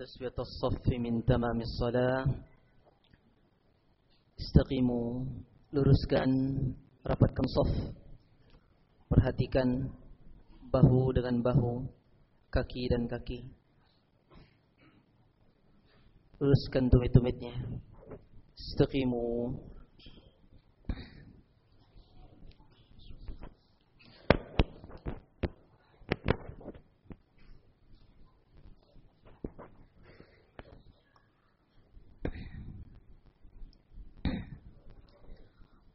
تسوية الصف من تمام الصلاة Istaqimu Luruskan Rapatkan soft Perhatikan Bahu dengan bahu Kaki dan kaki Luruskan tumit-tumitnya Istaqimu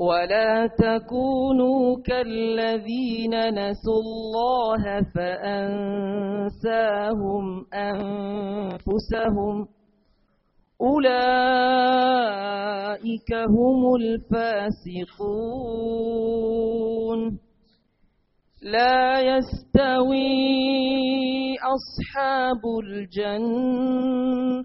ولا تكونوا كالذين نسوا الله فأنساهم أنفسهم أولئك هم الفاسقون لا يستوي أصحاب الجنة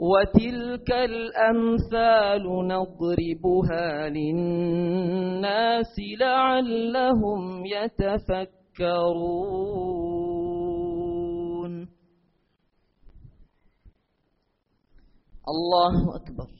وتلك الأمثال نضربها للناس لعلهم يتفكرون. الله أكبر.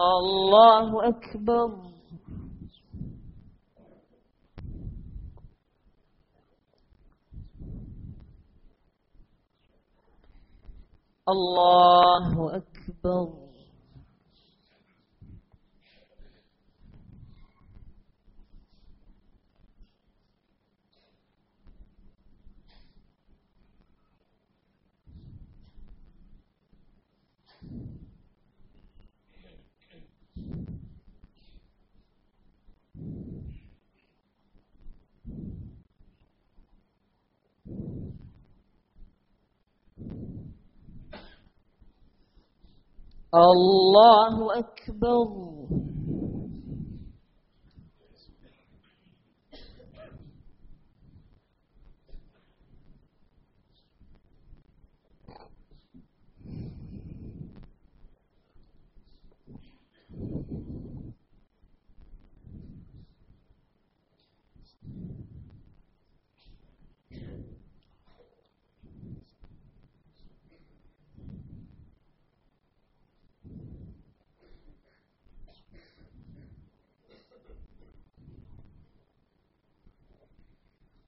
الله أكبر. الله أكبر. الله أكبر.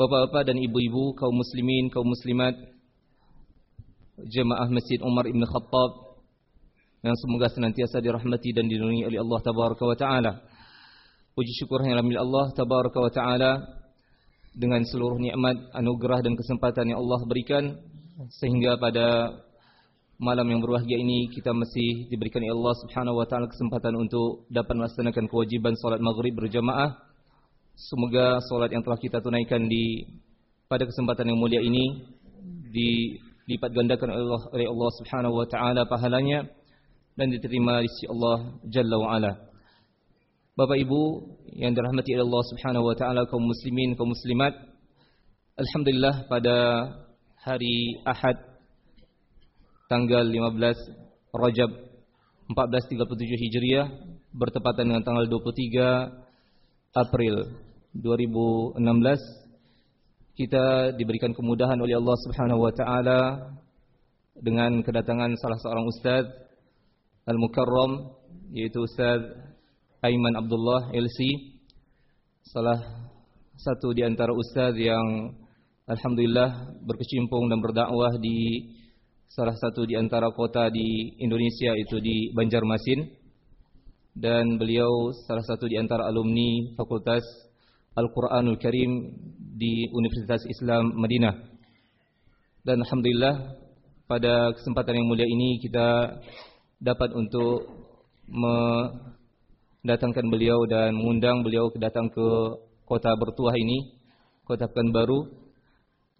Bapak-bapak dan ibu-ibu, kaum muslimin, kaum muslimat, jemaah Masjid Umar Ibn Khattab yang semoga senantiasa dirahmati dan dilindungi oleh Allah tabaraka wa taala. Puji syukur hanya milik Allah tabaraka wa taala dengan seluruh nikmat, anugerah dan kesempatan yang Allah berikan sehingga pada malam yang berbahagia ini kita masih diberikan oleh Allah Subhanahu wa taala kesempatan untuk dapat melaksanakan kewajiban salat maghrib berjamaah Semoga solat yang telah kita tunaikan di pada kesempatan yang mulia ini dilipat gandakan Allah, oleh Allah Subhanahu wa taala pahalanya dan diterima di sisi Allah Jalla wa ala. Bapak Ibu yang dirahmati oleh Allah Subhanahu wa taala kaum muslimin kaum muslimat, alhamdulillah pada hari Ahad tanggal 15 Rajab 1437 Hijriah bertepatan dengan tanggal 23 April 2016 kita diberikan kemudahan oleh Allah Subhanahu wa taala dengan kedatangan salah seorang ustaz Al-Mukarram yaitu Ustaz Aiman Abdullah LC salah satu di antara ustaz yang alhamdulillah berkecimpung dan berdakwah di salah satu di antara kota di Indonesia itu di Banjarmasin. Dan beliau salah satu di antara alumni Fakultas Al-Qur'anul Karim di Universitas Islam Madinah. Dan alhamdulillah pada kesempatan yang mulia ini kita dapat untuk mendatangkan beliau dan mengundang beliau datang ke kota bertuah ini, kota Pekanbaru.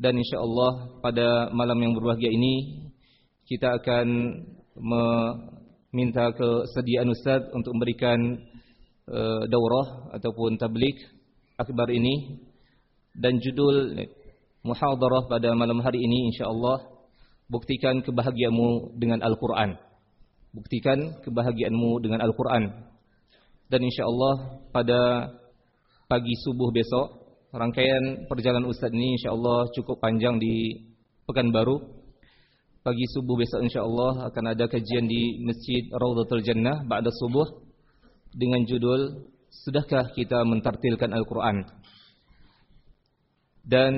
Dan insyaallah pada malam yang berbahagia ini kita akan meminta kesediaan Ustaz untuk memberikan uh, daurah ataupun tablik akbar ini dan judul muhadarah pada malam hari ini insyaallah buktikan kebahagiaanmu dengan Al-Qur'an. Buktikan kebahagiaanmu dengan Al-Qur'an. Dan insyaallah pada pagi subuh besok rangkaian perjalanan Ustaz ini insyaallah cukup panjang di Pekanbaru pagi subuh besok insyaallah akan ada kajian di Masjid Raudhatul Jannah ba'da subuh dengan judul Sudahkah kita mentartilkan Al-Quran? Dan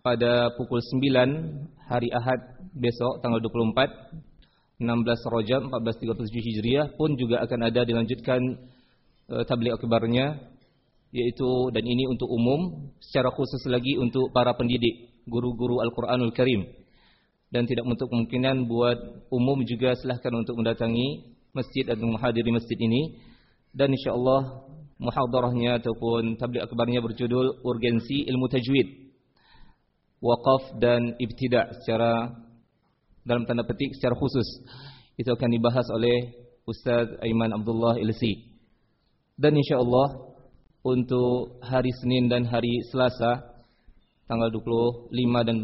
pada pukul 9 hari Ahad besok tanggal 24 16 Rajab 1437 Hijriah pun juga akan ada dilanjutkan uh, tabligh akbarnya yaitu dan ini untuk umum secara khusus lagi untuk para pendidik guru-guru Al-Qur'anul Karim dan tidak menutup kemungkinan buat umum juga silahkan untuk mendatangi masjid atau menghadiri masjid ini dan insyaallah muhadarahnya ataupun tabligh akbarnya berjudul urgensi ilmu tajwid. Waqaf dan ibtida secara dalam tanda petik secara khusus. Itu akan dibahas oleh Ustaz Aiman Abdullah Ilsi. Dan insyaallah untuk hari Senin dan hari Selasa tanggal 25 dan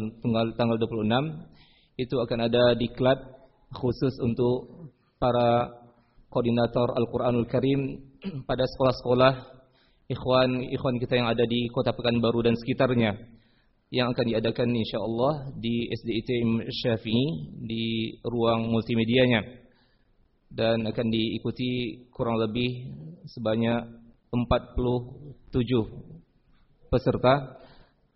tanggal 26 itu akan ada diklat khusus untuk para koordinator Al-Qur'anul Karim pada sekolah-sekolah ikhwan-ikhwan kita yang ada di Kota Pekanbaru dan sekitarnya yang akan diadakan insyaallah di SDITM Syafi'i di ruang multimedianya. Dan akan diikuti kurang lebih sebanyak 47 peserta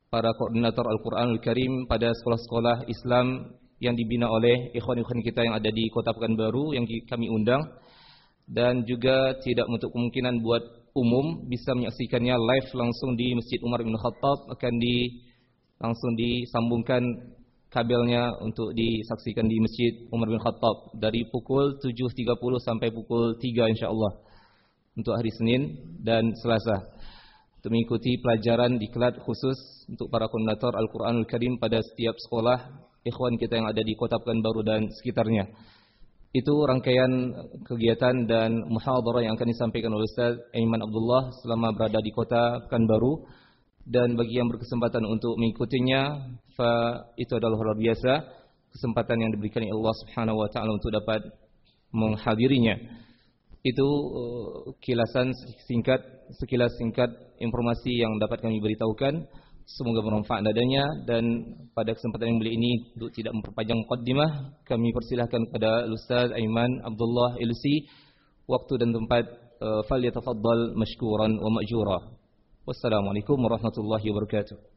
para koordinator Al-Qur'anul Karim pada sekolah-sekolah Islam yang dibina oleh ikhwan-ikhwan kita yang ada di Kota Pekanbaru yang kami undang dan juga tidak menutup kemungkinan buat umum bisa menyaksikannya live langsung di Masjid Umar bin Khattab akan di langsung disambungkan kabelnya untuk disaksikan di Masjid Umar bin Khattab dari pukul 7.30 sampai pukul 3 insyaallah untuk hari Senin dan Selasa untuk mengikuti pelajaran diklat khusus untuk para koordinator Al-Qur'anul Karim pada setiap sekolah ikhwan kita yang ada di Kota Pekanbaru dan sekitarnya. Itu rangkaian kegiatan dan muhadarah yang akan disampaikan oleh Ustaz Aiman Abdullah selama berada di Kota Pekanbaru dan bagi yang berkesempatan untuk mengikutinya fa itu adalah luar biasa kesempatan yang diberikan oleh Allah Subhanahu wa taala untuk dapat menghadirinya. Itu uh, kilasan singkat sekilas singkat informasi yang dapat kami beritahukan. Semoga bermanfaat adanya dan pada kesempatan yang mulia ini untuk tidak memperpanjang mukaddimah kami persilahkan kepada Ustaz Aiman Abdullah Ilsi waktu dan tempat uh, falyatafaddal mashkuran wa ma'jura. Wassalamualaikum warahmatullahi wabarakatuh.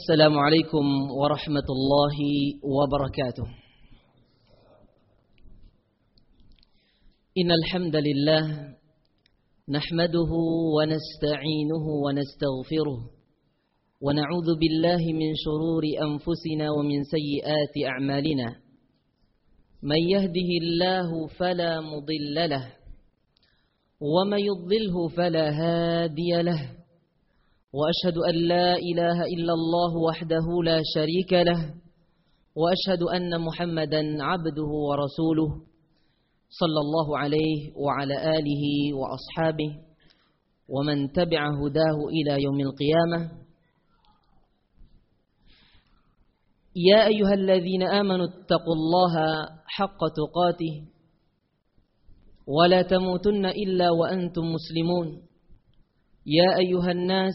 السلام عليكم ورحمة الله وبركاته. إن الحمد لله نحمده ونستعينه ونستغفره ونعوذ بالله من شرور أنفسنا ومن سيئات أعمالنا. من يهده الله فلا مضل له ومن يضله فلا هادي له. وأشهد أن لا إله إلا الله وحده لا شريك له وأشهد أن محمدا عبده ورسوله صلى الله عليه وعلى آله وأصحابه ومن تبع هداه إلى يوم القيامة. يا أيها الذين آمنوا اتقوا الله حق تقاته ولا تموتن إلا وأنتم مسلمون. يا أيها الناس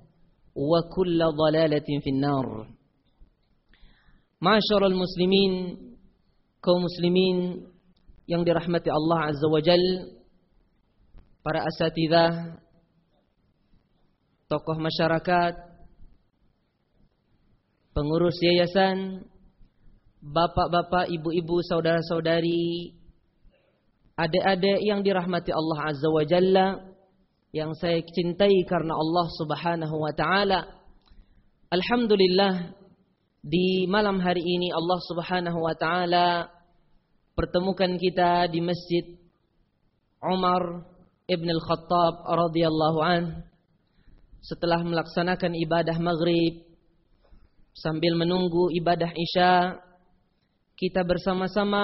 وكل ضلالة في النار معشر المسلمين kaum muslimin yang dirahmati Allah Azza wa Jal para asatidah tokoh masyarakat pengurus yayasan, bapak-bapak, ibu-ibu, saudara-saudari, adik-adik yang dirahmati Allah Azza wa Jalla, yang saya cintai karena Allah Subhanahu wa taala. Alhamdulillah di malam hari ini Allah Subhanahu wa taala pertemukan kita di Masjid Umar Ibn Al-Khattab radhiyallahu an setelah melaksanakan ibadah maghrib sambil menunggu ibadah Isya kita bersama-sama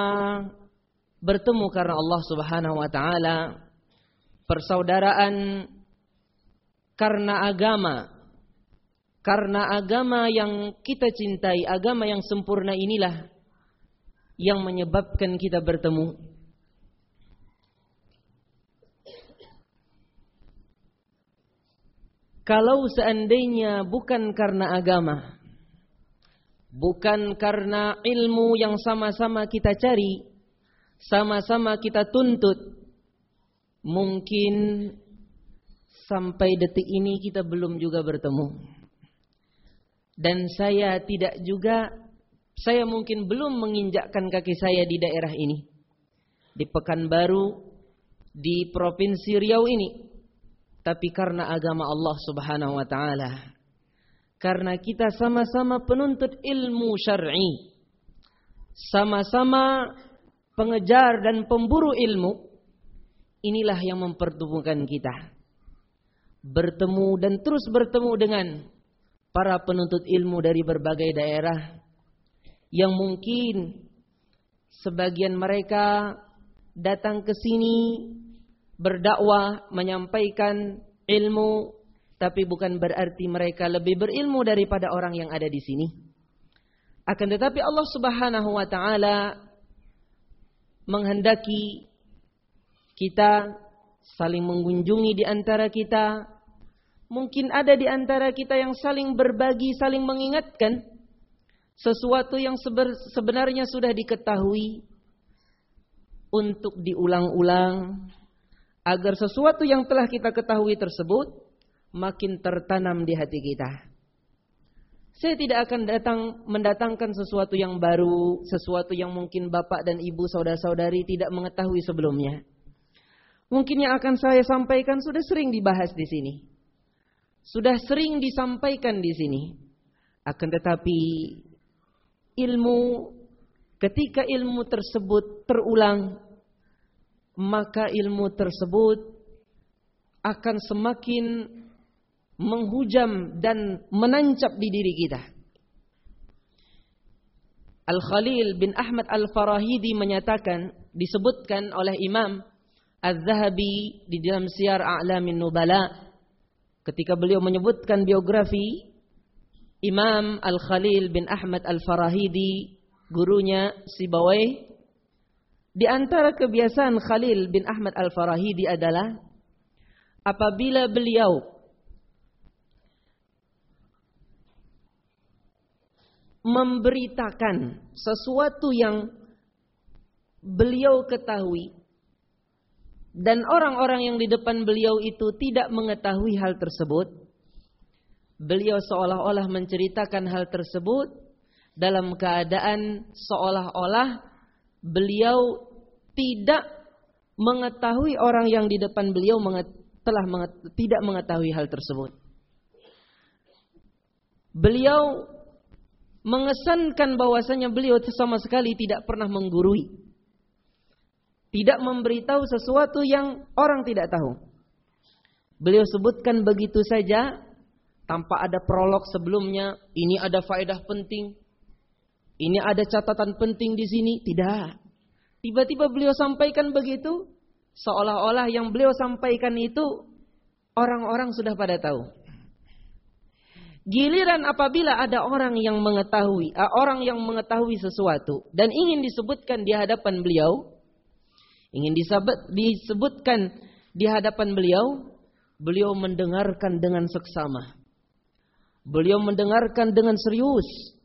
bertemu karena Allah Subhanahu wa taala persaudaraan karena agama karena agama yang kita cintai agama yang sempurna inilah yang menyebabkan kita bertemu kalau seandainya bukan karena agama bukan karena ilmu yang sama-sama kita cari, sama-sama kita tuntut. Mungkin sampai detik ini kita belum juga bertemu. Dan saya tidak juga, saya mungkin belum menginjakkan kaki saya di daerah ini. Di Pekanbaru, di Provinsi Riau ini. Tapi karena agama Allah subhanahu wa ta'ala karena kita sama-sama penuntut ilmu syar'i. Sama-sama pengejar dan pemburu ilmu. Inilah yang mempertemukan kita. Bertemu dan terus bertemu dengan para penuntut ilmu dari berbagai daerah yang mungkin sebagian mereka datang ke sini berdakwah menyampaikan ilmu tapi bukan berarti mereka lebih berilmu daripada orang yang ada di sini. Akan tetapi Allah Subhanahu wa taala menghendaki kita saling mengunjungi di antara kita. Mungkin ada di antara kita yang saling berbagi, saling mengingatkan sesuatu yang sebenarnya sudah diketahui untuk diulang-ulang agar sesuatu yang telah kita ketahui tersebut makin tertanam di hati kita. Saya tidak akan datang mendatangkan sesuatu yang baru, sesuatu yang mungkin bapak dan ibu saudara-saudari tidak mengetahui sebelumnya. Mungkin yang akan saya sampaikan sudah sering dibahas di sini. Sudah sering disampaikan di sini. Akan tetapi ilmu ketika ilmu tersebut terulang maka ilmu tersebut akan semakin menghujam dan menancap di diri kita. Al-Khalil bin Ahmad Al-Farahidi menyatakan, disebutkan oleh Imam Az-Zahabi di dalam Syiar A'lamin Nubala ketika beliau menyebutkan biografi Imam Al-Khalil bin Ahmad Al-Farahidi, gurunya Sibawai, di antara kebiasaan Khalil bin Ahmad Al-Farahidi adalah apabila beliau memberitakan sesuatu yang beliau ketahui dan orang-orang yang di depan beliau itu tidak mengetahui hal tersebut, beliau seolah-olah menceritakan hal tersebut dalam keadaan seolah-olah beliau tidak mengetahui orang yang di depan beliau telah tidak mengetahui hal tersebut. Beliau mengesankan bahwasanya beliau sama sekali tidak pernah menggurui. Tidak memberitahu sesuatu yang orang tidak tahu. Beliau sebutkan begitu saja tanpa ada prolog sebelumnya, ini ada faedah penting. Ini ada catatan penting di sini, tidak. Tiba-tiba beliau sampaikan begitu, seolah-olah yang beliau sampaikan itu orang-orang sudah pada tahu. Giliran apabila ada orang yang mengetahui, uh, orang yang mengetahui sesuatu dan ingin disebutkan di hadapan beliau, ingin disebut, disebutkan di hadapan beliau, beliau mendengarkan dengan seksama. Beliau mendengarkan dengan serius.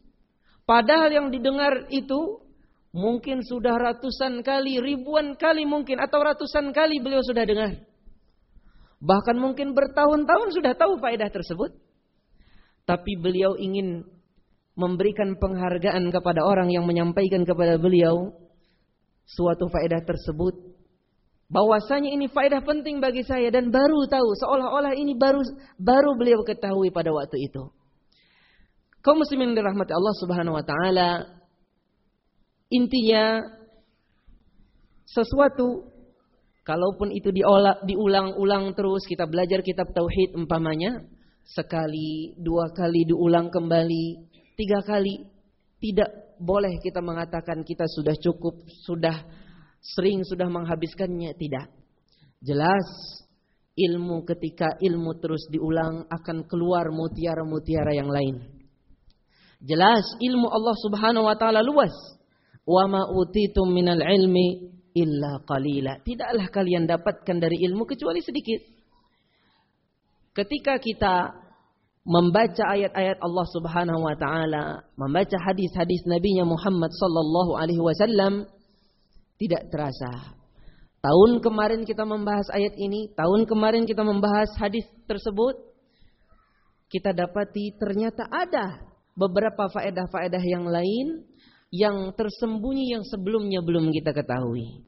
Padahal yang didengar itu Mungkin sudah ratusan kali, ribuan kali mungkin, atau ratusan kali beliau sudah dengar. Bahkan mungkin bertahun-tahun sudah tahu faedah tersebut. Tapi beliau ingin memberikan penghargaan kepada orang yang menyampaikan kepada beliau suatu faedah tersebut. Bahwasanya ini faedah penting bagi saya dan baru tahu. Seolah-olah ini baru baru beliau ketahui pada waktu itu. Kaum muslimin dirahmati Allah Subhanahu wa taala, Intinya sesuatu kalaupun itu diulang-ulang terus kita belajar kitab tauhid umpamanya sekali, dua kali diulang kembali, tiga kali tidak boleh kita mengatakan kita sudah cukup, sudah sering sudah menghabiskannya, tidak. Jelas ilmu ketika ilmu terus diulang akan keluar mutiara-mutiara yang lain. Jelas ilmu Allah Subhanahu wa taala luas wa ma utitum minal ilmi illa qalila. Tidaklah kalian dapatkan dari ilmu kecuali sedikit. Ketika kita membaca ayat-ayat Allah Subhanahu wa taala, membaca hadis-hadis Nabi Muhammad sallallahu alaihi wasallam tidak terasa. Tahun kemarin kita membahas ayat ini, tahun kemarin kita membahas hadis tersebut, kita dapati ternyata ada beberapa faedah-faedah yang lain yang tersembunyi yang sebelumnya belum kita ketahui.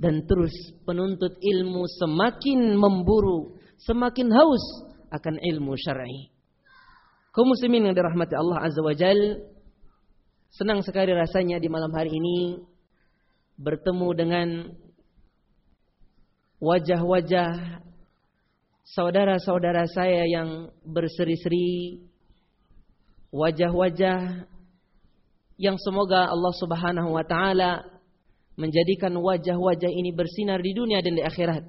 Dan terus penuntut ilmu semakin memburu, semakin haus akan ilmu syar'i. Kaum muslimin yang dirahmati Allah Azza wa Jal, senang sekali rasanya di malam hari ini bertemu dengan wajah-wajah saudara-saudara saya yang berseri-seri, wajah-wajah yang semoga Allah Subhanahu wa taala menjadikan wajah-wajah ini bersinar di dunia dan di akhirat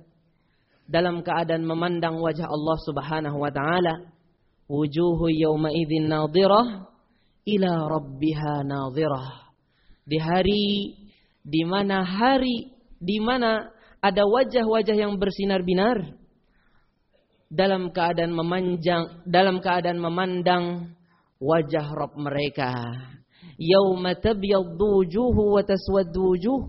dalam keadaan memandang wajah Allah Subhanahu wa taala wujuhu yawma idzin nadhirah ila rabbiha nadhirah. Di hari di mana hari di mana ada wajah-wajah yang bersinar-binar dalam keadaan memanjang dalam keadaan memandang wajah Rabb mereka. Yauma tabyaddu wujuhu wa taswaddu wujuh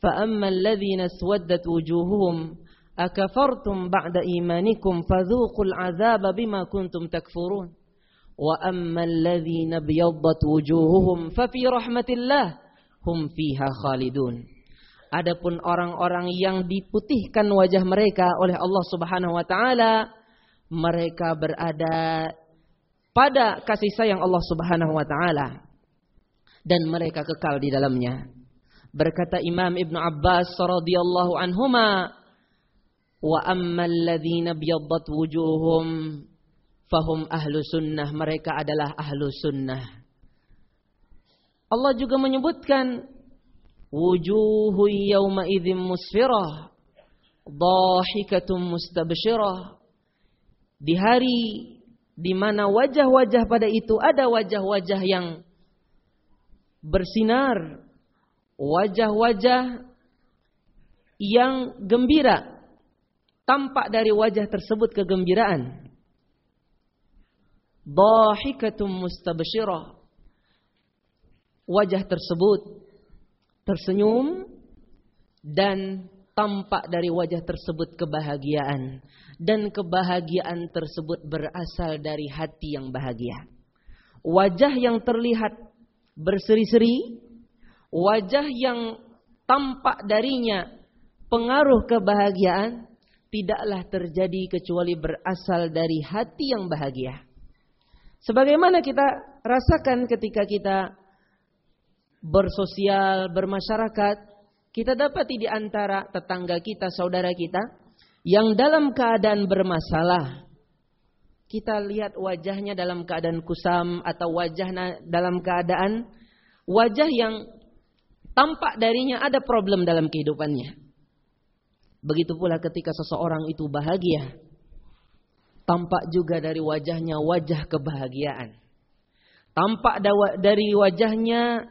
fa amma alladhina swaddat wujuhuhum akafartum ba'da imanikum fadhuqul azaba bima kuntum takfurun wa ammal ladzina biyaddat wujuhuhum fa fi rahmatillah hum fiha khalidun adapun orang-orang yang diputihkan wajah mereka oleh Allah Subhanahu wa taala mereka berada pada kasih sayang Allah Subhanahu wa taala dan mereka kekal di dalamnya. Berkata Imam Ibn Abbas radhiyallahu anhuma Wa ammal ladzina biyaddat wujuhum fahum ahlu sunnah. Mereka adalah ahlu sunnah. Allah juga menyebutkan wujuhu yawma idzim musfirah dhahikatum mustabshirah. Di hari di mana wajah-wajah pada itu ada wajah-wajah yang bersinar, wajah-wajah yang gembira tampak dari wajah tersebut kegembiraan. Dahikatum mustabshirah. Wajah tersebut tersenyum dan tampak dari wajah tersebut kebahagiaan dan kebahagiaan tersebut berasal dari hati yang bahagia. Wajah yang terlihat berseri-seri, wajah yang tampak darinya pengaruh kebahagiaan tidaklah terjadi kecuali berasal dari hati yang bahagia. Sebagaimana kita rasakan ketika kita bersosial, bermasyarakat, kita dapati di antara tetangga kita, saudara kita yang dalam keadaan bermasalah. Kita lihat wajahnya dalam keadaan kusam atau wajahnya dalam keadaan wajah yang tampak darinya ada problem dalam kehidupannya. Begitu pula ketika seseorang itu bahagia, tampak juga dari wajahnya wajah kebahagiaan. Tampak dari wajahnya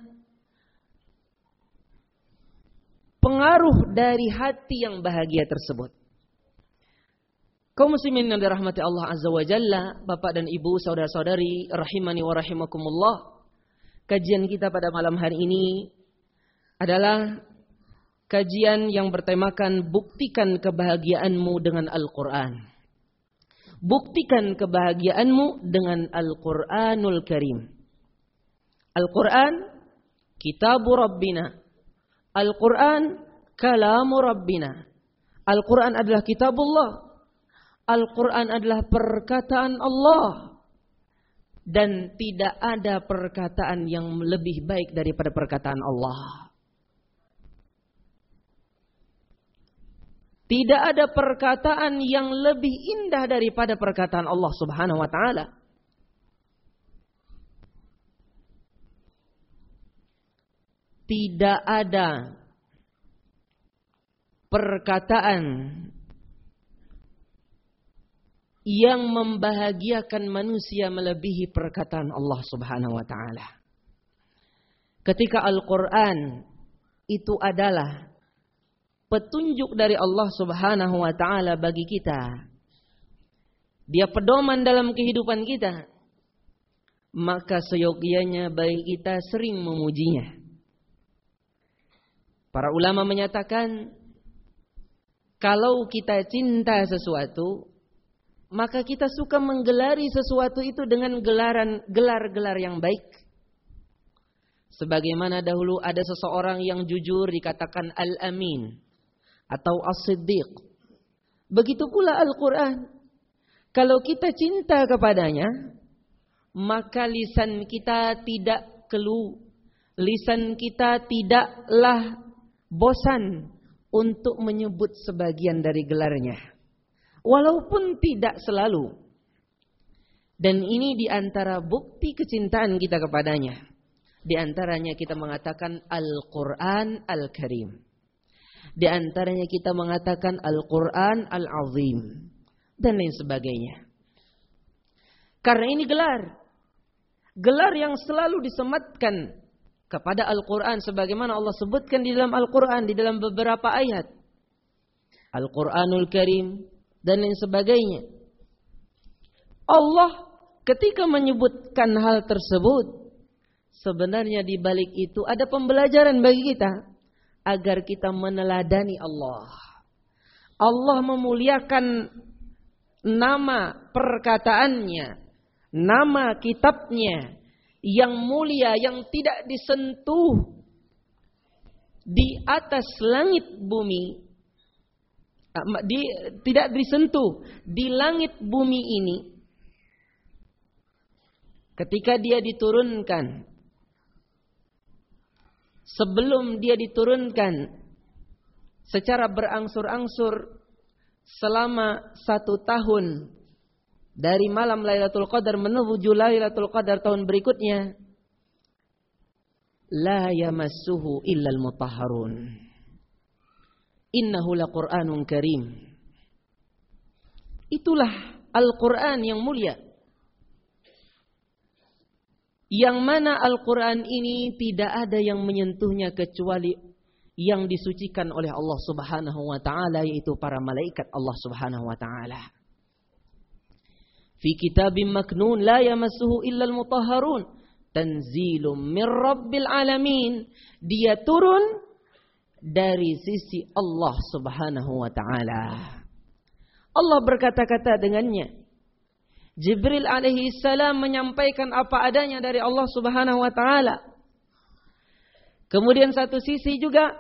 pengaruh dari hati yang bahagia tersebut. Kaum muslimin yang dirahmati Allah Azza wa Jalla, Bapak dan Ibu, saudara-saudari, rahimani wa rahimakumullah. Kajian kita pada malam hari ini adalah kajian yang bertemakan buktikan kebahagiaanmu dengan Al-Quran. Buktikan kebahagiaanmu dengan Al-Quranul Karim. Al-Quran, kitabu Rabbina. Al-Quran, kalamu Rabbina. Al-Quran adalah kitabullah. Al-Quran adalah perkataan Allah. Dan tidak ada perkataan yang lebih baik daripada perkataan Allah. Tidak ada perkataan yang lebih indah daripada perkataan Allah Subhanahu wa taala. Tidak ada perkataan yang membahagiakan manusia melebihi perkataan Allah Subhanahu wa taala. Ketika Al-Qur'an itu adalah petunjuk dari Allah Subhanahu wa taala bagi kita. Dia pedoman dalam kehidupan kita. Maka seyogianya baik kita sering memujinya. Para ulama menyatakan kalau kita cinta sesuatu, maka kita suka menggelari sesuatu itu dengan gelaran gelar-gelar yang baik. Sebagaimana dahulu ada seseorang yang jujur dikatakan al-amin atau as-siddiq. Begitu pula Al-Quran. Kalau kita cinta kepadanya, maka lisan kita tidak keluh. Lisan kita tidaklah bosan untuk menyebut sebagian dari gelarnya. Walaupun tidak selalu. Dan ini di antara bukti kecintaan kita kepadanya. Di antaranya kita mengatakan Al-Quran Al-Karim. Di antaranya kita mengatakan Al-Quran Al-Azim. Dan lain sebagainya. Karena ini gelar. Gelar yang selalu disematkan kepada Al-Quran. Sebagaimana Allah sebutkan di dalam Al-Quran. Di dalam beberapa ayat. Al-Quranul Karim. Dan lain sebagainya. Allah ketika menyebutkan hal tersebut. Sebenarnya di balik itu ada pembelajaran bagi kita agar kita meneladani Allah. Allah memuliakan nama perkataannya, nama kitabnya yang mulia yang tidak disentuh di atas langit bumi di, tidak disentuh di langit bumi ini ketika dia diturunkan sebelum dia diturunkan secara berangsur-angsur selama satu tahun dari malam Lailatul Qadar menuju Lailatul Qadar tahun berikutnya la yamassuhu illal mutahharun. Innahu laqur'anun karim. Itulah Al-Qur'an yang mulia yang mana Al-Quran ini tidak ada yang menyentuhnya kecuali yang disucikan oleh Allah Subhanahu wa taala yaitu para malaikat Allah Subhanahu wa taala. Fi kitabim maknun la yamassuhu illa al-mutahharun tanzilum min rabbil alamin. Dia turun dari sisi Allah Subhanahu wa taala. Allah berkata-kata dengannya. Jibril alaihi salam menyampaikan apa adanya dari Allah Subhanahu wa taala. Kemudian satu sisi juga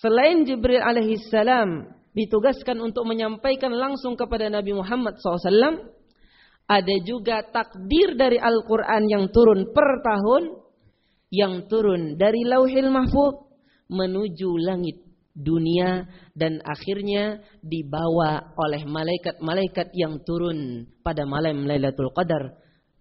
selain Jibril alaihi salam ditugaskan untuk menyampaikan langsung kepada Nabi Muhammad SAW, ada juga takdir dari Al-Quran yang turun per tahun, yang turun dari lauhil mahfud menuju langit dunia dan akhirnya dibawa oleh malaikat-malaikat yang turun pada malam Lailatul Qadar.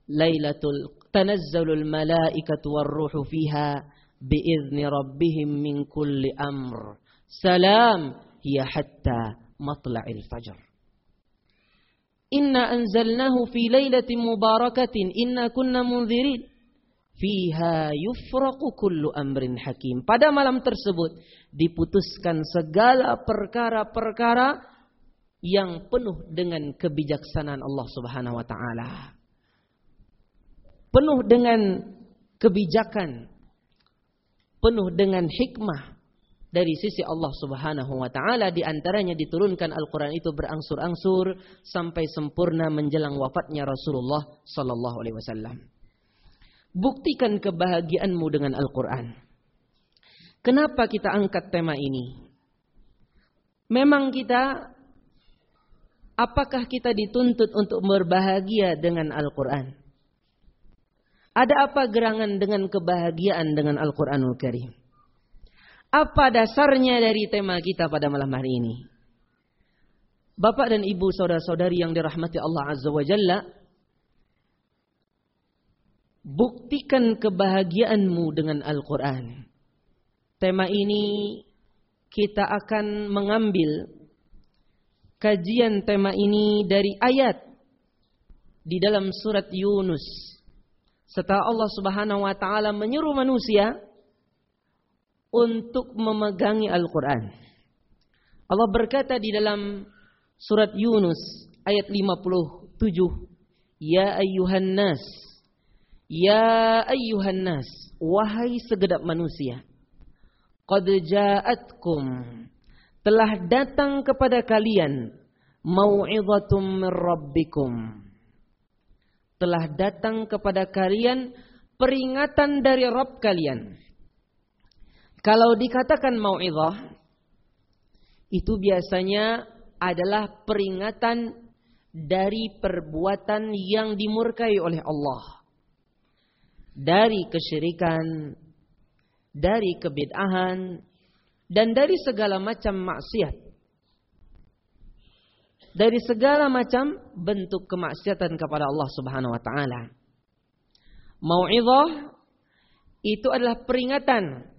Lailatul tanazzalul malaikatu warruhu fiha biizni rabbihim min kulli amr. Salam hiya hatta matla'il fajr. Inna anzalnahu fi lailatin mubarakatin inna kunna munzirin. Fiha yufraqu kullu amrin hakim. Pada malam tersebut diputuskan segala perkara-perkara yang penuh dengan kebijaksanaan Allah Subhanahu wa taala penuh dengan kebijakan, penuh dengan hikmah dari sisi Allah Subhanahu wa taala di antaranya diturunkan Al-Qur'an itu berangsur-angsur sampai sempurna menjelang wafatnya Rasulullah sallallahu alaihi wasallam. Buktikan kebahagiaanmu dengan Al-Qur'an. Kenapa kita angkat tema ini? Memang kita apakah kita dituntut untuk berbahagia dengan Al-Qur'an? Ada apa gerangan dengan kebahagiaan dengan Al-Quranul Karim? Apa dasarnya dari tema kita pada malam hari ini? Bapak dan ibu saudara-saudari yang dirahmati Allah Azza wa Jalla. Buktikan kebahagiaanmu dengan Al-Quran. Tema ini kita akan mengambil kajian tema ini dari ayat di dalam surat Yunus setelah Allah Subhanahu wa taala menyuruh manusia untuk memegangi Al-Qur'an. Allah berkata di dalam surat Yunus ayat 57, "Ya ayyuhan nas, ya ayyuhan nas, wahai segedap manusia, qad ja'atkum telah datang kepada kalian mau'izatum min rabbikum." telah datang kepada kalian peringatan dari Rabb kalian. Kalau dikatakan mau'izah, itu biasanya adalah peringatan dari perbuatan yang dimurkai oleh Allah. Dari kesyirikan, dari kebid'ahan, dan dari segala macam maksiat dari segala macam bentuk kemaksiatan kepada Allah Subhanahu wa taala. Mau'izah itu adalah peringatan.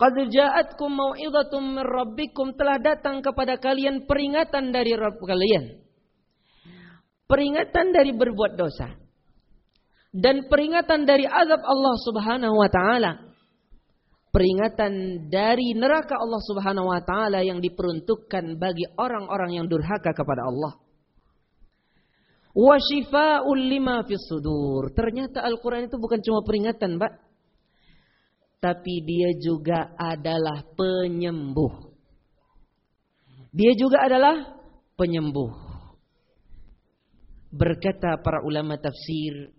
Qad ja'atkum mau'izatum min rabbikum telah datang kepada kalian peringatan dari Rabb kalian. Peringatan dari berbuat dosa. Dan peringatan dari azab Allah Subhanahu wa taala peringatan dari neraka Allah Subhanahu wa taala yang diperuntukkan bagi orang-orang yang durhaka kepada Allah. Wa syifaa'ul lima fis sudur. Ternyata Al-Qur'an itu bukan cuma peringatan, Mbak. Tapi dia juga adalah penyembuh. Dia juga adalah penyembuh. Berkata para ulama tafsir,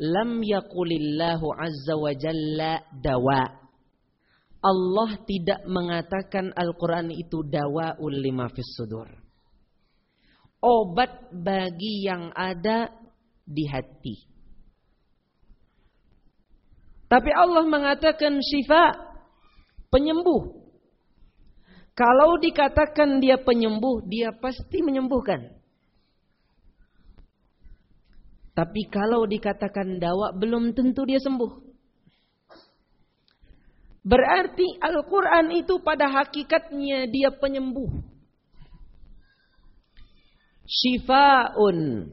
lam yaqulillahu azza wa jalla dawa Allah tidak mengatakan Al-Quran itu dawaul lima fis sudur. Obat bagi yang ada di hati. Tapi Allah mengatakan syifa, penyembuh. Kalau dikatakan dia penyembuh, dia pasti menyembuhkan. Tapi kalau dikatakan dawa, belum tentu dia sembuh. Berarti Al-Quran itu pada hakikatnya dia penyembuh. Shifaun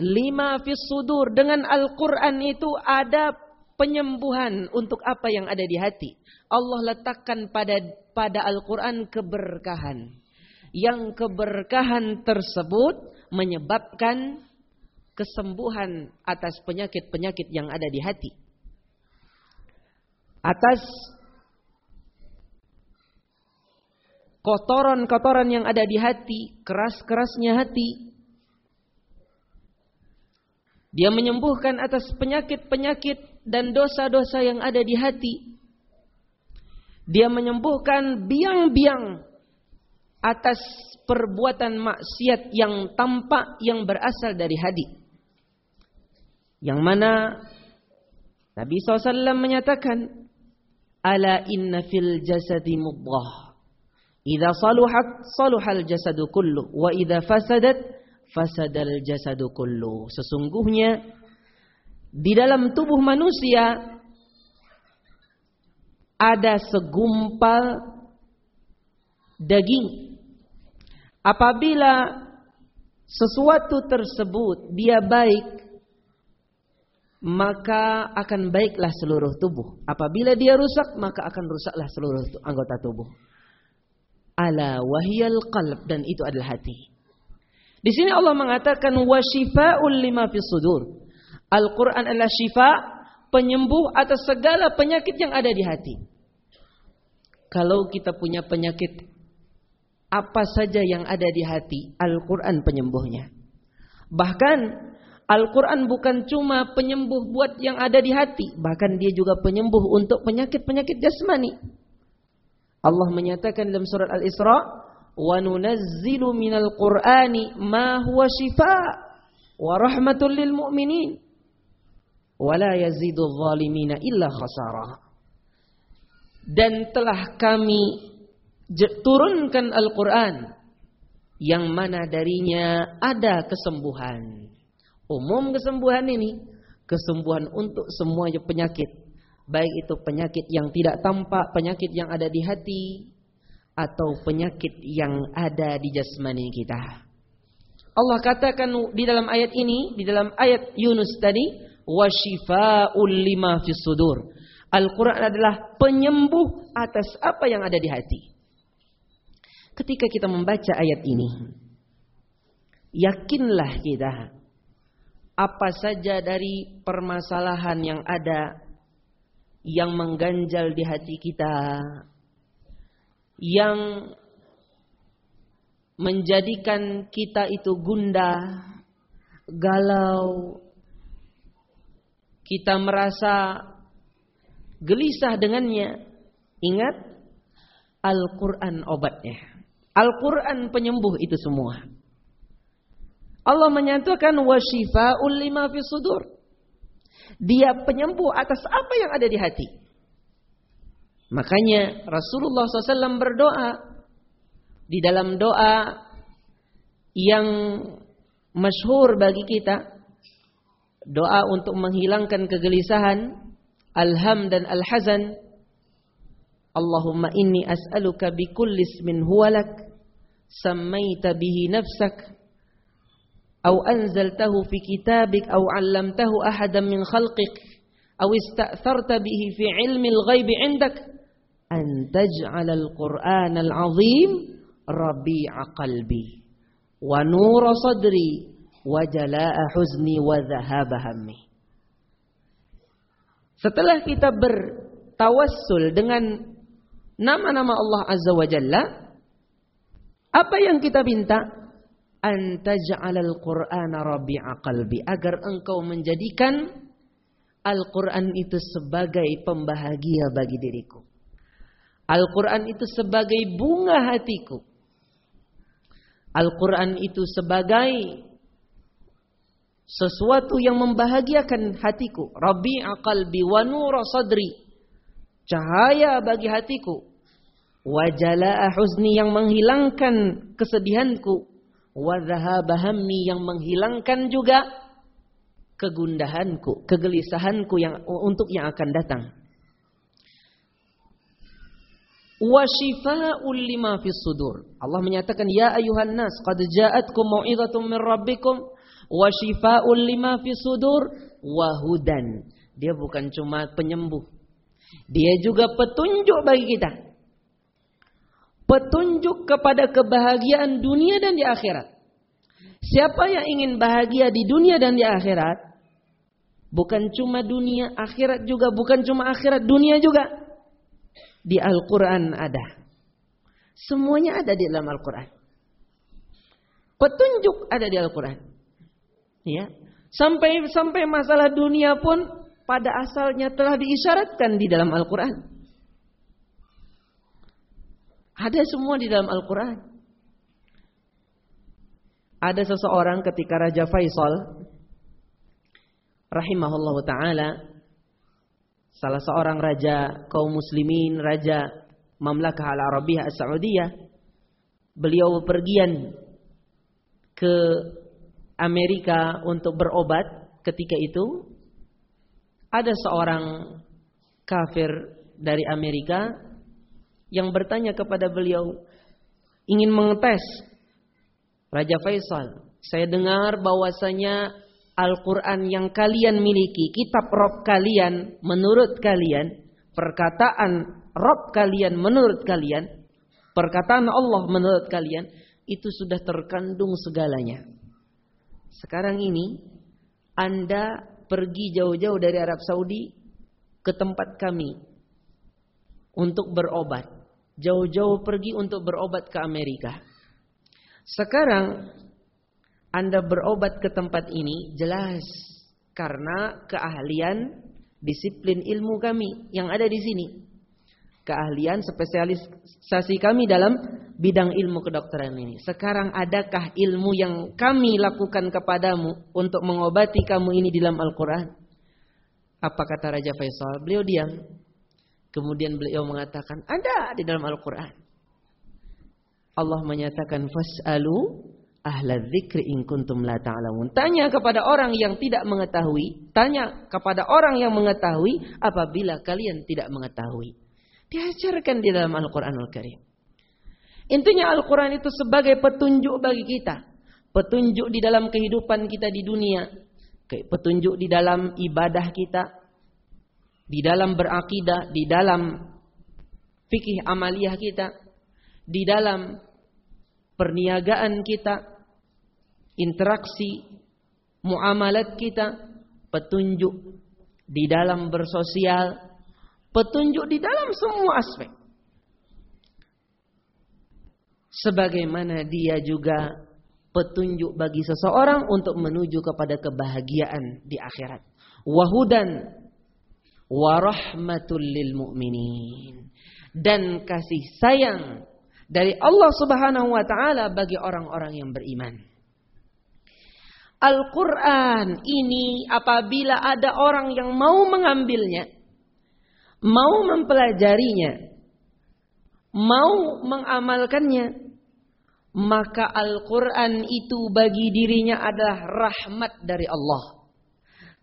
lima fis sudur. Dengan Al-Quran itu ada penyembuhan untuk apa yang ada di hati. Allah letakkan pada pada Al-Quran keberkahan. Yang keberkahan tersebut menyebabkan kesembuhan atas penyakit-penyakit yang ada di hati atas kotoran-kotoran yang ada di hati, keras-kerasnya hati. Dia menyembuhkan atas penyakit-penyakit dan dosa-dosa yang ada di hati. Dia menyembuhkan biang-biang atas perbuatan maksiat yang tampak yang berasal dari hati. Yang mana Nabi SAW menyatakan Ala inna fil jasadi mudghah. Idza saluhat saluhal jasadu kullu wa idza fasadat fasadal jasadu kullu. Sesungguhnya di dalam tubuh manusia ada segumpal daging. Apabila sesuatu tersebut dia baik maka akan baiklah seluruh tubuh. Apabila dia rusak, maka akan rusaklah seluruh anggota tubuh. Ala wahiyal qalb dan itu adalah hati. Di sini Allah mengatakan wasyifaul lima fis sudur. Al-Qur'an adalah syifa, penyembuh atas segala penyakit yang ada di hati. Kalau kita punya penyakit apa saja yang ada di hati, Al-Qur'an penyembuhnya. Bahkan Al-Quran bukan cuma penyembuh buat yang ada di hati, bahkan dia juga penyembuh untuk penyakit-penyakit jasmani. Allah menyatakan dalam surat Al-Isra, وَنُنَزِّلُ مِنَ الْقُرْآنِ مَا هُوَ شِفَاءٌ وَرَحْمَةٌ لِلْمُؤْمِنِينَ وَلَا يَزِيدُ الظَّالِمِينَ إِلَّا la. Dan telah kami turunkan Al-Quran yang mana darinya ada kesembuhan Umum kesembuhan ini kesembuhan untuk semua penyakit. Baik itu penyakit yang tidak tampak, penyakit yang ada di hati atau penyakit yang ada di jasmani kita. Allah katakan di dalam ayat ini, di dalam ayat Yunus tadi, wasyifaul lima fis sudur. Al-Quran adalah penyembuh atas apa yang ada di hati. Ketika kita membaca ayat ini, yakinlah kita apa saja dari permasalahan yang ada yang mengganjal di hati kita yang menjadikan kita itu gundah, galau, kita merasa gelisah dengannya. Ingat, Al-Quran obatnya. Al-Quran penyembuh itu semua. Allah menyatakan wasyifaul lima fi sudur. Dia penyembuh atas apa yang ada di hati. Makanya Rasulullah SAW berdoa di dalam doa yang masyhur bagi kita doa untuk menghilangkan kegelisahan alham dan alhazan Allahumma inni as'aluka bi kulli ismin huwalak sammaita bihi nafsak أو أنزلته في كتابك أو علمته أحدا من خلقك أو استأثرت به في علم الغيب عندك أن تجعل القرآن العظيم ربيع قلبي ونور صدري وجلاء حزني وذهاب همي. setelah kita bertawassul dengan nama-nama Allah Azza wa Jalla apa yang kita minta antaj'alal qur'ana rabi'a qalbi agar engkau menjadikan Al-Qur'an itu sebagai pembahagia bagi diriku. Al-Qur'an itu sebagai bunga hatiku. Al-Qur'an itu sebagai sesuatu yang membahagiakan hatiku. Rabi'a qalbi wa nura sadri. Cahaya bagi hatiku Wajala'a huzni yang menghilangkan kesedihanku. Wadhahaba hammi yang menghilangkan juga kegundahanku, kegelisahanku yang untuk yang akan datang. Wa shifa'ul lima fis sudur. Allah menyatakan ya ayuhan nas qad ja'atkum mau'izatun min rabbikum wa shifa'ul lima fis sudur wa hudan. Dia bukan cuma penyembuh. Dia juga petunjuk bagi kita petunjuk kepada kebahagiaan dunia dan di akhirat. Siapa yang ingin bahagia di dunia dan di akhirat, bukan cuma dunia, akhirat juga, bukan cuma akhirat, dunia juga. Di Al-Quran ada. Semuanya ada di dalam Al-Quran. Petunjuk ada di Al-Quran. Ya. Sampai sampai masalah dunia pun pada asalnya telah diisyaratkan di dalam Al-Quran. Ada semua di dalam Al-Quran. Ada seseorang ketika Raja Faisal rahimahullah taala salah seorang raja kaum muslimin, raja Mamlakah Al-Arabiyah As-Saudiyah, beliau bepergian ke Amerika untuk berobat ketika itu ada seorang kafir dari Amerika yang bertanya kepada beliau ingin mengetes Raja Faisal. Saya dengar bahwasanya Al-Quran yang kalian miliki, kitab Rob kalian, menurut kalian, perkataan Rob kalian menurut kalian, perkataan Allah menurut kalian, itu sudah terkandung segalanya. Sekarang ini, Anda pergi jauh-jauh dari Arab Saudi ke tempat kami untuk berobat jauh-jauh pergi untuk berobat ke Amerika. Sekarang Anda berobat ke tempat ini jelas karena keahlian disiplin ilmu kami yang ada di sini. Keahlian spesialisasi kami dalam bidang ilmu kedokteran ini. Sekarang adakah ilmu yang kami lakukan kepadamu untuk mengobati kamu ini dalam Al-Quran? Apa kata Raja Faisal? Beliau diam. Kemudian beliau mengatakan, ada di dalam Al-Quran. Allah menyatakan, Fas'alu ahla dzikri in kuntum la ta'lamun. Tanya kepada orang yang tidak mengetahui, tanya kepada orang yang mengetahui apabila kalian tidak mengetahui. Diajarkan di dalam Al-Qur'anul Karim. Intinya Al-Qur'an itu sebagai petunjuk bagi kita, petunjuk di dalam kehidupan kita di dunia, petunjuk di dalam ibadah kita, di dalam berakidah, di dalam fikih amaliyah kita, di dalam perniagaan kita, interaksi, muamalat kita, petunjuk di dalam bersosial, petunjuk di dalam semua aspek. Sebagaimana dia juga petunjuk bagi seseorang untuk menuju kepada kebahagiaan di akhirat. Wahudan warahmatul lil mu'minin dan kasih sayang dari Allah Subhanahu wa taala bagi orang-orang yang beriman. Al-Qur'an ini apabila ada orang yang mau mengambilnya, mau mempelajarinya, mau mengamalkannya, maka Al-Qur'an itu bagi dirinya adalah rahmat dari Allah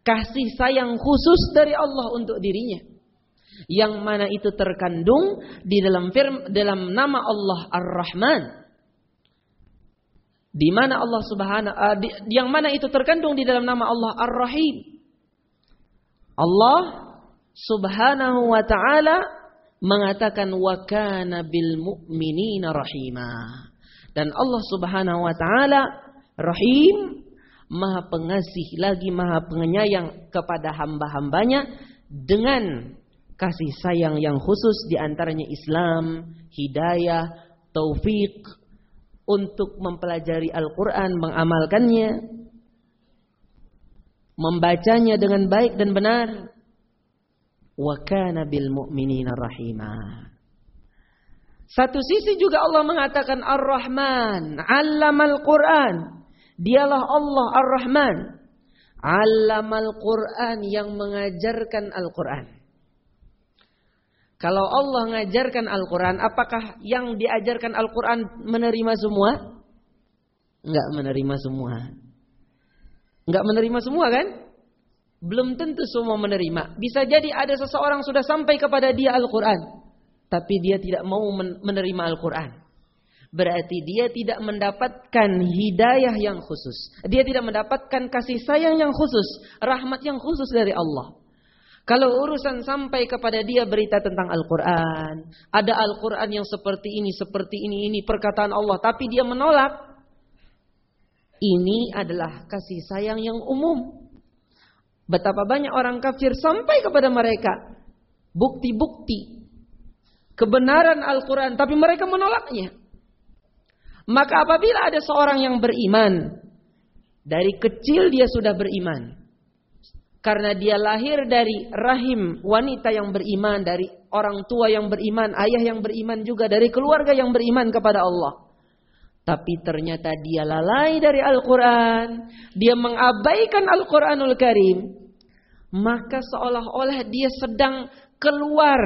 kasih sayang khusus dari Allah untuk dirinya. Yang mana itu terkandung di dalam firm, dalam nama Allah Ar-Rahman. Di mana Allah Subhanahu uh, yang mana itu terkandung di dalam nama Allah Ar-Rahim. Allah Subhanahu wa taala mengatakan wa kana bil mu'minina rahima. Dan Allah Subhanahu wa taala Rahim maha pengasih lagi maha penyayang kepada hamba-hambanya dengan kasih sayang yang khusus di antaranya Islam, hidayah, taufik untuk mempelajari Al-Quran, mengamalkannya, membacanya dengan baik dan benar. Wa kana bil mu'minina rahimah. Satu sisi juga Allah mengatakan Ar-Rahman, 'allamal Qur'an. Dialah Allah Ar-Rahman. Allamal Quran yang mengajarkan Al-Quran. Kalau Allah mengajarkan Al-Quran, apakah yang diajarkan Al-Quran menerima semua? Enggak menerima semua. Enggak menerima semua kan? Belum tentu semua menerima. Bisa jadi ada seseorang sudah sampai kepada dia Al-Quran. Tapi dia tidak mau menerima Al-Quran. Berarti dia tidak mendapatkan hidayah yang khusus. Dia tidak mendapatkan kasih sayang yang khusus. Rahmat yang khusus dari Allah. Kalau urusan sampai kepada dia berita tentang Al-Quran. Ada Al-Quran yang seperti ini, seperti ini, ini perkataan Allah. Tapi dia menolak. Ini adalah kasih sayang yang umum. Betapa banyak orang kafir sampai kepada mereka. Bukti-bukti. Kebenaran Al-Quran. Tapi mereka menolaknya. Maka apabila ada seorang yang beriman. Dari kecil dia sudah beriman karena dia lahir dari rahim wanita yang beriman, dari orang tua yang beriman, ayah yang beriman juga, dari keluarga yang beriman kepada Allah. Tapi ternyata dia lalai dari Al-Quran. Dia mengabaikan Al-Quranul Karim. Maka seolah-olah dia sedang keluar.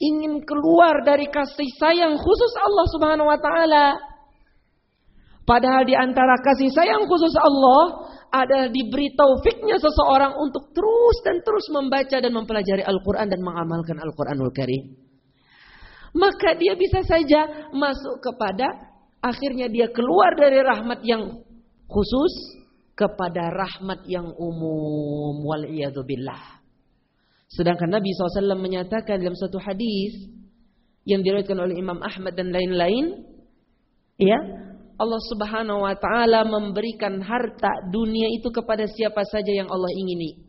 Ingin keluar dari kasih sayang khusus Allah subhanahu wa ta'ala. Padahal di antara kasih sayang khusus Allah adalah diberi taufiknya seseorang untuk terus dan terus membaca dan mempelajari Al-Quran dan mengamalkan Al-Quranul Karim. Maka dia bisa saja masuk kepada akhirnya dia keluar dari rahmat yang khusus kepada rahmat yang umum wal billah. Sedangkan Nabi SAW menyatakan dalam satu hadis yang diriwayatkan oleh Imam Ahmad dan lain-lain, ya, Allah Subhanahu wa taala memberikan harta dunia itu kepada siapa saja yang Allah ingini.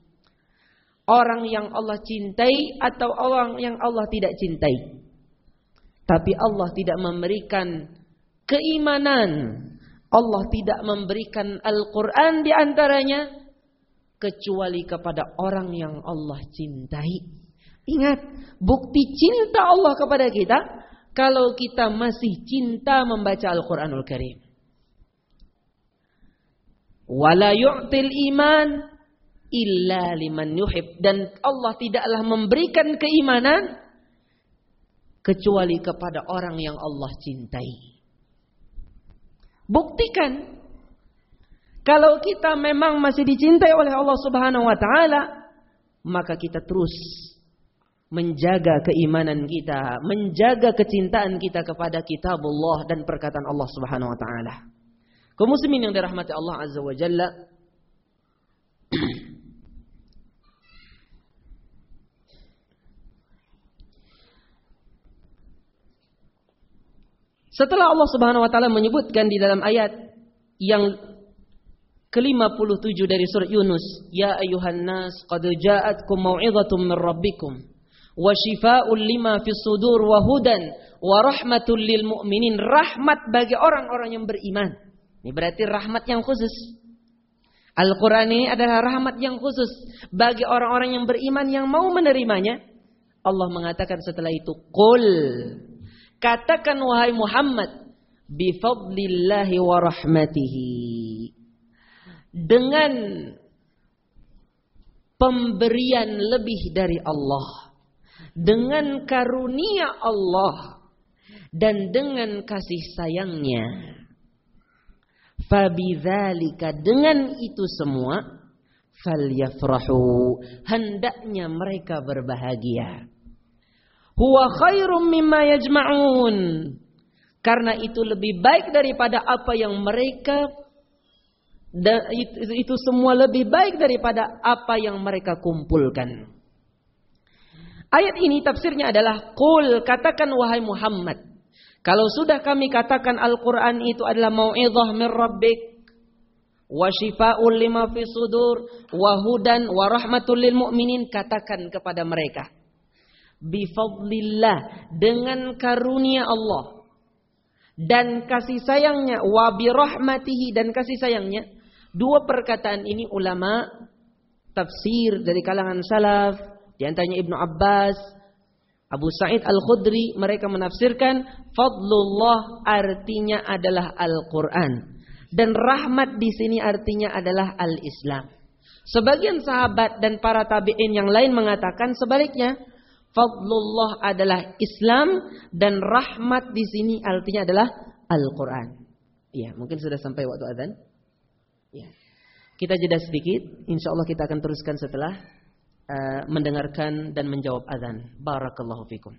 Orang yang Allah cintai atau orang yang Allah tidak cintai. Tapi Allah tidak memberikan keimanan. Allah tidak memberikan Al-Quran di antaranya. Kecuali kepada orang yang Allah cintai. Ingat, bukti cinta Allah kepada kita kalau kita masih cinta membaca Al-Quranul Karim. Wala yu'til iman illa liman yuhib. Dan Allah tidaklah memberikan keimanan kecuali kepada orang yang Allah cintai. Buktikan kalau kita memang masih dicintai oleh Allah Subhanahu wa taala, maka kita terus menjaga keimanan kita, menjaga kecintaan kita kepada kitabullah dan perkataan Allah Subhanahu wa taala. Kaum muslimin yang dirahmati Allah Azza wa Jalla, Setelah Allah Subhanahu wa taala menyebutkan di dalam ayat yang ke-57 dari surat Yunus, "Ya ayuhan nas, qad ja'atkum mau'izatun min rabbikum." Shifaa'un lima fis sudur wa hudan rahmatul lil mu'minin rahmat bagi orang-orang yang beriman. Ini berarti rahmat yang khusus. Al-Quran ini adalah rahmat yang khusus bagi orang-orang yang beriman yang mau menerimanya. Allah mengatakan setelah itu, Qul, katakan wahai Muhammad, bifadlillahi wa rahmatihi. Dengan pemberian lebih dari Allah dengan karunia Allah dan dengan kasih sayangnya. Fabidzalika dengan itu semua falyafrahu hendaknya mereka berbahagia. Huwa khairum mimma yajma'un. Karena itu lebih baik daripada apa yang mereka itu semua lebih baik daripada apa yang mereka kumpulkan. Ayat ini tafsirnya adalah Qul katakan wahai Muhammad. Kalau sudah kami katakan Al-Quran itu adalah mau'idhah min rabbik. Wa shifa'ul lima fi sudur. Wa hudan wa rahmatul lil mu'minin. Katakan kepada mereka. Bifadlillah. Dengan karunia Allah. Dan kasih sayangnya. Wa birahmatihi. Dan kasih sayangnya. Dua perkataan ini ulama tafsir dari kalangan salaf di antaranya Ibnu Abbas, Abu Sa'id Al-Khudri, mereka menafsirkan fadlullah artinya adalah Al-Qur'an dan rahmat di sini artinya adalah Al-Islam. Sebagian sahabat dan para tabi'in yang lain mengatakan sebaliknya, Fadlullah adalah Islam dan rahmat di sini artinya adalah Al-Qur'an. Iya, mungkin sudah sampai waktu azan. Ya. Kita jeda sedikit, insya Allah kita akan teruskan setelah Eh, mendengarkan dan menjawab azan. Barakallahu fikum.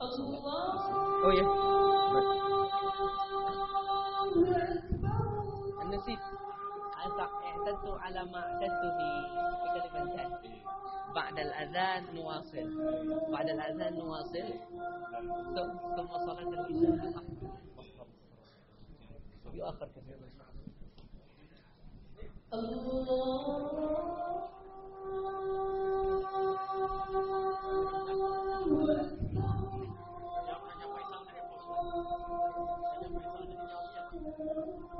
Oh. Yeah. اعتدت في كلمة بعد الأذان نواصل. بعد الأذان نواصل. ثم صلاة العشاء. يؤخر كثيرا الله.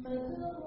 الله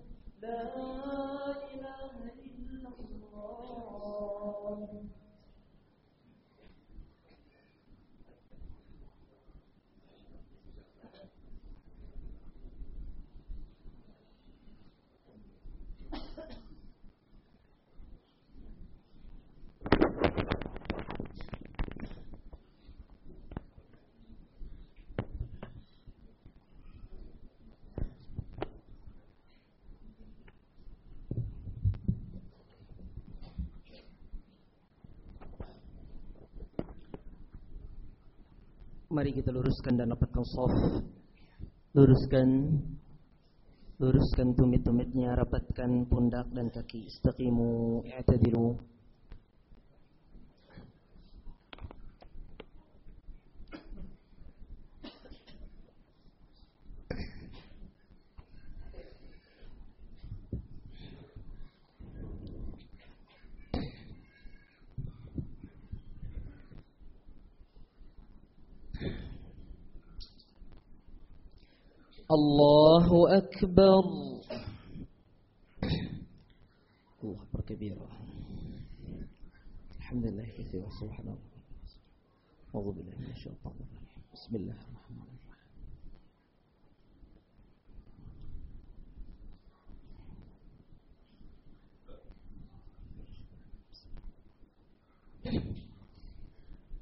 لا إله إلا الله. Mari kita luruskan dan rapatkan soft. Luruskan luruskan tumit-tumitnya, rapatkan pundak dan kaki. Istaqimu, i'tadilu. الله أكبر. الله أكبر كبيرا. الحمد لله كثيرا سبحان الله. أعوذ بالله من الشيطان الرجيم. بسم الله. الرحمن الرحيم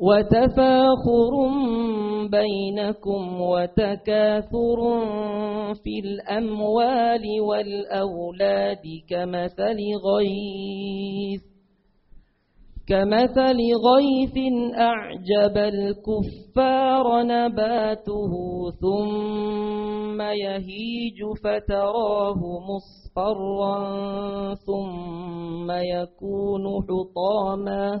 وتفاخر بينكم وتكاثر في الأموال والأولاد كمثل غيث كمثل غيث أعجب الكفار نباته ثم يهيج فتراه مصفرا ثم يكون حطاما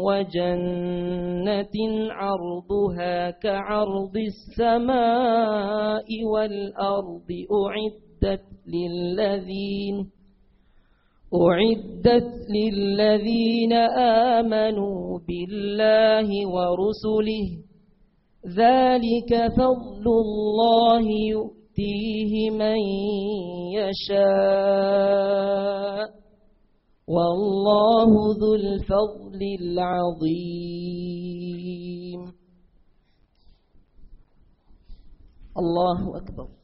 وجنة عرضها كعرض السماء والأرض أعدت للذين أعدت للذين آمنوا بالله ورسله ذلك فضل الله يؤتيه من يشاء والله ذو الفضل العظيم. الله أكبر.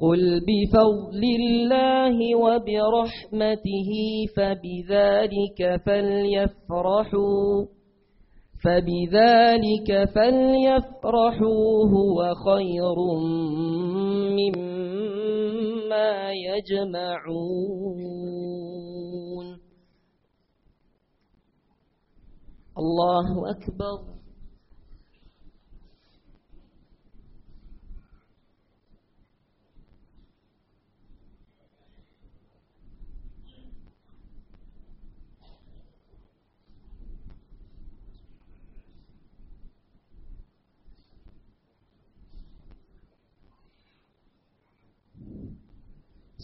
قل بفضل الله وبرحمته فبذلك فليفرحوا فبذلك فليفرحوا هو خير مما يجمعون الله أكبر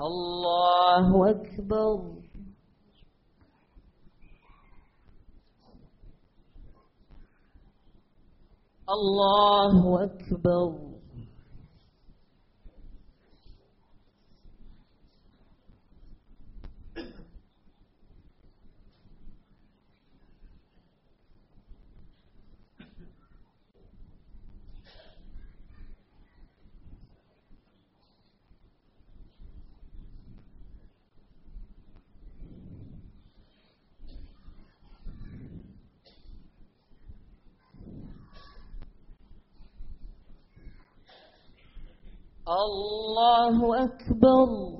الله أكبر. الله أكبر. الله أكبر.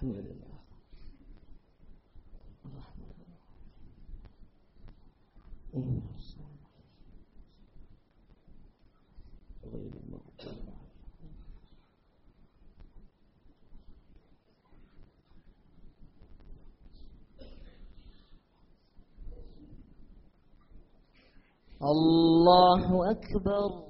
الحمد لله. الرحمن غير المغضوب الله أكبر.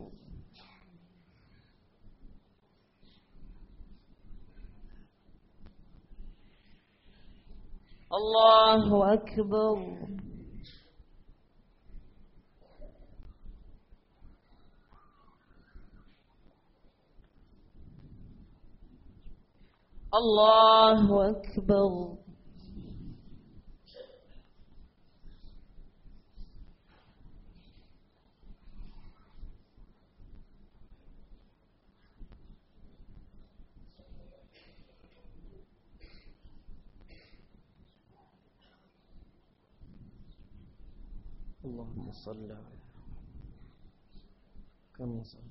الله أكبر. الله أكبر. اللهم صل على كما صليت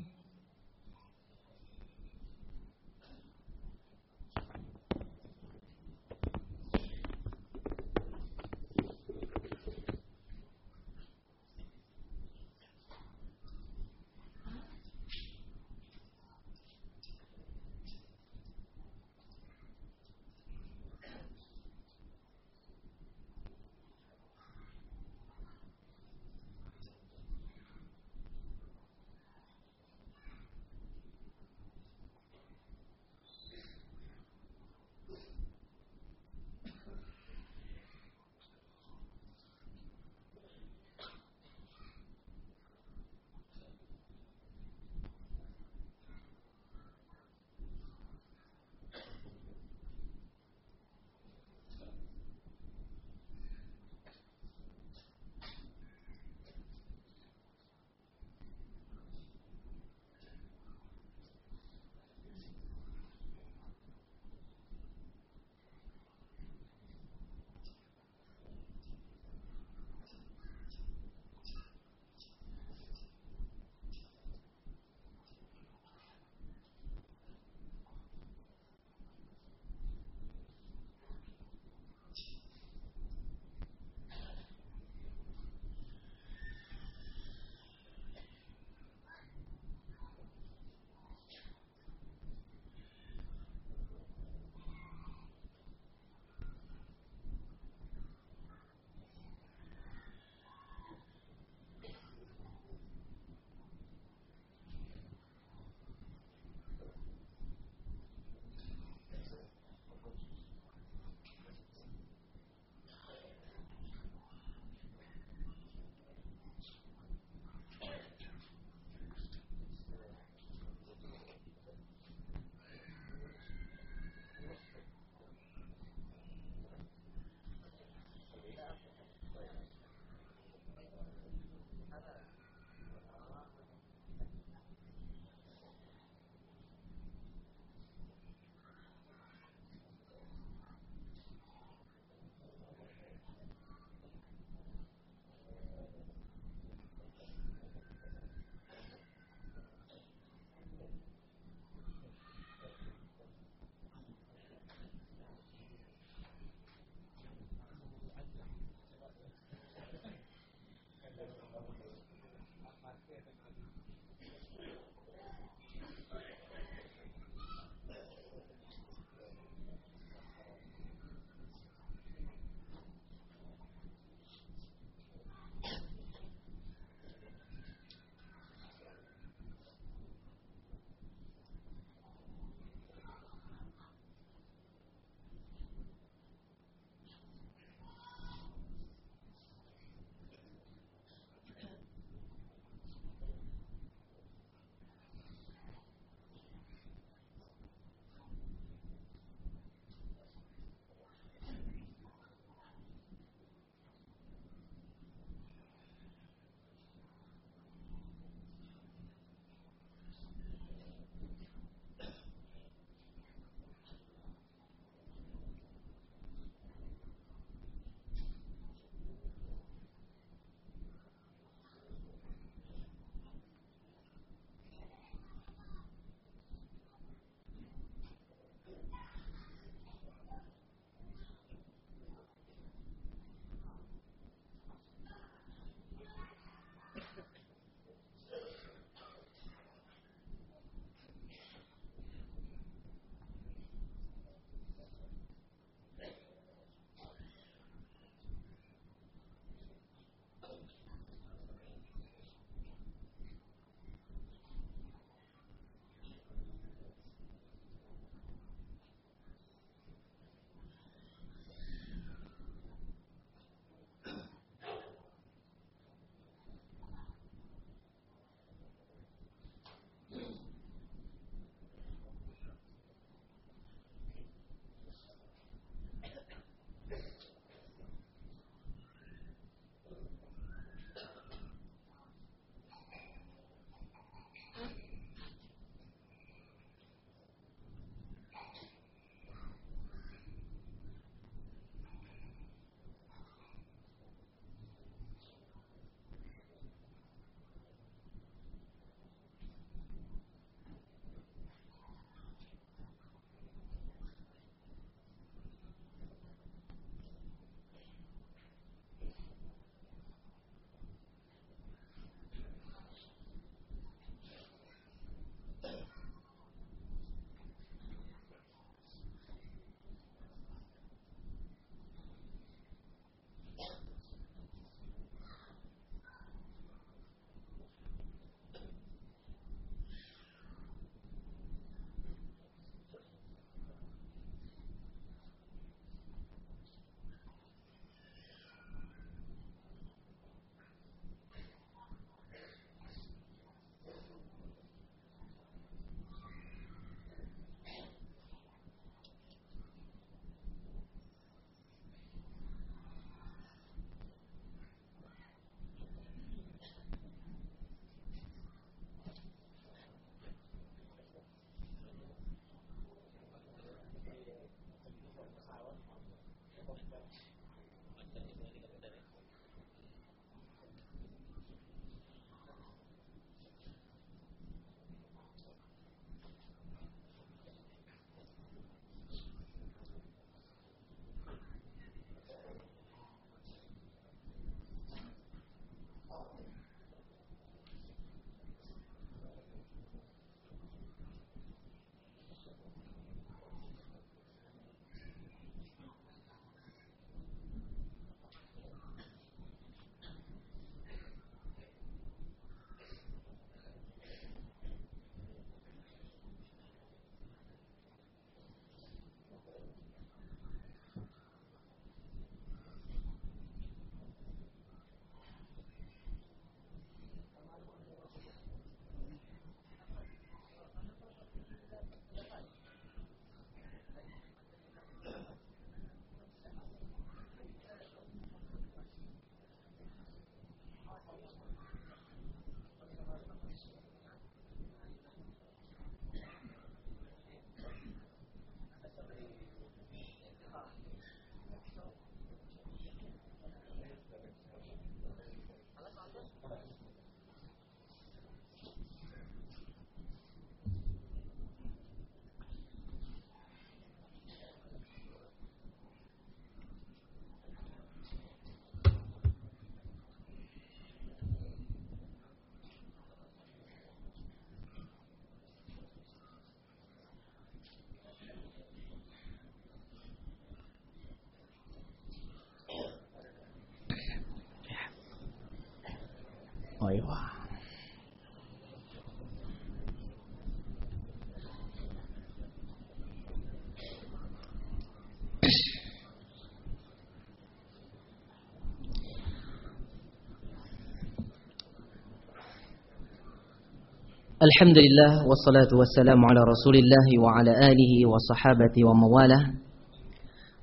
Alhamdulillah wassalatu wassalamu ala Rasulillah wa ala alihi wa sahabati wa mawalah.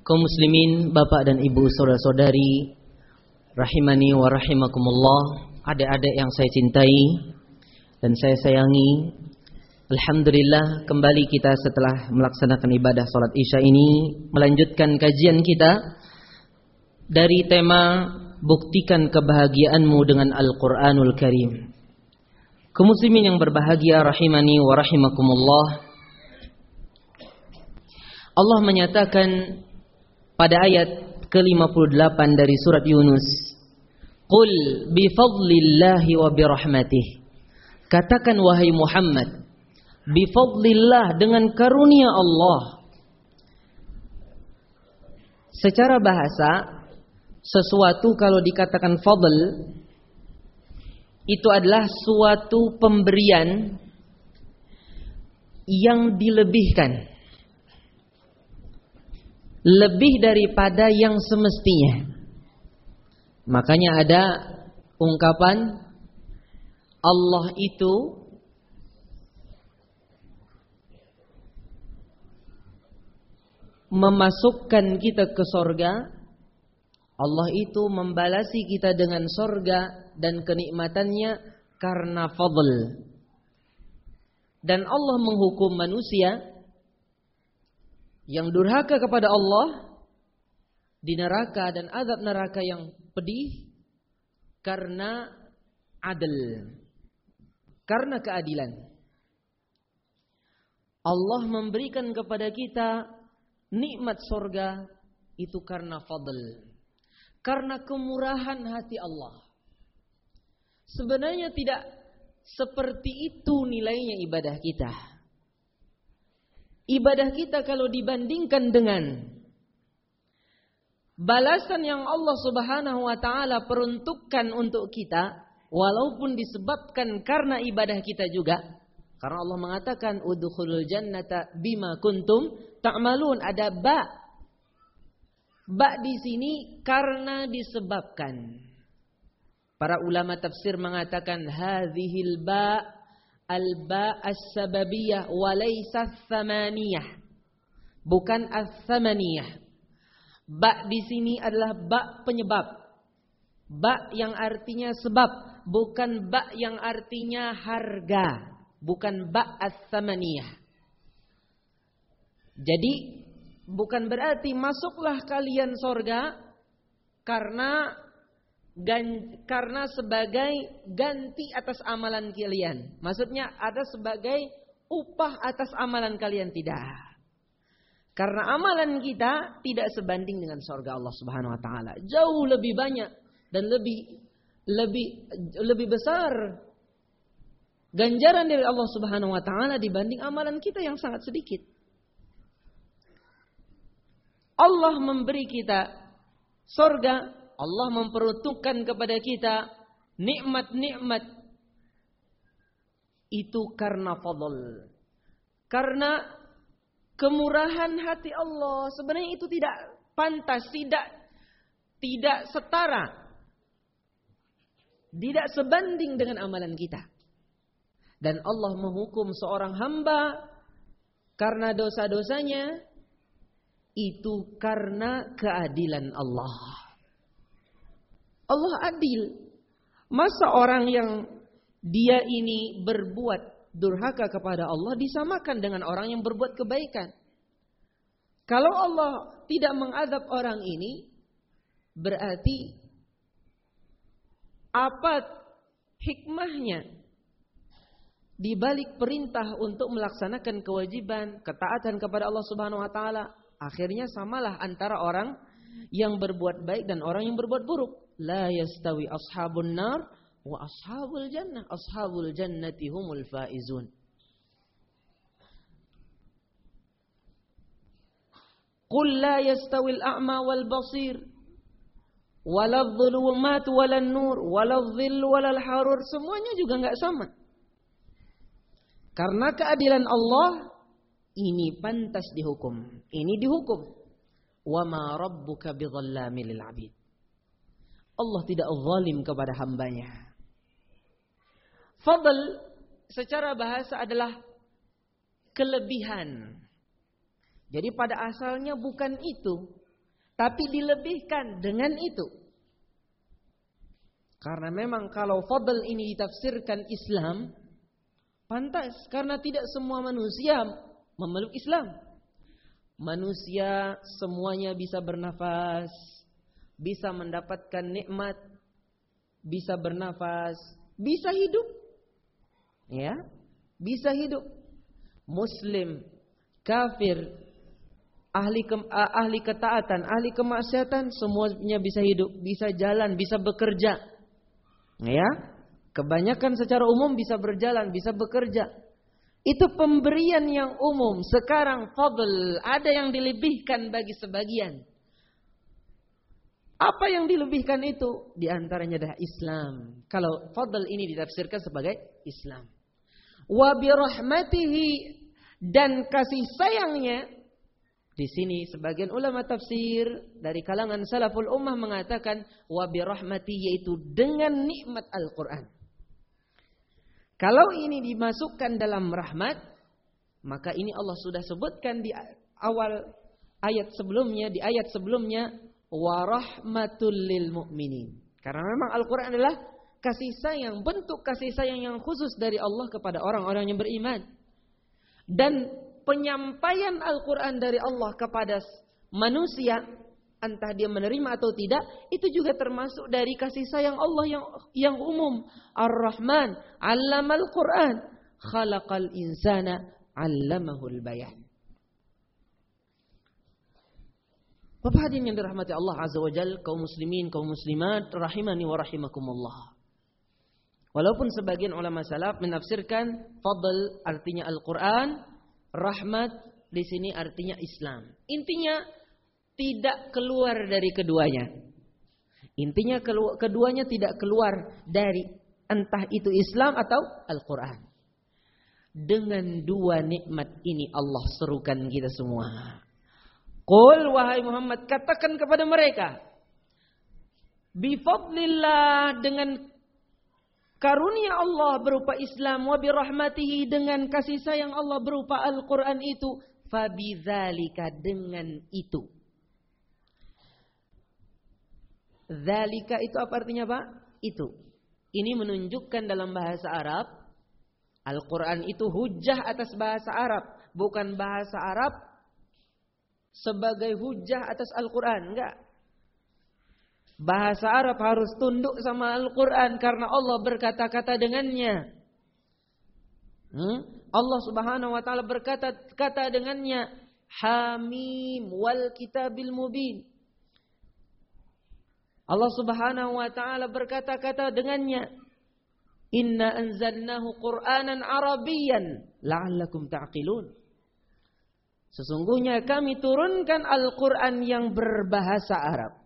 Kaum muslimin, bapak dan ibu saudara-saudari rahimani wa rahimakumullah, adik-adik yang saya cintai dan saya sayangi. Alhamdulillah kembali kita setelah melaksanakan ibadah salat Isya ini melanjutkan kajian kita dari tema buktikan kebahagiaanmu dengan Al-Qur'anul Karim. Kaum muslimin yang berbahagia rahimani wa rahimakumullah. Allah menyatakan pada ayat ke-58 dari surat Yunus, "Qul bi fadlillahi wa bi rahmatih." Katakan wahai Muhammad, bi fadlillah dengan karunia Allah. Secara bahasa, sesuatu kalau dikatakan fadl itu adalah suatu pemberian yang dilebihkan. Lebih daripada yang semestinya. Makanya ada ungkapan Allah itu memasukkan kita ke sorga. Allah itu membalasi kita dengan sorga dan kenikmatannya karena fadl. Dan Allah menghukum manusia yang durhaka kepada Allah di neraka dan azab neraka yang pedih karena adil. Karena keadilan. Allah memberikan kepada kita nikmat sorga itu karena fadl karena kemurahan hati Allah. Sebenarnya tidak seperti itu nilainya ibadah kita. Ibadah kita kalau dibandingkan dengan balasan yang Allah Subhanahu wa taala peruntukkan untuk kita walaupun disebabkan karena ibadah kita juga karena Allah mengatakan udkhulul jannata bima kuntum ta'malun ada ba Ba di sini karena disebabkan. Para ulama tafsir mengatakan hadhil ba al-ba as-sababiyah wa laysa. Bukan as-thamaniyah. Ba di sini adalah ba penyebab. Ba yang artinya sebab, bukan ba yang artinya harga, bukan ba as-thamaniyah. Jadi bukan berarti masuklah kalian sorga karena karena sebagai ganti atas amalan kalian. Maksudnya ada sebagai upah atas amalan kalian tidak. Karena amalan kita tidak sebanding dengan sorga Allah Subhanahu Wa Taala. Jauh lebih banyak dan lebih lebih lebih besar ganjaran dari Allah Subhanahu Wa Taala dibanding amalan kita yang sangat sedikit. Allah memberi kita sorga, Allah memperuntukkan kepada kita nikmat-nikmat itu karena fadl. Karena kemurahan hati Allah sebenarnya itu tidak pantas, tidak tidak setara. Tidak sebanding dengan amalan kita. Dan Allah menghukum seorang hamba karena dosa-dosanya itu karena keadilan Allah. Allah adil. Masa orang yang dia ini berbuat durhaka kepada Allah disamakan dengan orang yang berbuat kebaikan. Kalau Allah tidak mengadab orang ini, berarti apa hikmahnya di balik perintah untuk melaksanakan kewajiban ketaatan kepada Allah Subhanahu wa taala Akhirnya samalah antara orang yang berbuat baik dan orang yang berbuat buruk. La yastawi ashabun nar wa ashabul jannah. Ashabul jannati humul faizun. Qul la yastawi al-a'ma wal basir Waladzulumat walan nur, waladzil walal harur, semuanya juga nggak sama. Karena keadilan Allah ini pantas dihukum, ini dihukum. Wa rabbuka bidzallamin lil abid. Allah tidak zalim kepada hambanya. Fadl secara bahasa adalah kelebihan. Jadi pada asalnya bukan itu, tapi dilebihkan dengan itu. Karena memang kalau fadl ini ditafsirkan Islam, pantas karena tidak semua manusia memeluk Islam. Manusia semuanya bisa bernafas, bisa mendapatkan nikmat, bisa bernafas, bisa hidup. Ya, bisa hidup. Muslim, kafir, ahli ke, ahli ketaatan, ahli kemaksiatan semuanya bisa hidup, bisa jalan, bisa bekerja. Ya, kebanyakan secara umum bisa berjalan, bisa bekerja. Itu pemberian yang umum. Sekarang fadl ada yang dilebihkan bagi sebagian. Apa yang dilebihkan itu? Di antaranya adalah Islam. Kalau fadl ini ditafsirkan sebagai Islam. Wa birahmatihi dan kasih sayangnya di sini sebagian ulama tafsir dari kalangan salaful ummah mengatakan wa birahmati yaitu dengan nikmat Al-Qur'an. Kalau ini dimasukkan dalam rahmat, maka ini Allah sudah sebutkan di awal ayat sebelumnya, di ayat sebelumnya wa rahmatul lil mu'minin. Karena memang Al-Qur'an adalah kasih sayang, bentuk kasih sayang yang khusus dari Allah kepada orang-orang yang beriman. Dan penyampaian Al-Quran dari Allah kepada manusia, entah dia menerima atau tidak, itu juga termasuk dari kasih sayang Allah yang yang umum. Ar-Rahman, al Quran, khalaqal insana, allamahul bayan. Bapak hadirin yang dirahmati Allah Azza wa Jal, kaum muslimin, kaum muslimat, rahimani wa rahimakumullah. Walaupun sebagian ulama salaf menafsirkan fadl artinya Al-Quran Rahmat di sini artinya Islam. Intinya tidak keluar dari keduanya. Intinya keduanya tidak keluar dari entah itu Islam atau Al-Quran. Dengan dua nikmat ini Allah serukan kita semua. Qul wahai Muhammad katakan kepada mereka. Bifadlillah dengan Karunia Allah berupa Islam wa birahmatihi dengan kasih sayang Allah berupa Al-Quran itu. Fabidzalika dengan itu. Zalika itu apa artinya Pak? Itu. Ini menunjukkan dalam bahasa Arab. Al-Quran itu hujah atas bahasa Arab. Bukan bahasa Arab sebagai hujah atas Al-Quran. Enggak. Bahasa Arab harus tunduk sama Al-Quran karena Allah berkata-kata dengannya. Hmm? Allah subhanahu wa ta'ala berkata kata dengannya. Hamim wal kitabil mubin. Allah subhanahu wa ta'ala berkata-kata dengannya. Inna anzalnahu Qur'anan Arabiyan la'allakum ta'qilun. Sesungguhnya kami turunkan Al-Quran yang berbahasa Arab.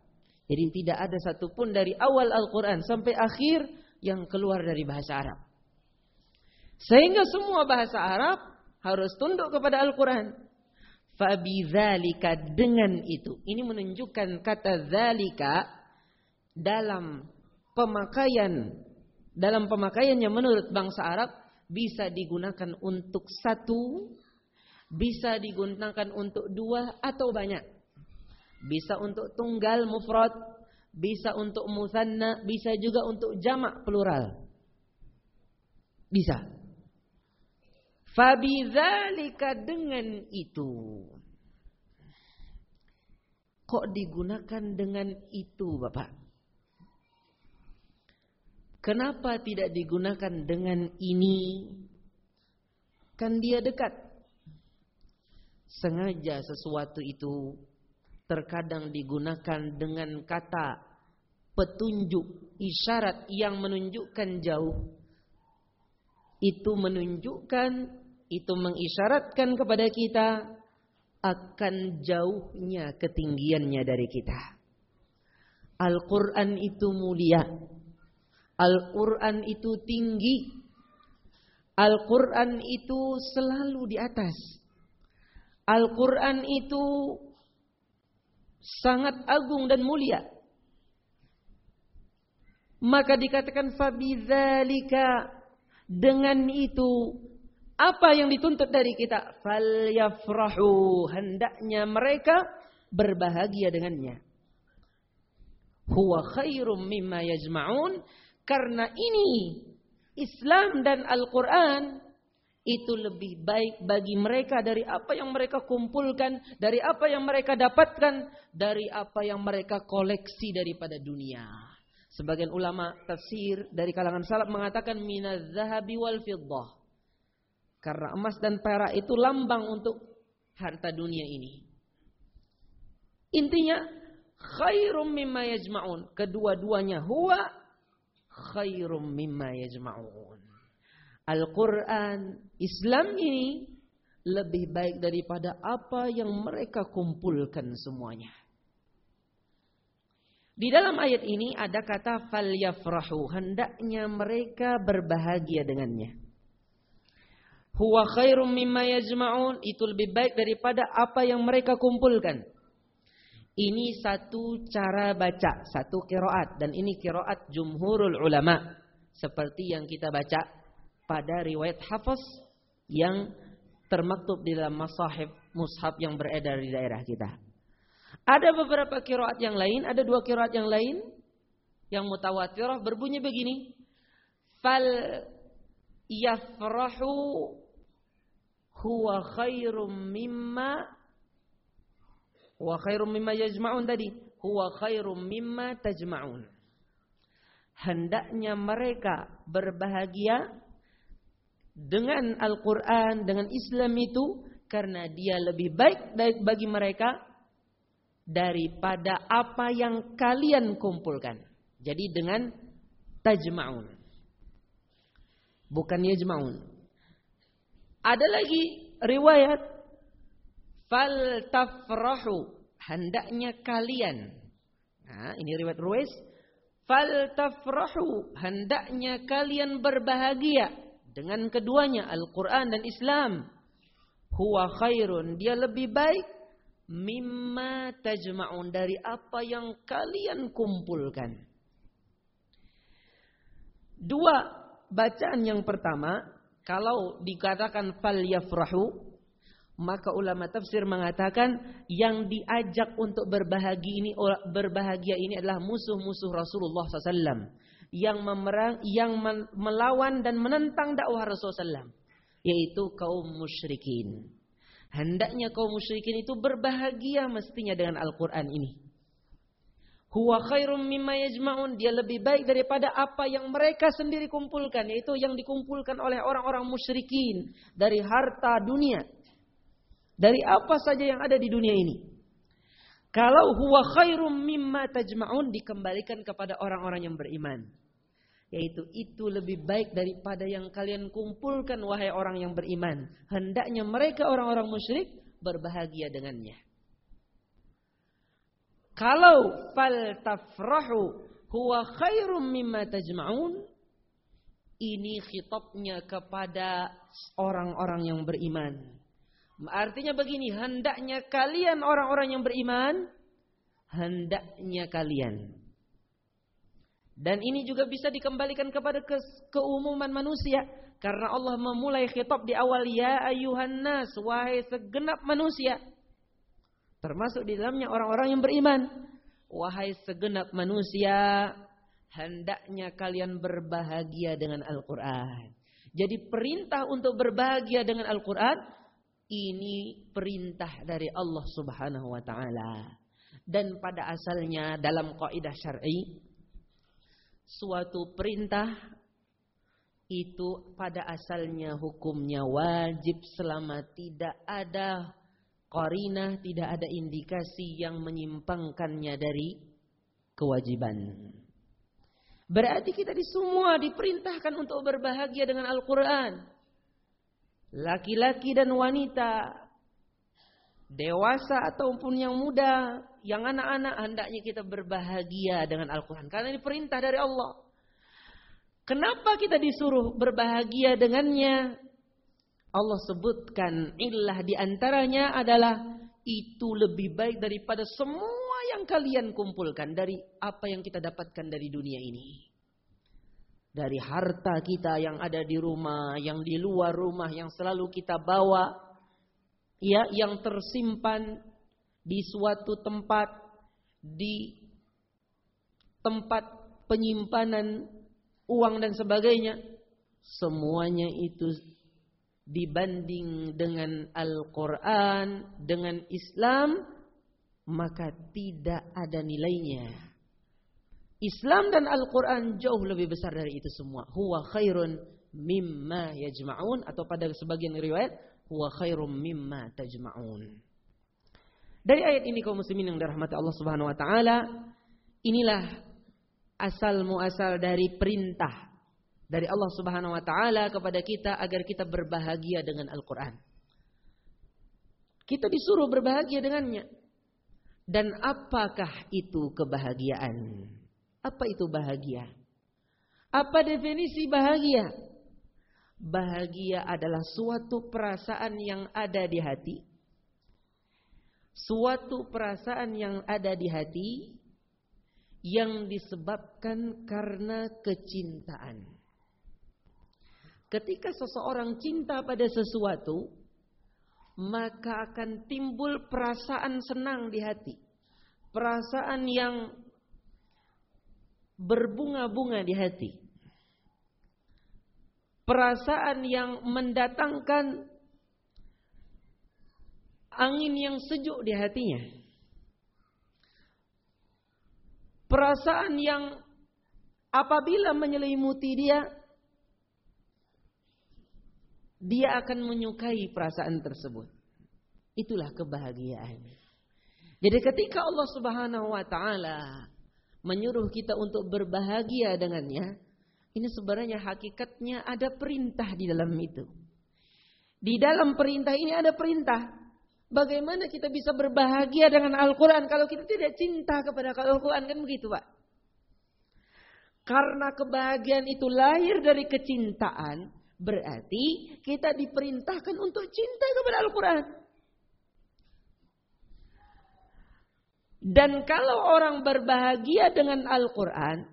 Jadi tidak ada satupun dari awal Al-Quran sampai akhir yang keluar dari bahasa Arab. Sehingga semua bahasa Arab harus tunduk kepada Al-Quran. Fabizalika dengan itu. Ini menunjukkan kata zalika dalam pemakaian dalam pemakaiannya menurut bangsa Arab bisa digunakan untuk satu, bisa digunakan untuk dua atau banyak bisa untuk tunggal mufrad, bisa untuk musanna, bisa juga untuk jamak plural. Bisa. Fabidzalika dengan itu. Kok digunakan dengan itu, Bapak? Kenapa tidak digunakan dengan ini? Kan dia dekat. Sengaja sesuatu itu terkadang digunakan dengan kata petunjuk, isyarat yang menunjukkan jauh. Itu menunjukkan, itu mengisyaratkan kepada kita akan jauhnya ketinggiannya dari kita. Al-Quran itu mulia. Al-Quran itu tinggi. Al-Quran itu selalu di atas. Al-Quran itu sangat agung dan mulia. Maka dikatakan fabidzalika dengan itu apa yang dituntut dari kita? Falyafrahu hendaknya mereka berbahagia dengannya. Huwa khairum mimma yajma'un karena ini Islam dan Al-Qur'an itu lebih baik bagi mereka dari apa yang mereka kumpulkan, dari apa yang mereka dapatkan, dari apa yang mereka koleksi daripada dunia. Sebagian ulama tafsir dari kalangan salaf mengatakan minaz zahabi wal fiddah. Karena emas dan perak itu lambang untuk harta dunia ini. Intinya khairum mimma yajma'un. Kedua-duanya huwa khairum mimma yajma'un. Al-Quran, Islam ini lebih baik daripada apa yang mereka kumpulkan semuanya. Di dalam ayat ini ada kata falyafrahu, hendaknya mereka berbahagia dengannya. Huwa khairum mimma yajma'un, itu lebih baik daripada apa yang mereka kumpulkan. Ini satu cara baca, satu kiroat. Dan ini kiroat jumhurul ulama. Seperti yang kita baca pada riwayat hafaz yang termaktub di dalam masahib mushaf yang beredar di daerah kita. Ada beberapa kiraat yang lain, ada dua kiraat yang lain yang mutawatirah berbunyi begini. Fal yafrahu huwa khairum mimma wa khairum mimma yajma'un tadi. Huwa khairum mimma tajma'un. Hendaknya mereka berbahagia dengan Al-Quran, dengan Islam itu karena dia lebih baik bagi mereka daripada apa yang kalian kumpulkan. Jadi dengan tajma'un. Bukan yajma'un. Ada lagi riwayat fal tafrahu hendaknya kalian. Nah, ini riwayat Ruwais. Fal tafrahu hendaknya kalian berbahagia dengan keduanya Al-Quran dan Islam. Huwa khairun. Dia lebih baik. Mimma tajma'un. Dari apa yang kalian kumpulkan. Dua bacaan yang pertama. Kalau dikatakan fal yafrahu. Maka ulama tafsir mengatakan yang diajak untuk berbahagia ini berbahagia ini adalah musuh-musuh Rasulullah SAW yang memerang, yang melawan dan menentang dakwah Rasulullah SAW, yaitu kaum musyrikin. Hendaknya kaum musyrikin itu berbahagia mestinya dengan Al-Quran ini. Huwa khairum mimma yajma'un. Dia lebih baik daripada apa yang mereka sendiri kumpulkan. Yaitu yang dikumpulkan oleh orang-orang musyrikin. Dari harta dunia. Dari apa saja yang ada di dunia ini. Kalau huwa khairum mimma tajma'un. Dikembalikan kepada orang-orang yang beriman yaitu itu lebih baik daripada yang kalian kumpulkan wahai orang yang beriman. Hendaknya mereka orang-orang musyrik berbahagia dengannya. Kalau fal tafrahu huwa khairum mimma tajma'un ini khitabnya kepada orang-orang yang beriman. Artinya begini, hendaknya kalian orang-orang yang beriman, hendaknya kalian dan ini juga bisa dikembalikan kepada ke keumuman manusia. Karena Allah memulai khitab di awal. Ya ayuhan nas. Wahai segenap manusia. Termasuk di dalamnya orang-orang yang beriman. Wahai segenap manusia. Hendaknya kalian berbahagia dengan Al-Quran. Jadi perintah untuk berbahagia dengan Al-Quran. Ini perintah dari Allah subhanahu wa ta'ala. Dan pada asalnya dalam kaidah syar'i suatu perintah itu pada asalnya hukumnya wajib selama tidak ada qarinah, tidak ada indikasi yang menyimpangkannya dari kewajiban. Berarti kita di semua diperintahkan untuk berbahagia dengan Al-Quran. Laki-laki dan wanita dewasa ataupun yang muda, yang anak-anak hendaknya kita berbahagia dengan Al-Quran. Karena ini perintah dari Allah. Kenapa kita disuruh berbahagia dengannya? Allah sebutkan illah di antaranya adalah itu lebih baik daripada semua yang kalian kumpulkan dari apa yang kita dapatkan dari dunia ini. Dari harta kita yang ada di rumah, yang di luar rumah, yang selalu kita bawa, ya yang tersimpan di suatu tempat di tempat penyimpanan uang dan sebagainya semuanya itu dibanding dengan Al-Qur'an dengan Islam maka tidak ada nilainya Islam dan Al-Quran jauh lebih besar dari itu semua. Huwa khairun mimma yajma'un. Atau pada sebagian riwayat huwa khairum mimma tajma'un. Dari ayat ini kaum muslimin yang dirahmati Allah Subhanahu wa taala, inilah asal muasal dari perintah dari Allah Subhanahu wa taala kepada kita agar kita berbahagia dengan Al-Qur'an. Kita disuruh berbahagia dengannya. Dan apakah itu kebahagiaan? Apa itu bahagia? Apa definisi bahagia? Bahagia adalah suatu perasaan yang ada di hati. Suatu perasaan yang ada di hati yang disebabkan karena kecintaan. Ketika seseorang cinta pada sesuatu, maka akan timbul perasaan senang di hati. Perasaan yang berbunga-bunga di hati perasaan yang mendatangkan angin yang sejuk di hatinya. Perasaan yang apabila menyelimuti dia, dia akan menyukai perasaan tersebut. Itulah kebahagiaan. Jadi ketika Allah Subhanahu wa taala menyuruh kita untuk berbahagia dengannya, ini sebenarnya hakikatnya ada perintah di dalam itu. Di dalam perintah ini ada perintah. Bagaimana kita bisa berbahagia dengan Al-Quran kalau kita tidak cinta kepada Al-Quran kan begitu Pak. Karena kebahagiaan itu lahir dari kecintaan, berarti kita diperintahkan untuk cinta kepada Al-Quran. Dan kalau orang berbahagia dengan Al-Quran,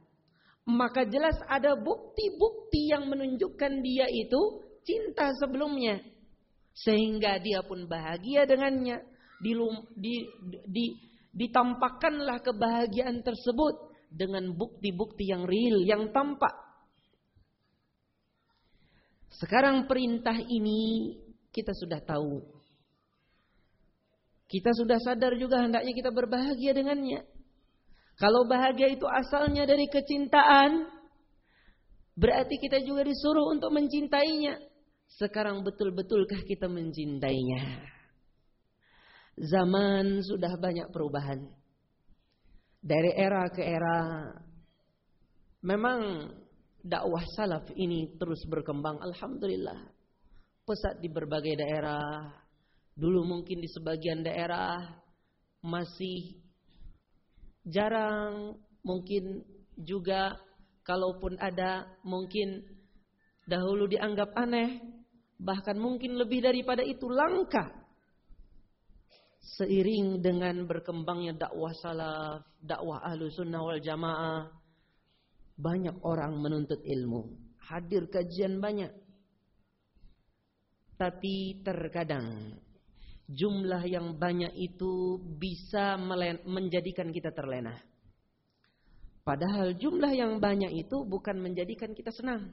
maka jelas ada bukti-bukti yang menunjukkan dia itu cinta sebelumnya. Sehingga dia pun bahagia dengannya. Di, di, di, ditampakkanlah kebahagiaan tersebut dengan bukti-bukti yang real, yang tampak. Sekarang perintah ini kita sudah tahu. Kita sudah sadar juga hendaknya kita berbahagia dengannya. Kalau bahagia itu asalnya dari kecintaan, berarti kita juga disuruh untuk mencintainya. Sekarang betul-betulkah kita mencintainya? Zaman sudah banyak perubahan. Dari era ke era, memang dakwah salaf ini terus berkembang. Alhamdulillah. Pesat di berbagai daerah. Dulu mungkin di sebagian daerah masih jarang, mungkin juga kalaupun ada mungkin dahulu dianggap aneh, bahkan mungkin lebih daripada itu langka. Seiring dengan berkembangnya dakwah salaf, dakwah ahlu sunnah wal jamaah, banyak orang menuntut ilmu. Hadir kajian banyak. Tapi terkadang jumlah yang banyak itu bisa menjadikan kita terlena. Padahal jumlah yang banyak itu bukan menjadikan kita senang.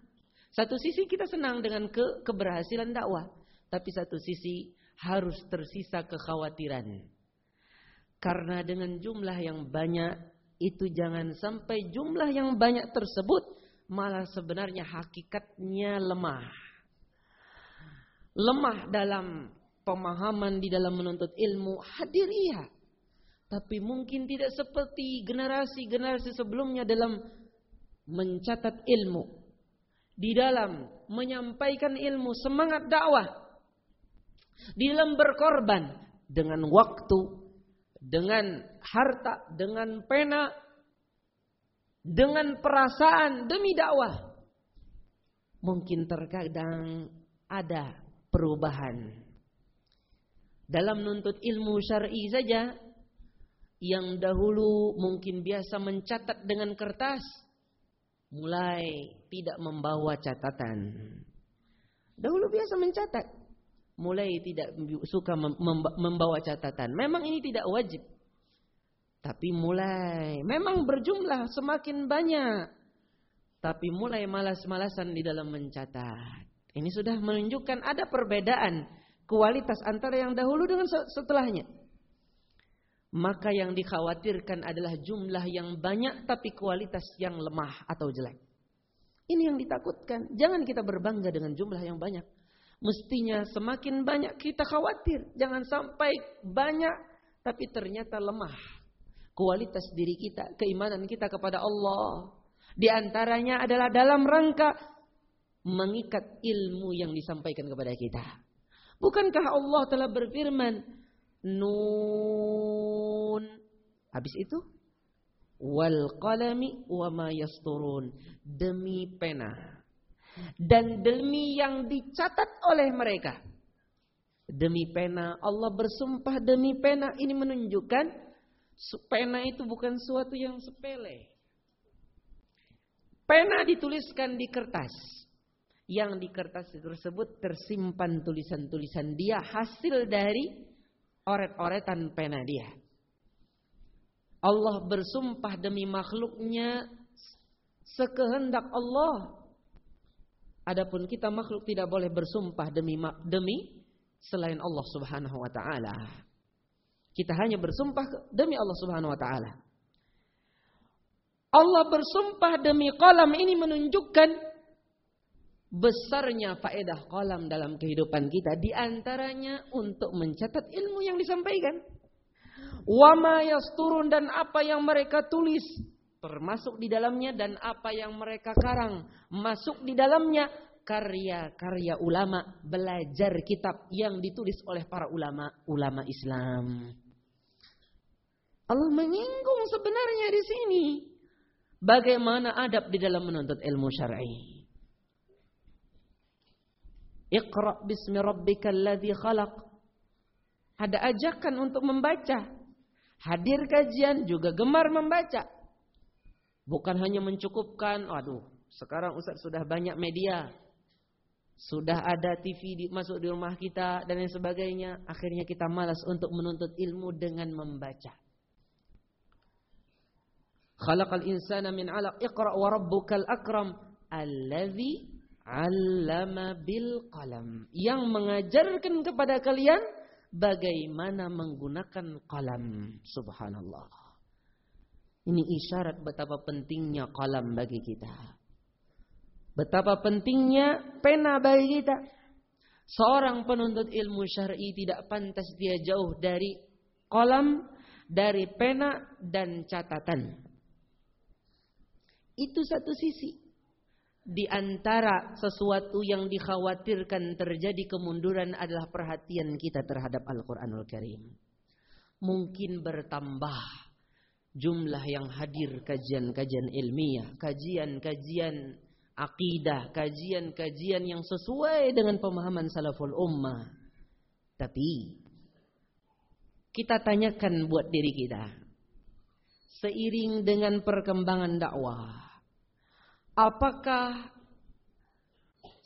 Satu sisi kita senang dengan ke keberhasilan dakwah, tapi satu sisi harus tersisa kekhawatiran. Karena dengan jumlah yang banyak itu jangan sampai jumlah yang banyak tersebut malah sebenarnya hakikatnya lemah. Lemah dalam pemahaman di dalam menuntut ilmu hadir iya. Tapi mungkin tidak seperti generasi-generasi sebelumnya dalam mencatat ilmu. Di dalam menyampaikan ilmu, semangat dakwah. Di dalam berkorban. dengan waktu, dengan harta, dengan pena, dengan perasaan demi dakwah. Mungkin terkadang ada perubahan. Dalam nuntut ilmu syar'i saja yang dahulu mungkin biasa mencatat dengan kertas mulai tidak membawa catatan. Dahulu biasa mencatat, mulai tidak suka membawa catatan. Memang ini tidak wajib. Tapi mulai memang berjumlah semakin banyak. Tapi mulai malas-malasan di dalam mencatat. Ini sudah menunjukkan ada perbedaan kualitas antara yang dahulu dengan setelahnya. Maka yang dikhawatirkan adalah jumlah yang banyak tapi kualitas yang lemah atau jelek. Ini yang ditakutkan. Jangan kita berbangga dengan jumlah yang banyak. Mestinya semakin banyak kita khawatir. Jangan sampai banyak tapi ternyata lemah. Kualitas diri kita, keimanan kita kepada Allah. Di antaranya adalah dalam rangka mengikat ilmu yang disampaikan kepada kita. Bukankah Allah telah berfirman, Nun. Habis itu, wal qalami wa ma yasturun. Demi pena. Dan demi yang dicatat oleh mereka. Demi pena. Allah bersumpah demi pena. Ini menunjukkan pena itu bukan suatu yang sepele. Pena dituliskan di kertas. Yang di kertas tersebut tersimpan tulisan-tulisan dia hasil dari oret-oretan pena dia Allah bersumpah demi makhluknya sekehendak Allah. Adapun kita makhluk tidak boleh bersumpah demi demi selain Allah Subhanahu wa taala. Kita hanya bersumpah demi Allah Subhanahu wa taala. Allah bersumpah demi kolam ini menunjukkan besarnya faedah kolam dalam kehidupan kita. Di antaranya untuk mencatat ilmu yang disampaikan. Wama yasturun dan apa yang mereka tulis termasuk di dalamnya dan apa yang mereka karang masuk di dalamnya karya-karya ulama belajar kitab yang ditulis oleh para ulama ulama Islam. Allah menyinggung sebenarnya di sini bagaimana adab di dalam menuntut ilmu syar'i. Iqra bismi rabbikal ladzi khalaq. Ada ajakan untuk membaca hadir kajian juga gemar membaca. Bukan hanya mencukupkan, aduh, sekarang Ustaz sudah banyak media. Sudah ada TV di, masuk di rumah kita dan lain sebagainya. Akhirnya kita malas untuk menuntut ilmu dengan membaca. Khalaqal insana min 'alaq. Iqra wa rabbukal akram allazi 'allama bil qalam. Yang mengajarkan kepada kalian bagaimana menggunakan kalam. Subhanallah. Ini isyarat betapa pentingnya kalam bagi kita. Betapa pentingnya pena bagi kita. Seorang penuntut ilmu syar'i tidak pantas dia jauh dari kolam, dari pena dan catatan. Itu satu sisi di antara sesuatu yang dikhawatirkan terjadi kemunduran adalah perhatian kita terhadap Al-Quranul Karim. Mungkin bertambah jumlah yang hadir kajian-kajian ilmiah, kajian-kajian akidah, kajian-kajian yang sesuai dengan pemahaman salaful ummah. Tapi kita tanyakan buat diri kita. Seiring dengan perkembangan dakwah, Apakah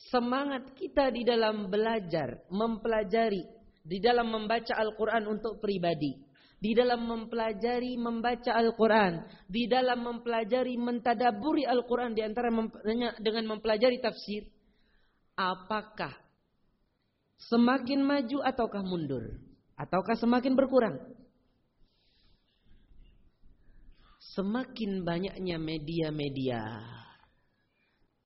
semangat kita di dalam belajar, mempelajari, di dalam membaca Al-Quran untuk pribadi, di dalam mempelajari membaca Al-Quran, di dalam mempelajari mentadaburi Al-Quran di antara dengan mempelajari tafsir, apakah semakin maju ataukah mundur? Ataukah semakin berkurang? Semakin banyaknya media-media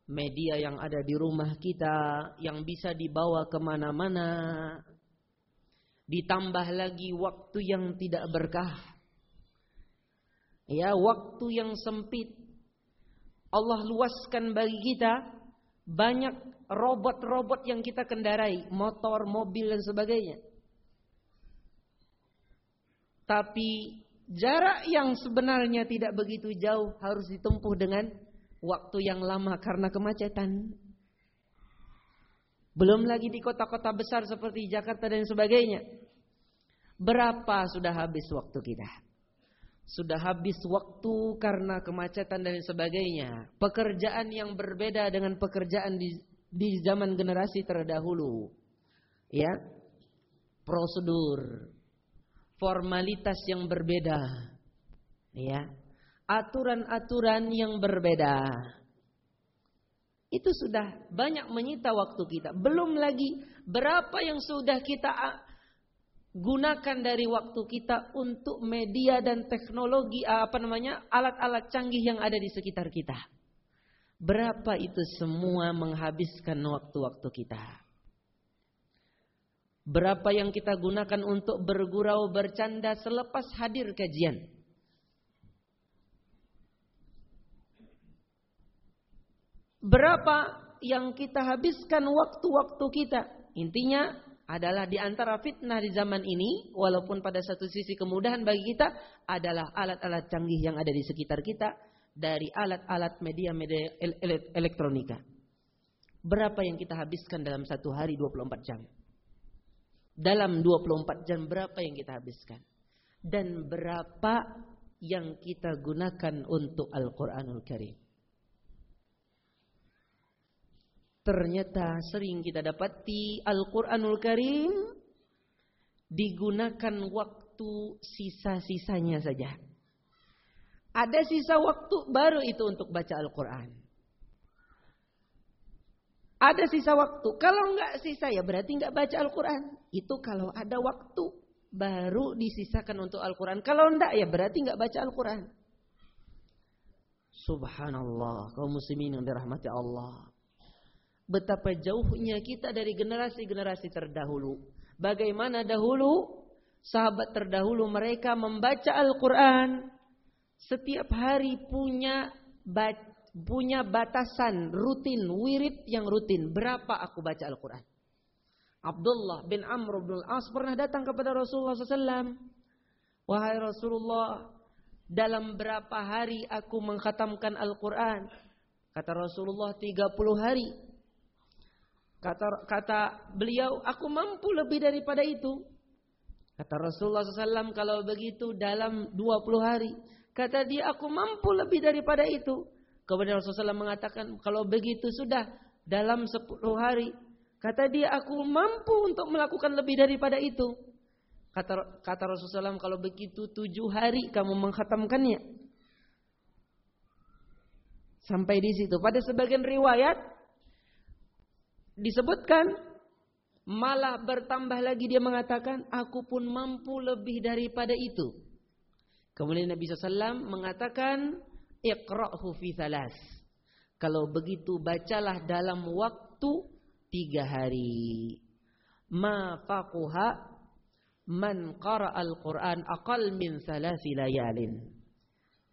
media yang ada di rumah kita yang bisa dibawa ke mana-mana. Ditambah lagi waktu yang tidak berkah. Ya, waktu yang sempit. Allah luaskan bagi kita banyak robot-robot yang kita kendarai, motor, mobil dan sebagainya. Tapi jarak yang sebenarnya tidak begitu jauh harus ditempuh dengan waktu yang lama karena kemacetan. Belum lagi di kota-kota besar seperti Jakarta dan sebagainya. Berapa sudah habis waktu kita? Sudah habis waktu karena kemacetan dan sebagainya. Pekerjaan yang berbeda dengan pekerjaan di, di zaman generasi terdahulu. Ya. Prosedur. Formalitas yang berbeda. Ya. Aturan-aturan yang berbeda itu sudah banyak menyita waktu kita. Belum lagi berapa yang sudah kita gunakan dari waktu kita untuk media dan teknologi apa namanya alat-alat canggih yang ada di sekitar kita. Berapa itu semua menghabiskan waktu-waktu kita. Berapa yang kita gunakan untuk bergurau bercanda selepas hadir kajian. Berapa yang kita habiskan waktu-waktu kita? Intinya adalah di antara fitnah di zaman ini, walaupun pada satu sisi kemudahan bagi kita, adalah alat-alat canggih yang ada di sekitar kita dari alat-alat media-media elektronika. Berapa yang kita habiskan dalam satu hari 24 jam? Dalam 24 jam berapa yang kita habiskan? Dan berapa yang kita gunakan untuk Al-Quranul Karim? Ternyata sering kita dapati Al-Quranul Karim digunakan waktu sisa-sisanya saja. Ada sisa waktu baru itu untuk baca Al-Quran. Ada sisa waktu. Kalau nggak sisa ya berarti nggak baca Al-Quran. Itu kalau ada waktu baru disisakan untuk Al-Quran. Kalau enggak ya berarti nggak baca Al-Quran. Subhanallah. Kaum muslimin yang dirahmati Allah betapa jauhnya kita dari generasi-generasi terdahulu. Bagaimana dahulu sahabat terdahulu mereka membaca Al-Quran setiap hari punya punya batasan rutin wirid yang rutin berapa aku baca Al-Quran. Abdullah bin Amr bin As pernah datang kepada Rasulullah SAW. Wahai Rasulullah, dalam berapa hari aku mengkhatamkan Al-Quran? Kata Rasulullah 30 hari. Kata, kata beliau, aku mampu lebih daripada itu. Kata Rasulullah SAW, kalau begitu dalam 20 hari. Kata dia, aku mampu lebih daripada itu. Kemudian Rasulullah SAW mengatakan, kalau begitu sudah dalam 10 hari. Kata dia, aku mampu untuk melakukan lebih daripada itu. Kata, kata Rasulullah SAW, kalau begitu tujuh hari kamu menghatamkannya. Sampai di situ. Pada sebagian riwayat, disebutkan malah bertambah lagi dia mengatakan aku pun mampu lebih daripada itu. Kemudian Nabi SAW mengatakan iqra'hu fi thalas. Kalau begitu bacalah dalam waktu tiga hari. Ma faquha man qara al-Quran aqal min thalathi layalin.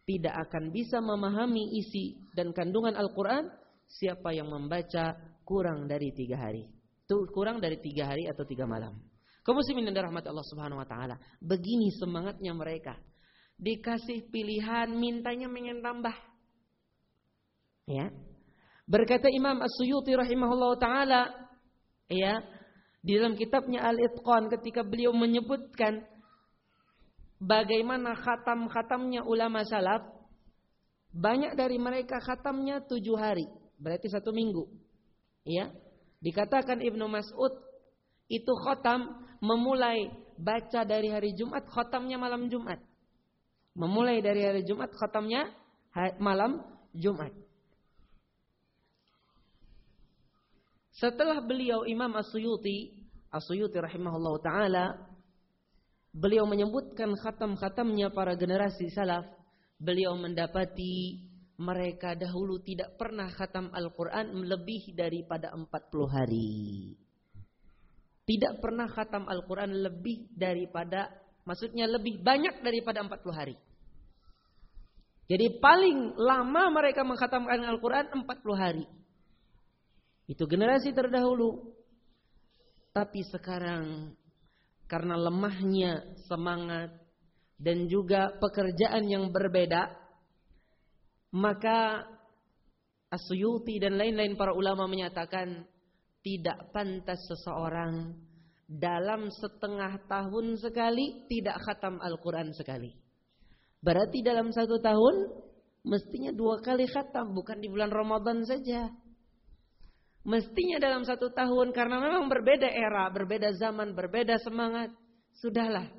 Tidak akan bisa memahami isi dan kandungan Al-Quran siapa yang membaca kurang dari tiga hari. Kurang dari tiga hari atau tiga malam. Kaum dan rahmat Allah Subhanahu wa taala. Begini semangatnya mereka. Dikasih pilihan mintanya ingin tambah. Ya. Berkata Imam As-Suyuti rahimahullah taala ya di dalam kitabnya Al-Itqan ketika beliau menyebutkan bagaimana khatam-khatamnya ulama salaf banyak dari mereka khatamnya tujuh hari berarti satu minggu Ya, dikatakan Ibnu Mas'ud itu khotam memulai baca dari hari Jumat, khotamnya malam Jumat. Memulai dari hari Jumat, khotamnya malam Jumat. Setelah beliau Imam As-Suyuti, As-Suyuti rahimahullah taala, beliau menyebutkan khatam-khatamnya para generasi salaf, beliau mendapati mereka dahulu tidak pernah khatam Al-Quran lebih daripada 40 hari. Tidak pernah khatam Al-Quran lebih daripada, maksudnya lebih banyak daripada 40 hari. Jadi paling lama mereka mengkhatamkan Al-Quran 40 hari. Itu generasi terdahulu. Tapi sekarang karena lemahnya semangat, dan juga pekerjaan yang berbeda, maka Asyuti dan lain-lain para ulama menyatakan tidak pantas seseorang dalam setengah tahun sekali tidak khatam Al-Quran sekali. Berarti dalam satu tahun mestinya dua kali khatam, bukan di bulan Ramadan saja. Mestinya dalam satu tahun karena memang berbeda era, berbeda zaman, berbeda semangat. Sudahlah,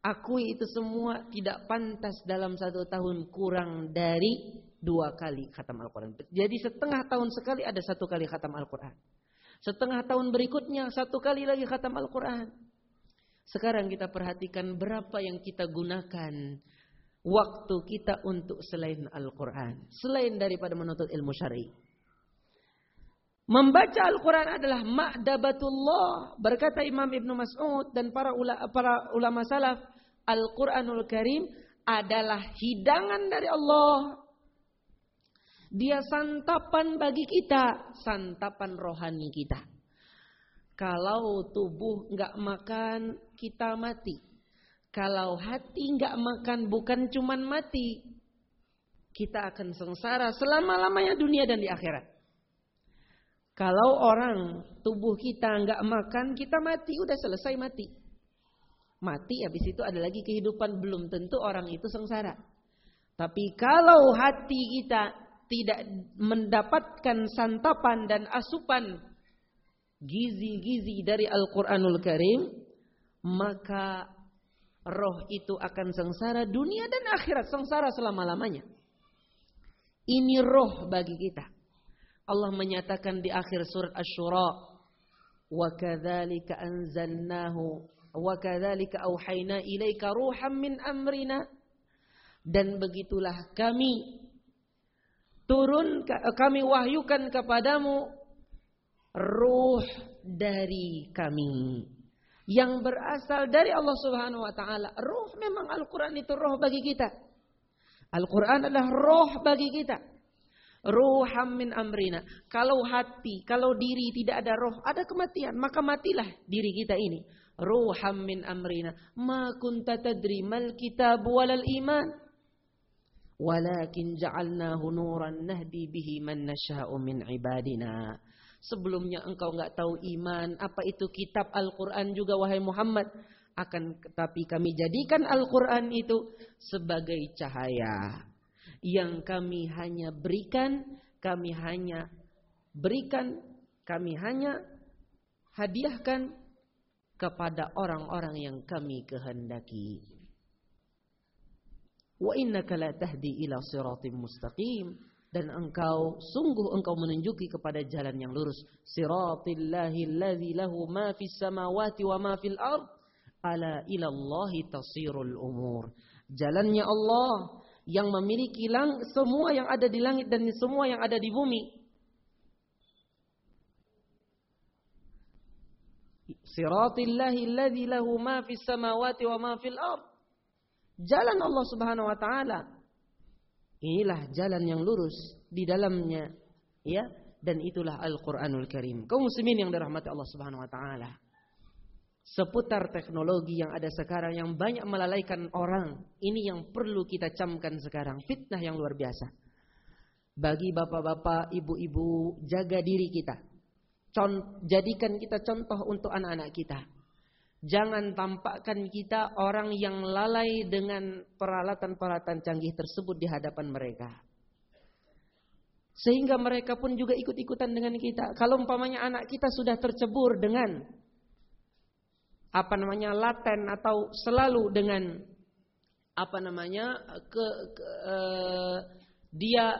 akui itu semua tidak pantas dalam satu tahun kurang dari dua kali khatam Al-Quran. Jadi setengah tahun sekali ada satu kali khatam Al-Quran. Setengah tahun berikutnya satu kali lagi khatam Al-Quran. Sekarang kita perhatikan berapa yang kita gunakan waktu kita untuk selain Al-Quran. Selain daripada menuntut ilmu syari. Membaca Al-Quran adalah ma'dabatullah. Berkata Imam Ibn Mas'ud dan para ulama, para ulama salaf. Al-Quranul Karim adalah hidangan dari Allah. Dia santapan bagi kita. Santapan rohani kita. Kalau tubuh nggak makan, kita mati. Kalau hati nggak makan, bukan cuman mati. Kita akan sengsara selama-lamanya dunia dan di akhirat. Kalau orang tubuh kita nggak makan, kita mati, udah selesai mati. Mati habis itu ada lagi kehidupan belum tentu orang itu sengsara. Tapi kalau hati kita tidak mendapatkan santapan dan asupan gizi-gizi dari Al-Qur'anul Karim, maka roh itu akan sengsara dunia dan akhirat, sengsara selama-lamanya. Ini roh bagi kita. Allah menyatakan di akhir surat Asy-Syura, "Wa kadzalika anzalnahu wa ilaika ruham min amrina." Dan begitulah kami turun kami wahyukan kepadamu ruh dari kami yang berasal dari Allah Subhanahu wa taala. Ruh memang Al-Qur'an itu roh bagi kita. Al-Qur'an adalah roh bagi kita. Ruham min amrina. Kalau hati, kalau diri tidak ada roh, ada kematian. Maka matilah diri kita ini. Ruham min amrina. Ma kunta tadri mal kitab walal iman. Walakin ja'alnahu nuran nahdi bihi man nasha'u min ibadina. Sebelumnya engkau enggak tahu iman, apa itu kitab Al-Quran juga wahai Muhammad. Akan tetapi kami jadikan Al-Quran itu sebagai cahaya yang kami hanya berikan, kami hanya berikan, kami hanya hadiahkan kepada orang-orang yang kami kehendaki. Wa innaka la tahdi ila siratim mustaqim. Dan engkau sungguh engkau menunjuki kepada jalan yang lurus. Siratillahi alladzi lahu ma fis samawati wa ma fil ard. Ala ila Allahi tasirul umur. Jalannya Allah yang memiliki lang semua yang ada di langit dan semua yang ada di bumi. Siratillahi lahu ma fis samawati wa ma fil ard. Jalan Allah Subhanahu wa taala. Inilah jalan yang lurus di dalamnya ya dan itulah Al-Qur'anul Karim. Kaum muslimin yang dirahmati Allah Subhanahu wa taala seputar teknologi yang ada sekarang yang banyak melalaikan orang. Ini yang perlu kita camkan sekarang. Fitnah yang luar biasa. Bagi bapak-bapak, ibu-ibu, jaga diri kita. Con jadikan kita contoh untuk anak-anak kita. Jangan tampakkan kita orang yang lalai dengan peralatan-peralatan canggih tersebut di hadapan mereka. Sehingga mereka pun juga ikut-ikutan dengan kita. Kalau umpamanya anak kita sudah tercebur dengan apa namanya laten atau selalu dengan apa namanya ke, ke uh, dia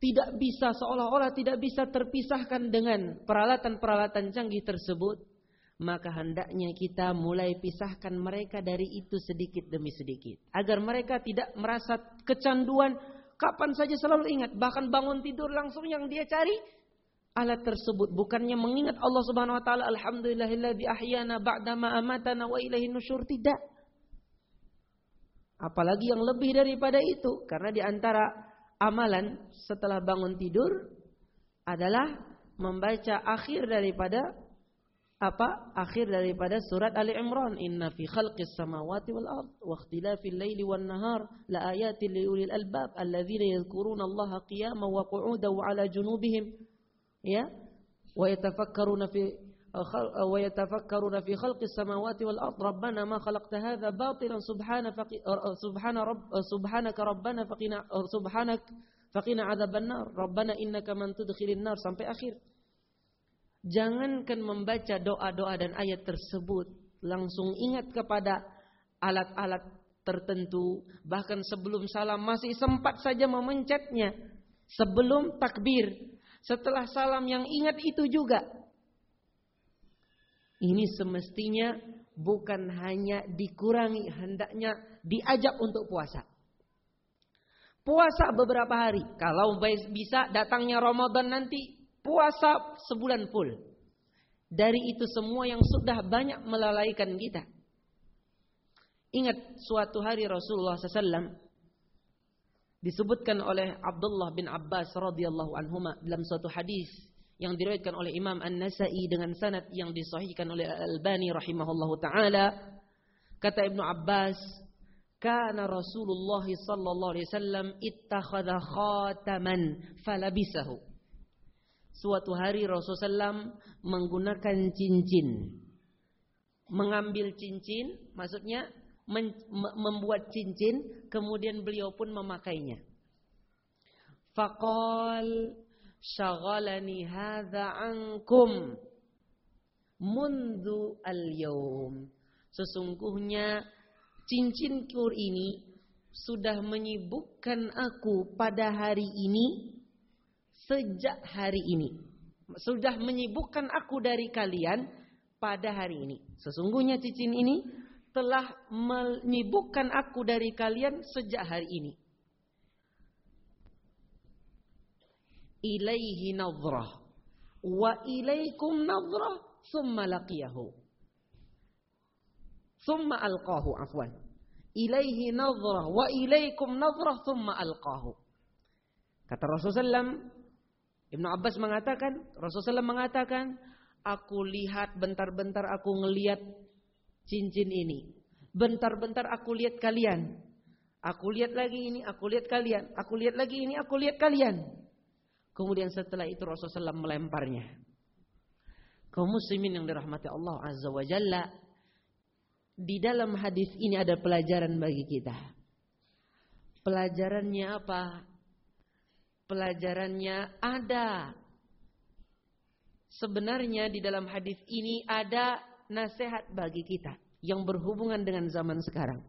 tidak bisa seolah-olah tidak bisa terpisahkan dengan peralatan-peralatan canggih tersebut maka hendaknya kita mulai pisahkan mereka dari itu sedikit demi sedikit. Agar mereka tidak merasa kecanduan kapan saja selalu ingat bahkan bangun tidur langsung yang dia cari alat tersebut. Bukannya mengingat Allah Subhanahu wa taala alhamdulillahilladzi ahyana ba'dama amatana wa ilaihi nusyur. Tidak. Apalagi yang lebih daripada itu. Karena di antara amalan setelah bangun tidur adalah membaca akhir daripada apa akhir daripada surat Ali Imran. Inna fi khalqis samawati wal ard wa ikhtilafil laili wan nahar la ayatin li ulil albab alladzina yadhkuruna Allah qiyaman wa qu'udan wa ala junubihim ya? Wa yatafakkaruna fi wa yatafakkaruna fi khalqis samawati wal ard rabbana ma khalaqta hadha batilan subhana subhana rabb subhanaka rabbana faqina subhanak faqina adzaban nar. Rabbana innaka man tudkhilin nar. Sampai akhir. Jangankan membaca doa-doa dan ayat tersebut, langsung ingat kepada alat-alat tertentu, bahkan sebelum salam masih sempat saja memencetnya. Sebelum takbir, setelah salam yang ingat itu juga. Ini semestinya bukan hanya dikurangi, hendaknya diajak untuk puasa. Puasa beberapa hari. Kalau bisa datangnya Ramadan nanti puasa sebulan full. Dari itu semua yang sudah banyak melalaikan kita. Ingat suatu hari Rasulullah SAW disebutkan oleh Abdullah bin Abbas radhiyallahu anhuma dalam suatu hadis yang diriwayatkan oleh Imam An-Nasa'i dengan sanad yang disahihkan oleh Al-Albani rahimahullahu taala kata Ibnu Abbas kana Rasulullah sallallahu alaihi wasallam ittakhadha khataman falabisahu Suatu hari Rasulullah SAW menggunakan cincin. Mengambil cincin, maksudnya membuat cincin, kemudian beliau pun memakainya. Faqal syaghalani hadha ankum mundu al-yawm. Sesungguhnya cincin kur ini sudah menyibukkan aku pada hari ini sejak hari ini. Sudah menyibukkan aku dari kalian pada hari ini. Sesungguhnya cincin ini telah menyibukkan aku dari kalian sejak hari ini. Ilaihi nazrah wa ilaikum nazrah summa laqiyahu. Summa alqahu afwan. Ilaihi nazrah wa ilaikum nazrah summa alqahu. Kata Rasulullah Ibnu Abbas mengatakan, Rasulullah mengatakan, aku lihat bentar-bentar aku ngelihat cincin ini. Bentar-bentar aku lihat kalian. Aku lihat lagi ini, aku lihat kalian. Aku lihat lagi ini, aku lihat kalian. Kemudian setelah itu Rasulullah melemparnya. Kaum muslimin yang dirahmati Allah Azza wa Jalla. Di dalam hadis ini ada pelajaran bagi kita. Pelajarannya apa? pelajarannya ada. Sebenarnya di dalam hadis ini ada nasihat bagi kita yang berhubungan dengan zaman sekarang.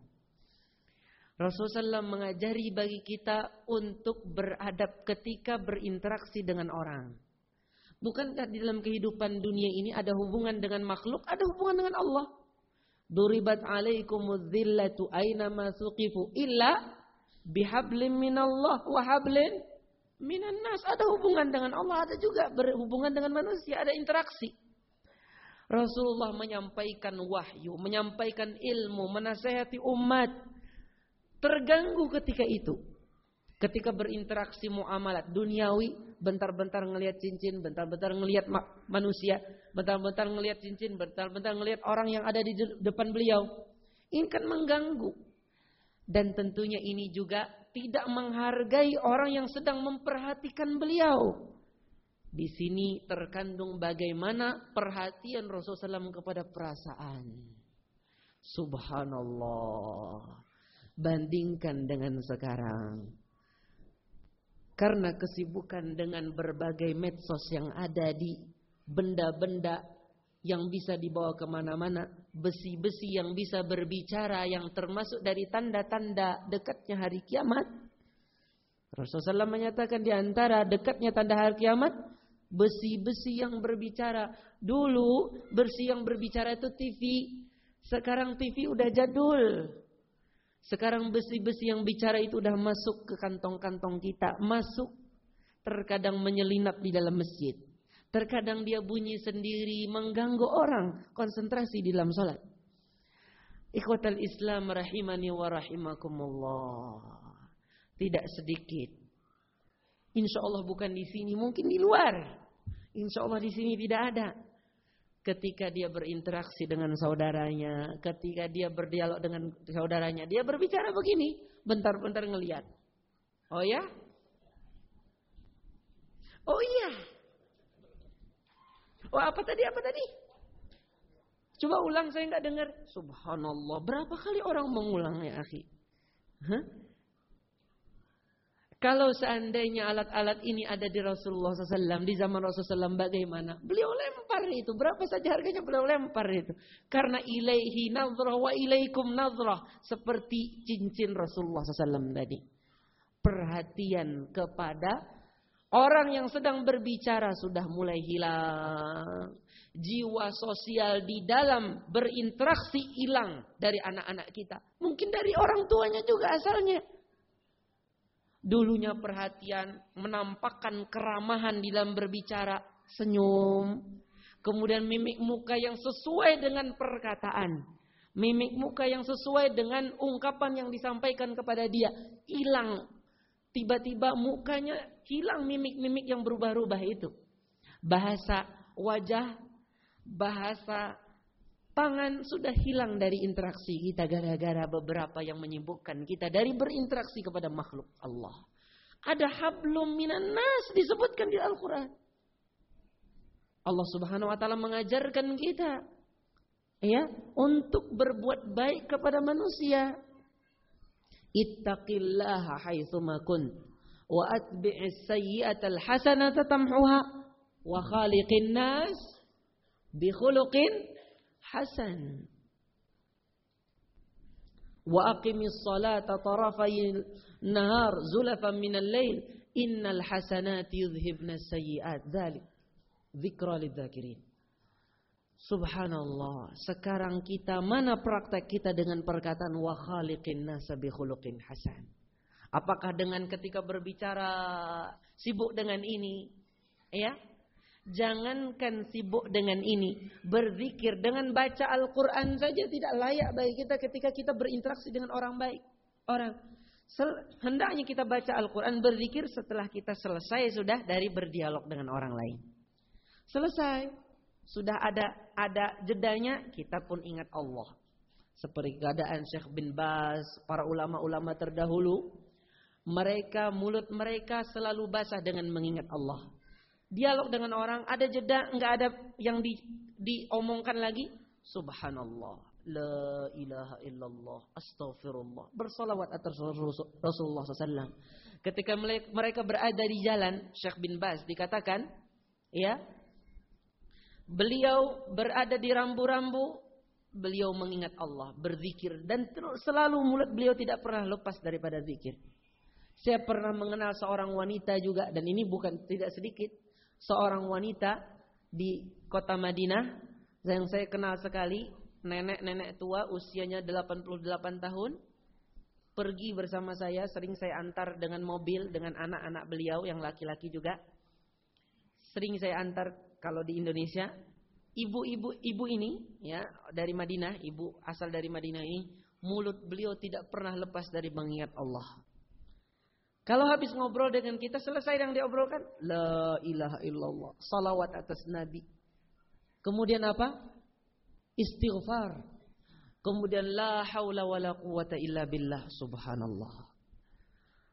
Rasulullah SAW mengajari bagi kita untuk beradab ketika berinteraksi dengan orang. Bukankah di dalam kehidupan dunia ini ada hubungan dengan makhluk, ada hubungan dengan Allah. Duribat alaikumuz zillatu aina ma illa bihablim minallah wa hablin minan nas. Ada hubungan dengan Allah, ada juga berhubungan dengan manusia, ada interaksi. Rasulullah menyampaikan wahyu, menyampaikan ilmu, menasehati umat. Terganggu ketika itu. Ketika berinteraksi muamalat duniawi, bentar-bentar ngelihat cincin, bentar-bentar ngelihat manusia, bentar-bentar ngelihat cincin, bentar-bentar ngelihat orang yang ada di depan beliau. Ini kan mengganggu. Dan tentunya ini juga tidak menghargai orang yang sedang memperhatikan beliau. Di sini terkandung bagaimana perhatian Rasulullah SAW kepada perasaan. Subhanallah. Bandingkan dengan sekarang. Karena kesibukan dengan berbagai medsos yang ada di benda-benda yang bisa dibawa ke mana-mana, besi-besi yang bisa berbicara, yang termasuk dari tanda-tanda dekatnya hari kiamat. Rasulullah SAW menyatakan di antara dekatnya tanda hari kiamat, besi-besi yang berbicara. Dulu besi yang berbicara itu TV, sekarang TV udah jadul. Sekarang besi-besi yang bicara itu udah masuk ke kantong-kantong kita, masuk terkadang menyelinap di dalam masjid. Terkadang dia bunyi sendiri, mengganggu orang konsentrasi di dalam salat. Ikhwatal Islam rahimani wa rahimakumullah. Tidak sedikit. Insya Allah bukan di sini, mungkin di luar. Insya Allah di sini tidak ada. ketika dia berinteraksi dengan saudaranya, ketika dia berdialog dengan saudaranya, dia berbicara begini, bentar-bentar ngelihat. Oh ya? Oh iya. Oh apa tadi? Apa tadi? Coba ulang saya nggak dengar. Subhanallah. Berapa kali orang mengulang ya akhi? Hah? Kalau seandainya alat-alat ini ada di Rasulullah SAW, di zaman Rasulullah SAW bagaimana? Beliau lempar itu. Berapa saja harganya beliau lempar itu. Karena ilaihi nazrah wa ilaikum nazrah. Seperti cincin Rasulullah SAW tadi. Perhatian kepada orang yang sedang berbicara sudah mulai hilang. Jiwa sosial di dalam berinteraksi hilang dari anak-anak kita. Mungkin dari orang tuanya juga asalnya. Dulunya perhatian, menampakkan keramahan di dalam berbicara, senyum. Kemudian mimik muka yang sesuai dengan perkataan. Mimik muka yang sesuai dengan ungkapan yang disampaikan kepada dia. Hilang. Tiba-tiba mukanya hilang mimik-mimik yang berubah-ubah itu. Bahasa wajah, bahasa Tangan sudah hilang dari interaksi kita gara-gara beberapa yang menyibukkan kita dari berinteraksi kepada makhluk Allah. Ada hablum minan nas disebutkan di Al-Quran. Allah subhanahu wa ta'ala mengajarkan kita. ya Untuk berbuat baik kepada manusia. Ittaqillaha haithuma kun. Wa atbi'is sayyi'atal hasanata. Wa khaliqin nas. Bi khuluqin hasan. Wa aqimis salata tarafay nahar zulafan minal lail innal hasanati yudhibna sayyi'at. Dzalik dzikra lidzakirin. Subhanallah, sekarang kita mana praktek kita dengan perkataan wa khaliqin nasa bi khuluqin hasan? Apakah dengan ketika berbicara sibuk dengan ini? Ya, Jangankan sibuk dengan ini, berzikir dengan baca Al-Quran saja tidak layak bagi kita ketika kita berinteraksi dengan orang baik. Orang hendaknya kita baca Al-Quran berzikir setelah kita selesai sudah dari berdialog dengan orang lain. Selesai, sudah ada ada jedanya, kita pun ingat Allah. Seperti keadaan Syekh bin Baz, para ulama-ulama terdahulu, mereka mulut mereka selalu basah dengan mengingat Allah dialog dengan orang, ada jeda, enggak ada yang di, diomongkan lagi. Subhanallah, la ilaha illallah, astaghfirullah. Bersolawat atas Rasulullah SAW. Ketika mereka berada di jalan, Syekh bin Baz dikatakan, ya, beliau berada di rambu-rambu, beliau mengingat Allah, berzikir dan selalu mulut beliau tidak pernah lepas daripada zikir. Saya pernah mengenal seorang wanita juga dan ini bukan tidak sedikit seorang wanita di kota Madinah yang saya kenal sekali, nenek-nenek tua usianya 88 tahun, pergi bersama saya, sering saya antar dengan mobil dengan anak-anak beliau yang laki-laki juga. Sering saya antar kalau di Indonesia, ibu-ibu ibu ini ya dari Madinah, ibu asal dari Madinah ini, mulut beliau tidak pernah lepas dari mengingat Allah. Kalau habis ngobrol dengan kita selesai yang diobrolkan, la ilaha illallah, salawat atas nabi. Kemudian apa? Istighfar. Kemudian la haula wala quwata illa billah, subhanallah.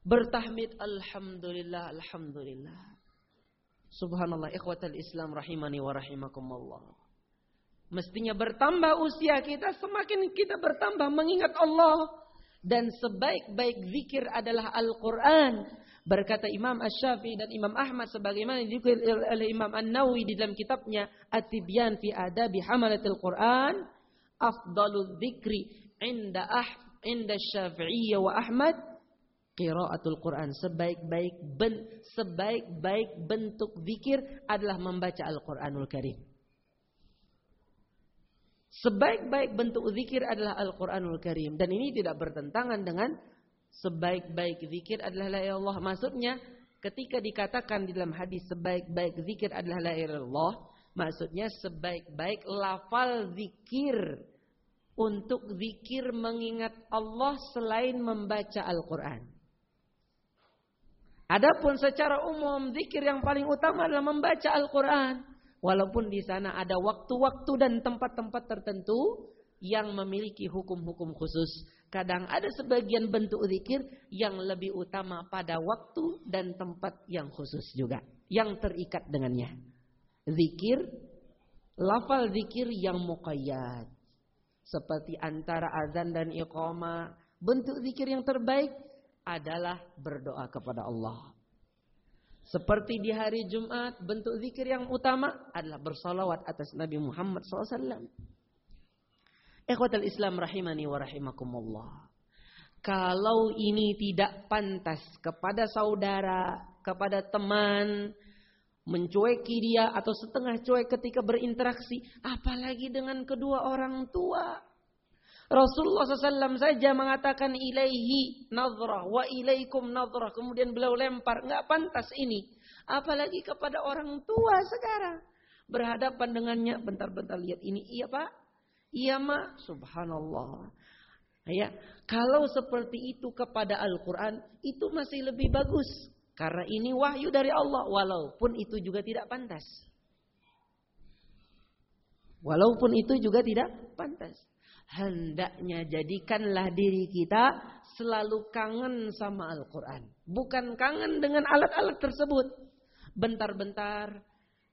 Bertahmid alhamdulillah, alhamdulillah. Subhanallah, ikhwatal Islam rahimani wa rahimakumullah. Mestinya bertambah usia kita, semakin kita bertambah mengingat Allah dan sebaik-baik zikir adalah Al-Quran. Berkata Imam Ash-Syafi'i dan Imam Ahmad sebagaimana dikir oleh Imam An-Nawawi di dalam kitabnya At-Tibyan fi Adabi Hamalatil Quran, afdalul dzikri inda ah inda Syafi'i wa Ahmad qiraatul Quran. Sebaik-baik ben, sebaik-baik bentuk zikir adalah membaca Al-Qur'anul Karim. Sebaik-baik bentuk zikir adalah Al-Quranul Karim. Dan ini tidak bertentangan dengan sebaik-baik zikir adalah la Allah. Maksudnya ketika dikatakan di dalam hadis sebaik-baik zikir adalah la Allah. Maksudnya sebaik-baik lafal zikir. Untuk zikir mengingat Allah selain membaca Al-Quran. Adapun secara umum zikir yang paling utama adalah membaca Al-Quran. Walaupun di sana ada waktu-waktu dan tempat-tempat tertentu yang memiliki hukum-hukum khusus. Kadang ada sebagian bentuk zikir yang lebih utama pada waktu dan tempat yang khusus juga. Yang terikat dengannya. Zikir, lafal zikir yang muqayyad. Seperti antara azan dan iqamah. Bentuk zikir yang terbaik adalah berdoa kepada Allah. Seperti di hari Jumat, bentuk zikir yang utama adalah bersalawat atas Nabi Muhammad SAW. Ikhwatal Islam rahimani wa rahimakumullah. Kalau ini tidak pantas kepada saudara, kepada teman, mencueki dia atau setengah cuek ketika berinteraksi, apalagi dengan kedua orang tua. Rasulullah SAW saja mengatakan ilaihi nazrah wa ilaikum nazrah. Kemudian beliau lempar. Nggak pantas ini. Apalagi kepada orang tua sekarang. Berhadapan dengannya. Bentar-bentar lihat ini. Iya pak? Iya mak? Subhanallah. Ya, kalau seperti itu kepada Al-Quran. Itu masih lebih bagus. Karena ini wahyu dari Allah. Walaupun itu juga tidak pantas. Walaupun itu juga tidak pantas hendaknya jadikanlah diri kita selalu kangen sama Al-Quran. Bukan kangen dengan alat-alat tersebut. Bentar-bentar,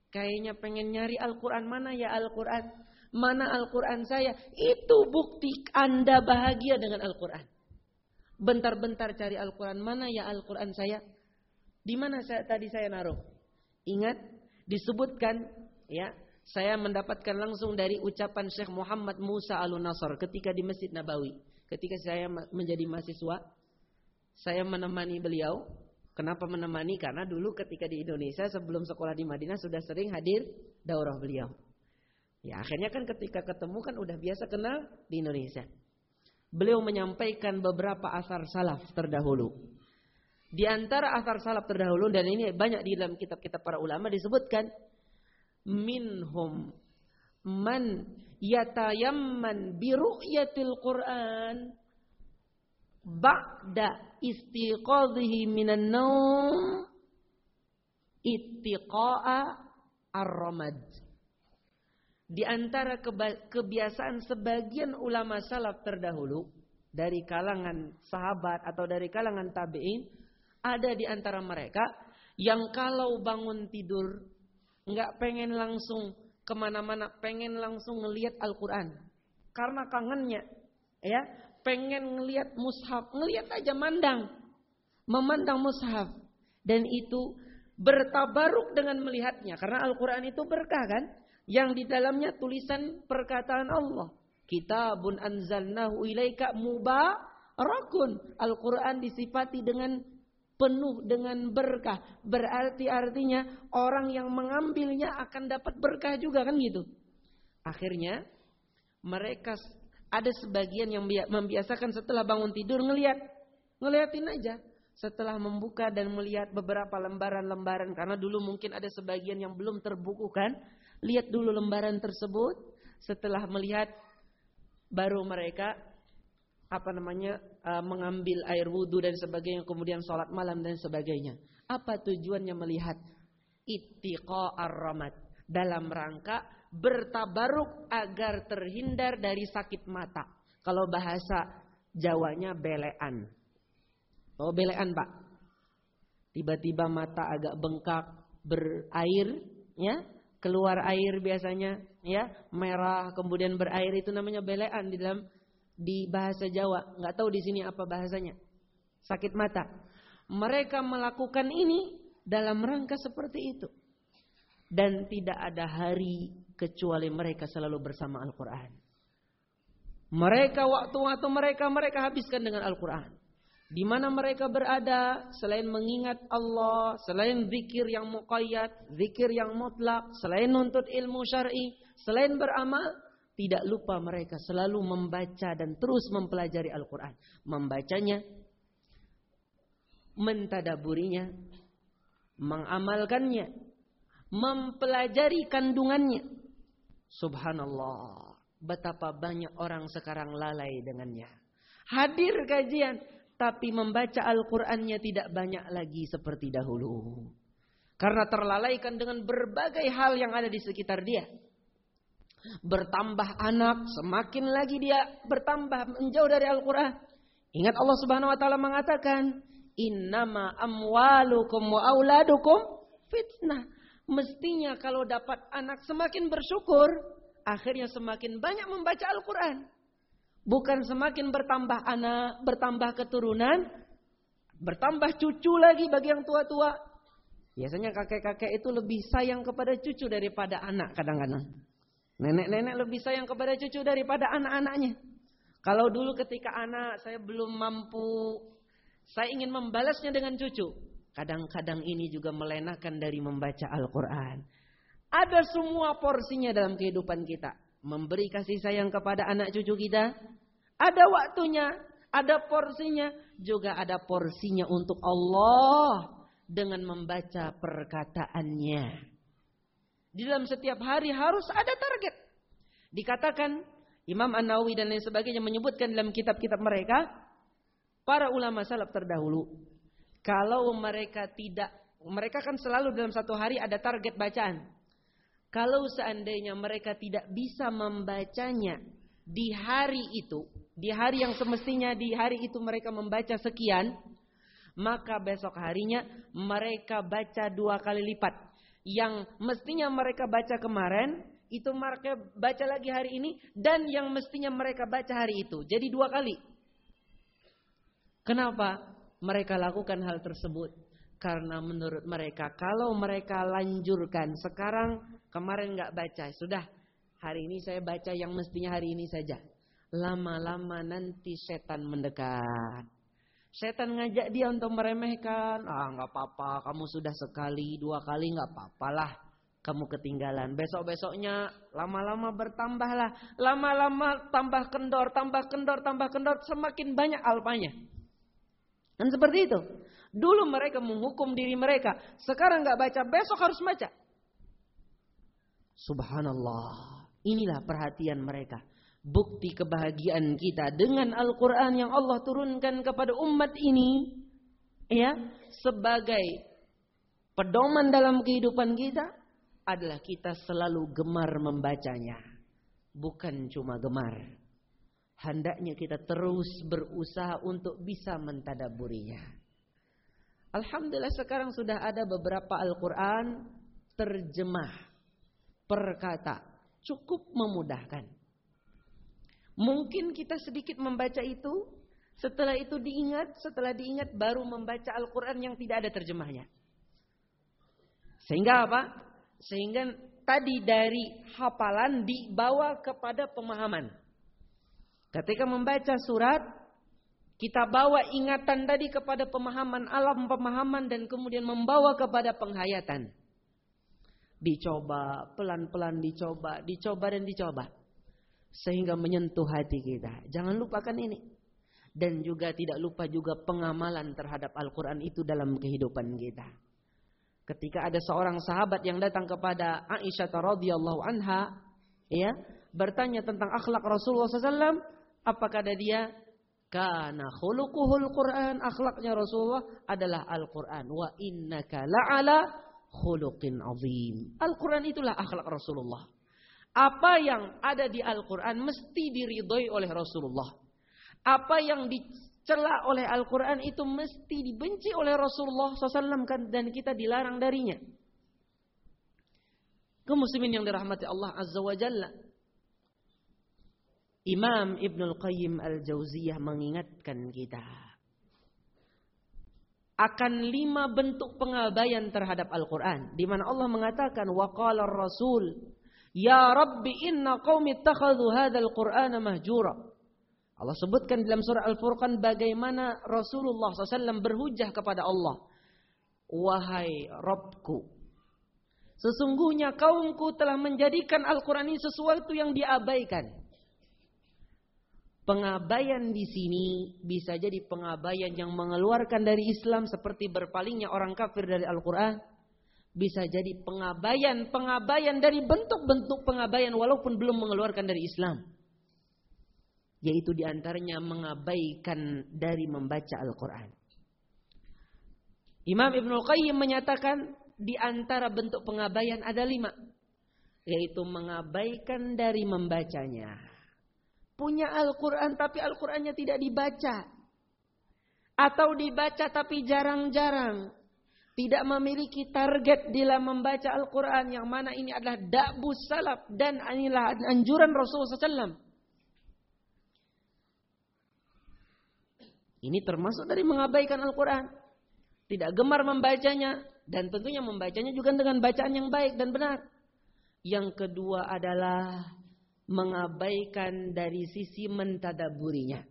kayaknya pengen nyari Al-Quran. Mana ya Al-Quran? Mana Al-Quran saya? Itu bukti Anda bahagia dengan Al-Quran. Bentar-bentar cari Al-Quran. Mana ya Al-Quran saya? Di mana saya, tadi saya naruh? Ingat, disebutkan ya saya mendapatkan langsung dari ucapan Syekh Muhammad Musa Al-Nasr ketika di Masjid Nabawi. Ketika saya menjadi mahasiswa, saya menemani beliau. Kenapa menemani? Karena dulu ketika di Indonesia sebelum sekolah di Madinah sudah sering hadir daurah beliau. Ya akhirnya kan ketika ketemu kan udah biasa kenal di Indonesia. Beliau menyampaikan beberapa asar salaf terdahulu. Di antara asar salaf terdahulu dan ini banyak di dalam kitab-kitab para ulama disebutkan minhum. Man yatayamman bi ru'yatil Qur'an. Ba'da istiqadhihi minan naum ittiqa'a ar-ramad. Di antara kebiasaan sebagian ulama salaf terdahulu dari kalangan sahabat atau dari kalangan tabi'in ada di antara mereka yang kalau bangun tidur nggak pengen langsung ke mana-mana, pengen langsung ngelihat Al-Quran. Karena kangennya, ya, pengen ngelihat mushaf, ngelihat aja mandang, memandang mushaf, dan itu bertabaruk dengan melihatnya. Karena Al-Quran itu berkah kan, yang di dalamnya tulisan perkataan Allah. Kitabun anzalnahu ilaika mubarakun. Al-Quran disifati dengan penuh dengan berkah. Berarti artinya orang yang mengambilnya akan dapat berkah juga kan gitu. Akhirnya mereka ada sebagian yang membiasakan setelah bangun tidur ngelihat. Ngeliatin aja. Setelah membuka dan melihat beberapa lembaran-lembaran. Karena dulu mungkin ada sebagian yang belum terbukukan. Lihat dulu lembaran tersebut. Setelah melihat baru mereka apa namanya uh, mengambil air wudhu dan sebagainya kemudian sholat malam dan sebagainya. Apa tujuannya melihat ittiqa ar-ramad? Dalam rangka bertabaruk agar terhindar dari sakit mata. Kalau bahasa Jawanya belean. Oh belean pak. Tiba-tiba mata agak bengkak berair ya. Keluar air biasanya ya. Merah kemudian berair. Itu namanya belean di dalam di bahasa Jawa, nggak tahu di sini apa bahasanya. Sakit mata. Mereka melakukan ini dalam rangka seperti itu. Dan tidak ada hari kecuali mereka selalu bersama Al-Quran. Mereka waktu-waktu mereka mereka habiskan dengan Al-Quran. Di mana mereka berada selain mengingat Allah, selain zikir yang muqayyad, zikir yang mutlak, selain nuntut ilmu syar'i, selain beramal, tidak lupa mereka selalu membaca dan terus mempelajari Al-Quran. Membacanya, mentadaburinya, mengamalkannya, mempelajari kandungannya. Subhanallah, betapa banyak orang sekarang lalai dengannya. Hadir kajian, tapi membaca Al-Qur'annya tidak banyak lagi seperti dahulu. Karena terlalaikan dengan berbagai hal yang ada di sekitar dia. Bertambah anak, semakin lagi dia bertambah menjauh dari Al-Quran. Ingat Allah Subhanahu wa taala mengatakan, "Innama amwalukum wa auladukum fitnah." Mestinya kalau dapat anak semakin bersyukur, akhirnya semakin banyak membaca Al-Quran. Bukan semakin bertambah anak, bertambah keturunan, bertambah cucu lagi bagi yang tua-tua, Biasanya kakek-kakek itu lebih sayang kepada cucu daripada anak kadang-kadang. Nenek-nenek lebih sayang kepada cucu daripada anak-anaknya. Kalau dulu ketika anak saya belum mampu, saya ingin membalasnya dengan cucu. Kadang-kadang ini juga melenakan dari membaca Al-Quran. Ada semua porsinya dalam kehidupan kita. Memberi kasih sayang kepada anak cucu kita. Ada waktunya, ada porsinya. Juga ada porsinya untuk Allah dengan membaca perkataannya. Di dalam setiap hari harus ada target. Dikatakan Imam An-Nawawi dan lain sebagainya menyebutkan dalam kitab-kitab mereka para ulama salaf terdahulu kalau mereka tidak mereka kan selalu dalam satu hari ada target bacaan. Kalau seandainya mereka tidak bisa membacanya di hari itu, di hari yang semestinya di hari itu mereka membaca sekian, maka besok harinya mereka baca dua kali lipat. Yang mestinya mereka baca kemarin, itu mereka baca lagi hari ini, dan yang mestinya mereka baca hari itu. Jadi dua kali. Kenapa mereka lakukan hal tersebut? Karena menurut mereka, kalau mereka lanjurkan sekarang, kemarin nggak baca, sudah hari ini saya baca yang mestinya hari ini saja. Lama-lama nanti setan mendekat. Setan ngajak dia untuk meremehkan. Ah nggak apa-apa, kamu sudah sekali, dua kali nggak apa-apa lah. Kamu ketinggalan. Besok-besoknya lama-lama bertambahlah. Lama-lama tambah kendor, tambah kendor, tambah kendor. Semakin banyak alpanya. Dan seperti itu. Dulu mereka menghukum diri mereka. Sekarang nggak baca, besok harus baca. Subhanallah. Inilah perhatian mereka bukti kebahagiaan kita dengan Al-Quran yang Allah turunkan kepada umat ini ya sebagai pedoman dalam kehidupan kita adalah kita selalu gemar membacanya. Bukan cuma gemar. Hendaknya kita terus berusaha untuk bisa mentadaburinya. Alhamdulillah sekarang sudah ada beberapa Al-Quran terjemah perkata cukup memudahkan Mungkin kita sedikit membaca itu, setelah itu diingat, setelah diingat baru membaca Al-Quran yang tidak ada terjemahnya. Sehingga apa? Sehingga tadi dari hafalan dibawa kepada pemahaman. Ketika membaca surat, kita bawa ingatan tadi kepada pemahaman alam pemahaman dan kemudian membawa kepada penghayatan. Dicoba, pelan-pelan dicoba, dicoba dan dicoba sehingga menyentuh hati kita. Jangan lupakan ini. Dan juga tidak lupa juga pengamalan terhadap Al-Quran itu dalam kehidupan kita. Ketika ada seorang sahabat yang datang kepada Aisyah radhiyallahu anha, ya, bertanya tentang akhlak Rasulullah SAW, apa kata dia? Karena khuluquhul Quran, akhlaknya Rasulullah adalah Al-Quran. Wa innaka la'ala khuluqin azim. Al-Quran itulah akhlak Rasulullah. Apa yang ada di Al-Quran mesti diridhoi oleh Rasulullah. Apa yang dicela oleh Al-Quran itu mesti dibenci oleh Rasulullah SAW kan, dan kita dilarang darinya. Kaum muslimin yang dirahmati Allah Azza wa Jalla. Imam Ibnul Qayyim Al-Jauziyah mengingatkan kita akan lima bentuk pengabaian terhadap Al-Quran. Di mana Allah mengatakan, وَقَالَ Rasul Ya Rabbi inna qaumi ittakhadhu hadzal Qur'ana mahjura. Allah sebutkan dalam surah Al-Furqan bagaimana Rasulullah SAW berhujah kepada Allah. Wahai Rabbku. Sesungguhnya kaumku telah menjadikan Al-Quran ini sesuatu yang diabaikan. Pengabaian di sini bisa jadi pengabaian yang mengeluarkan dari Islam seperti berpalingnya orang kafir dari Al-Quran bisa jadi pengabaian-pengabaian dari bentuk-bentuk pengabaian walaupun belum mengeluarkan dari Islam. Yaitu di antaranya mengabaikan dari membaca Al-Quran. Imam Ibn Qayyim menyatakan di antara bentuk pengabaian ada lima. Yaitu mengabaikan dari membacanya. Punya Al-Quran tapi Al-Qurannya tidak dibaca. Atau dibaca tapi jarang-jarang. Tidak memiliki target dalam membaca Al-Quran. Yang mana ini adalah da'bus salaf. Dan inilah anjuran Rasulullah SAW. Ini termasuk dari mengabaikan Al-Quran. Tidak gemar membacanya. Dan tentunya membacanya juga dengan bacaan yang baik dan benar. Yang kedua adalah mengabaikan dari sisi mentadaburinya.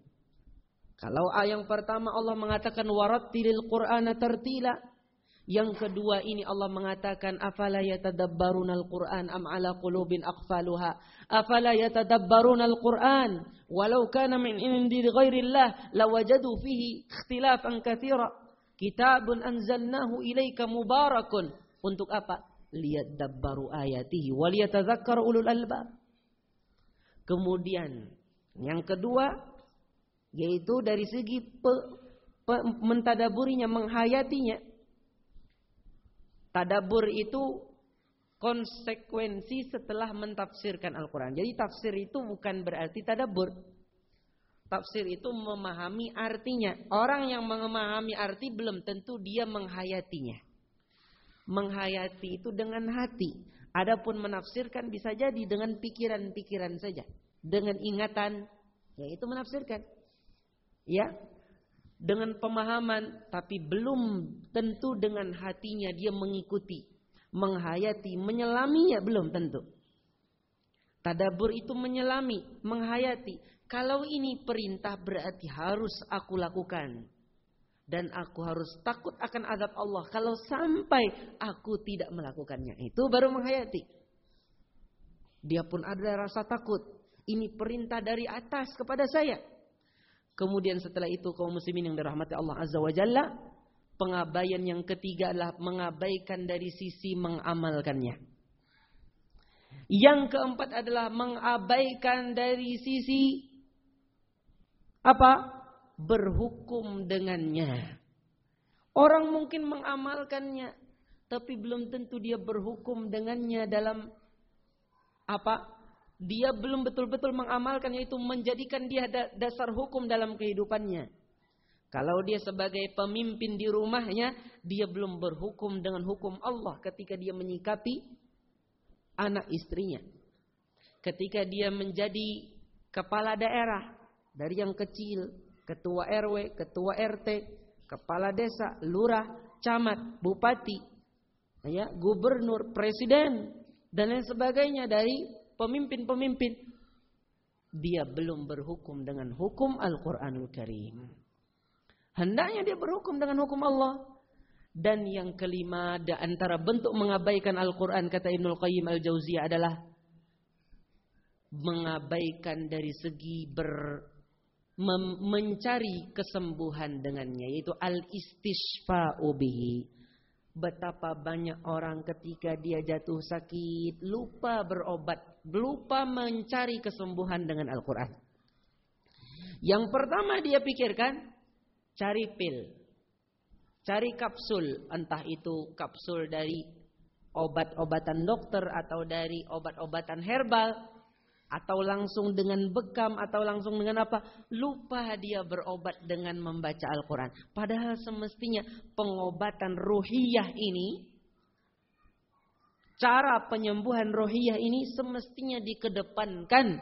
Kalau yang pertama Allah mengatakan warattilil Qur'ana tartila. Yang kedua ini Allah mengatakan afala yatadabbarunal Qur'an am ala qulubin aqfaluha. Afala yatadabbarunal Qur'an walau kana min indi ghairillah lawajadu fihi ikhtilafan katsira. Kitabun anzalnahu ilaika mubarakun. Untuk apa? Lihat dabbaru ayatihi waliyatadzakkar ulul albab. Kemudian yang kedua yaitu dari segi pe, pe, mentadaburinya, menghayatinya. Tadabur itu konsekuensi setelah mentafsirkan Al-Quran. Jadi tafsir itu bukan berarti tadabur. Tafsir itu memahami artinya. Orang yang memahami arti belum tentu dia menghayatinya. Menghayati itu dengan hati. Adapun menafsirkan bisa jadi dengan pikiran-pikiran saja, dengan ingatan, yaitu menafsirkan. Ya. Dengan pemahaman tapi belum tentu dengan hatinya dia mengikuti, menghayati, menyelaminya belum tentu. Tadabur itu menyelami, menghayati. Kalau ini perintah berarti harus aku lakukan dan aku harus takut akan azab Allah kalau sampai aku tidak melakukannya. Itu baru menghayati. Dia pun ada rasa takut. Ini perintah dari atas kepada saya. Kemudian setelah itu kaum muslimin yang dirahmati Allah Azza wa Jalla, pengabaian yang ketiga adalah mengabaikan dari sisi mengamalkannya. Yang keempat adalah mengabaikan dari sisi apa? berhukum dengannya. Orang mungkin mengamalkannya, tapi belum tentu dia berhukum dengannya dalam apa? Dia belum betul-betul mengamalkan yaitu menjadikan dia dasar hukum dalam kehidupannya. Kalau dia sebagai pemimpin di rumahnya, dia belum berhukum dengan hukum Allah ketika dia menyikapi anak istrinya. Ketika dia menjadi kepala daerah dari yang kecil ketua RW, ketua RT, kepala desa, lurah, camat, bupati, ya, gubernur, presiden dan lain sebagainya dari pemimpin-pemimpin. Dia belum berhukum dengan hukum Al-Qur'anul Karim. Hendaknya dia berhukum dengan hukum Allah. Dan yang kelima di antara bentuk mengabaikan Al-Quran kata Ibnul Qayyim Al-Jauziyah adalah mengabaikan dari segi ber mencari kesembuhan dengannya yaitu al istishfa'u bihi betapa banyak orang ketika dia jatuh sakit lupa berobat lupa mencari kesembuhan dengan Al-Qur'an. Yang pertama dia pikirkan cari pil cari kapsul. Entah itu kapsul dari obat-obatan dokter atau dari obat-obatan herbal atau langsung dengan bekam atau langsung dengan apa. Lupa dia berobat dengan membaca Al-Quran. Padahal semestinya pengobatan ruhiyah ini cara penyembuhan ruhiyah ini semestinya dikedepankan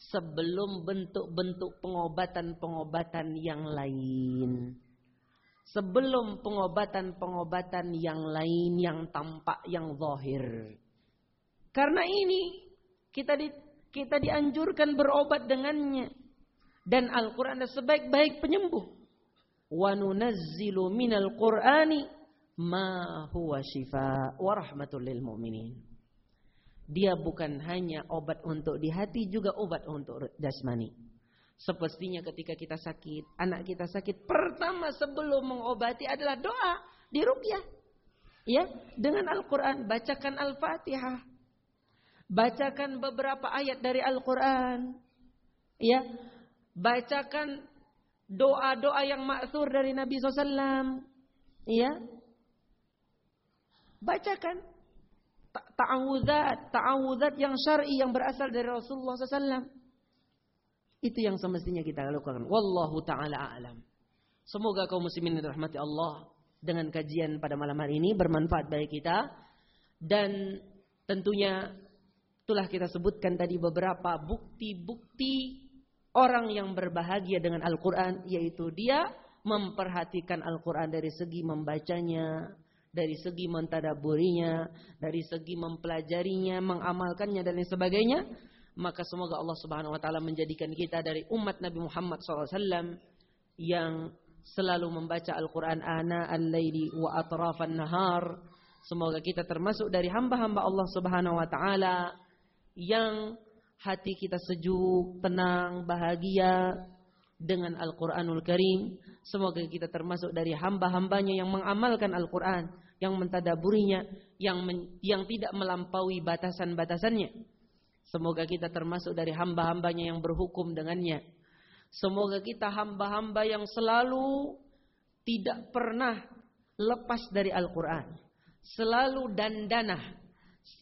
sebelum bentuk-bentuk pengobatan-pengobatan yang lain sebelum pengobatan-pengobatan yang lain yang tampak yang zahir karena ini kita di kita dianjurkan berobat dengannya. Dan Al-Quran adalah sebaik-baik penyembuh. Wa nunazzilu minal Qur'ani ma huwa shifa wa rahmatul lil mu'minin. Dia bukan hanya obat untuk di hati, juga obat untuk jasmani. Sepertinya ketika kita sakit, anak kita sakit, pertama sebelum mengobati adalah doa di rukyah. Ya, dengan Al-Quran, bacakan Al-Fatihah. Bacakan beberapa ayat dari Al-Quran. Ya. Bacakan doa-doa yang maksur dari Nabi SAW. Ya. Bacakan ta'awudzat, ta'awudzat yang syar'i yang berasal dari Rasulullah SAW. Itu yang semestinya kita lakukan. Wallahu taala a'lam. Semoga kaum muslimin dirahmati Allah dengan kajian pada malam hari ini bermanfaat bagi kita dan tentunya itulah kita sebutkan tadi beberapa bukti-bukti orang yang berbahagia dengan Al-Qur'an yaitu dia memperhatikan Al-Qur'an dari segi membacanya, dari segi mentadaburinya, dari segi mempelajarinya, mengamalkannya dan lain sebagainya, maka semoga Allah Subhanahu wa taala menjadikan kita dari umat Nabi Muhammad SAW yang selalu membaca Al-Qur'an ana al-laili wa atrafan nahar. Semoga kita termasuk dari hamba-hamba Allah Subhanahu wa taala yang hati kita sejuk, tenang, bahagia dengan Al-Quranul Karim. Semoga kita termasuk dari hamba-hambanya yang mengamalkan Al-Quran, yang mentadaburinya, yang men, yang tidak melampaui batasan-batasannya. Semoga kita termasuk dari hamba-hambanya yang berhukum dengannya. Semoga kita hamba-hamba yang selalu tidak pernah lepas dari Al-Quran. Selalu dandanah.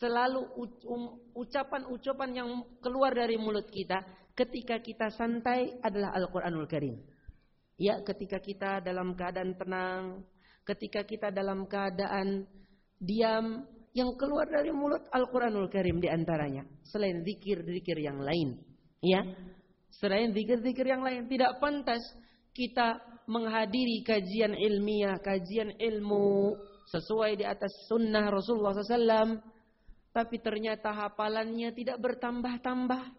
Selalu um, ucapan-ucapan yang keluar dari mulut kita ketika kita santai adalah Al-Quranul Karim. Ya, ketika kita dalam keadaan tenang, ketika kita dalam keadaan diam, yang keluar dari mulut Al-Quranul Karim di antaranya. Selain zikir-zikir yang lain. Ya, selain zikir-zikir yang lain. Tidak pantas kita menghadiri kajian ilmiah, kajian ilmu sesuai di atas sunnah Rasulullah SAW. Tapi ternyata hafalannya tidak bertambah-tambah.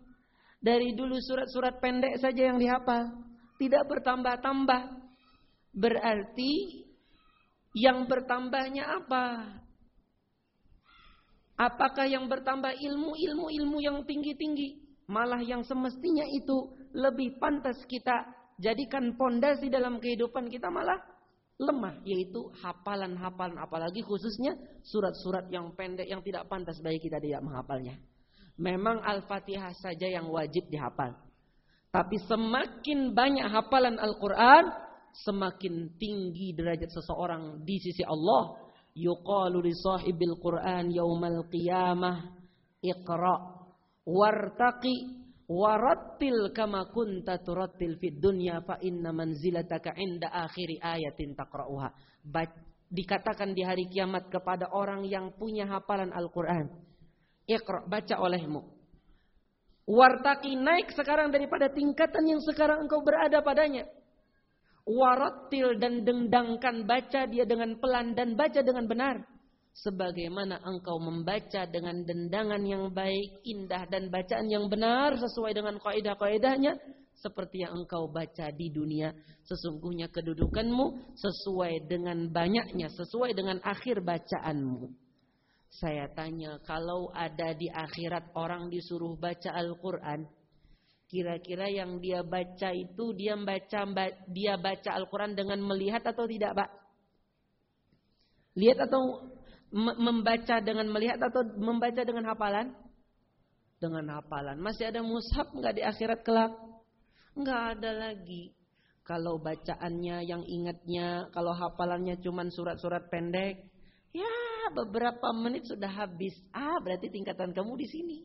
Dari dulu surat-surat pendek saja yang dihafal tidak bertambah-tambah. Berarti yang bertambahnya apa? Apakah yang bertambah ilmu-ilmu ilmu yang tinggi-tinggi? Malah yang semestinya itu lebih pantas kita jadikan pondasi dalam kehidupan kita malah lemah yaitu hafalan-hafalan apalagi khususnya surat-surat yang pendek yang tidak pantas bagi kita tidak menghafalnya. Memang Al-Fatihah saja yang wajib dihafal. Tapi semakin banyak hafalan Al-Quran, semakin tinggi derajat seseorang di sisi Allah. Yuqalu li sahibil Quran yaumal qiyamah iqra wartaqi warattil kama kunta turattil fid dunya fa inna manzilataka inda akhiri ayatin taqra'uha. Dikatakan di hari kiamat kepada orang yang punya hafalan Al-Quran. Iqra, baca olehmu. Wartaki naik sekarang daripada tingkatan yang sekarang engkau berada padanya. Waratil dan dendangkan baca dia dengan pelan dan baca dengan benar. Sebagaimana engkau membaca dengan dendangan yang baik, indah dan bacaan yang benar sesuai dengan kaidah-kaidahnya. Seperti yang engkau baca di dunia. Sesungguhnya kedudukanmu sesuai dengan banyaknya, sesuai dengan akhir bacaanmu. Saya tanya, kalau ada di akhirat orang disuruh baca Al-Quran, kira-kira yang dia baca itu dia baca dia baca Al-Quran dengan melihat atau tidak, Pak? Lihat atau membaca dengan melihat atau membaca dengan hafalan? Dengan hafalan. Masih ada mushaf nggak di akhirat kelak? Nggak ada lagi. Kalau bacaannya yang ingatnya, kalau hafalannya cuma surat-surat pendek, ya beberapa menit sudah habis. Ah, berarti tingkatan kamu di sini.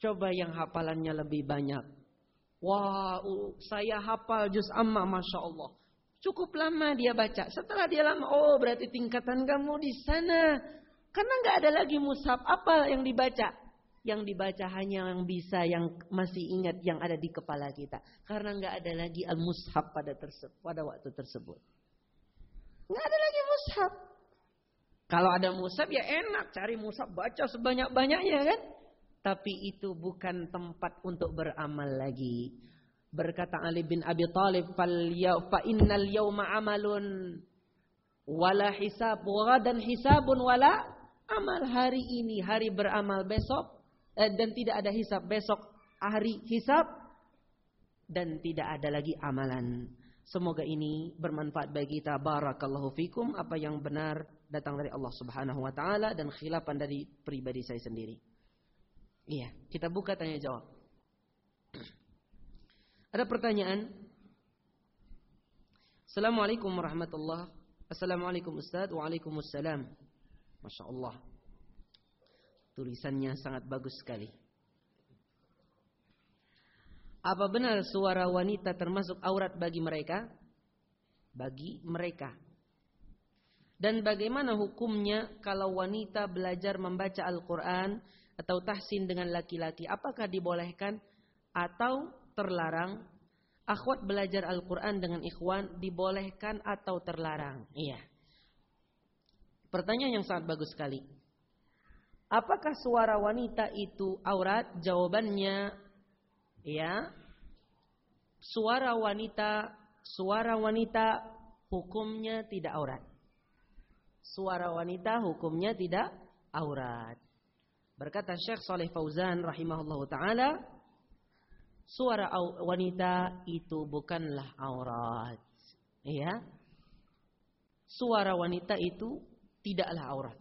Coba yang hafalannya lebih banyak. Wah, saya hafal juz amma, masya Allah. Cukup lama dia baca. Setelah dia lama, oh berarti tingkatan kamu di sana. Karena nggak ada lagi mushaf. Apa yang dibaca? Yang dibaca hanya yang bisa, yang masih ingat yang ada di kepala kita. Karena nggak ada lagi al-mushaf pada, pada waktu tersebut. Nggak ada lagi mushaf. Kalau ada musab ya enak cari musab baca sebanyak-banyaknya kan. Tapi itu bukan tempat untuk beramal lagi. Berkata Ali bin Abi Thalib, "Fa innal yawma amalun wala hisab dan hisabun wala amal hari ini hari beramal besok eh, dan tidak ada hisab besok hari hisab dan tidak ada lagi amalan. Semoga ini bermanfaat bagi kita. Barakallahu fikum. Apa yang benar datang dari Allah Subhanahu wa taala dan khilafan dari pribadi saya sendiri. Iya, kita buka tanya jawab. Ada pertanyaan? Assalamualaikum warahmatullahi Assalamualaikum Ustaz. Waalaikumsalam. Masya Allah. Tulisannya sangat bagus sekali. Apa benar suara wanita termasuk aurat bagi mereka? Bagi mereka. Dan bagaimana hukumnya kalau wanita belajar membaca Al-Quran atau tahsin dengan laki-laki? Apakah dibolehkan atau terlarang? akhwat belajar Al-Quran dengan ikhwan dibolehkan atau terlarang? Iya. Pertanyaan yang sangat bagus sekali. Apakah suara wanita itu aurat? Jawabannya, ya. Suara wanita, suara wanita hukumnya tidak aurat. Suara wanita hukumnya tidak aurat. Berkata Syekh Saleh Fauzan rahimahullah taala, suara wanita itu bukanlah aurat. Ya. Suara wanita itu tidaklah aurat.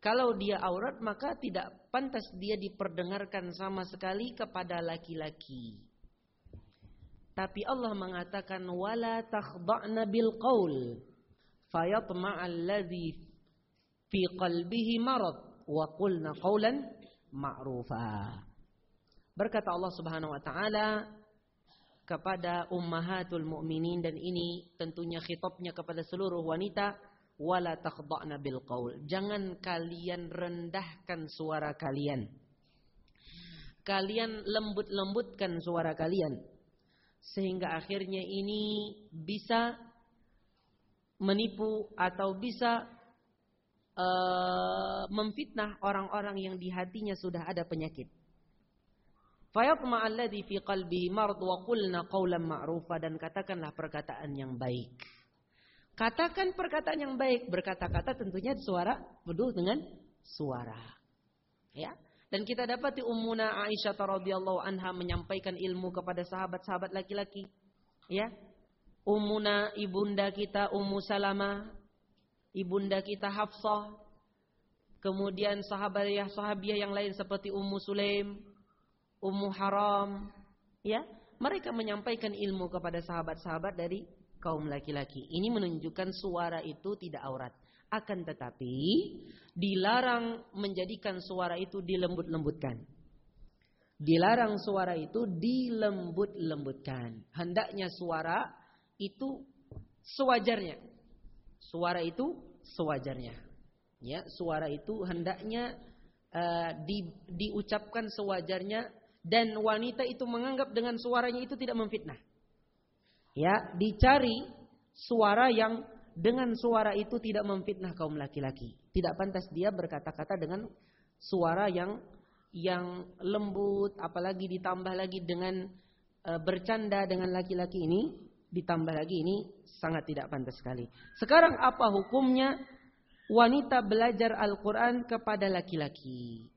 Kalau dia aurat maka tidak pantas dia diperdengarkan sama sekali kepada laki-laki. Tapi Allah mengatakan wala takhda'na bil qaul fayatma'a alladhi fi qalbihi marad wa qulna qawlan ma'rufa. Berkata Allah Subhanahu wa taala kepada ummahatul mukminin dan ini tentunya khitabnya kepada seluruh wanita wala takhda'na bil qaul. Jangan kalian rendahkan suara kalian. Kalian lembut-lembutkan suara kalian sehingga akhirnya ini bisa menipu atau bisa uh, memfitnah orang-orang yang di hatinya sudah ada penyakit. Fayatma alladhi fi qalbihi marad wa qulna qawlan ma'rufa dan katakanlah perkataan yang baik. Katakan perkataan yang baik, berkata-kata tentunya suara penuh dengan suara. Ya. Dan kita dapat di Ummuna Aisyah radhiyallahu anha menyampaikan ilmu kepada sahabat-sahabat laki-laki. Ya. Ummuna ibunda kita Ummu Salamah, ibunda kita Hafsah, kemudian sahabiah sahabiah yang lain seperti Ummu Sulaim, Ummu Haram, ya, mereka menyampaikan ilmu kepada sahabat-sahabat dari kaum laki-laki. Ini menunjukkan suara itu tidak aurat. Akan tetapi dilarang menjadikan suara itu dilembut-lembutkan. Dilarang suara itu dilembut-lembutkan. Hendaknya suara itu sewajarnya. Suara itu sewajarnya. Ya, suara itu hendaknya uh, di, diucapkan sewajarnya dan wanita itu menganggap dengan suaranya itu tidak memfitnah. Ya, dicari suara yang dengan suara itu tidak memfitnah kaum laki-laki. Tidak pantas dia berkata-kata dengan suara yang yang lembut, apalagi ditambah lagi dengan e, bercanda dengan laki-laki ini, ditambah lagi ini sangat tidak pantas sekali. Sekarang apa hukumnya wanita belajar Al-Quran kepada laki-laki?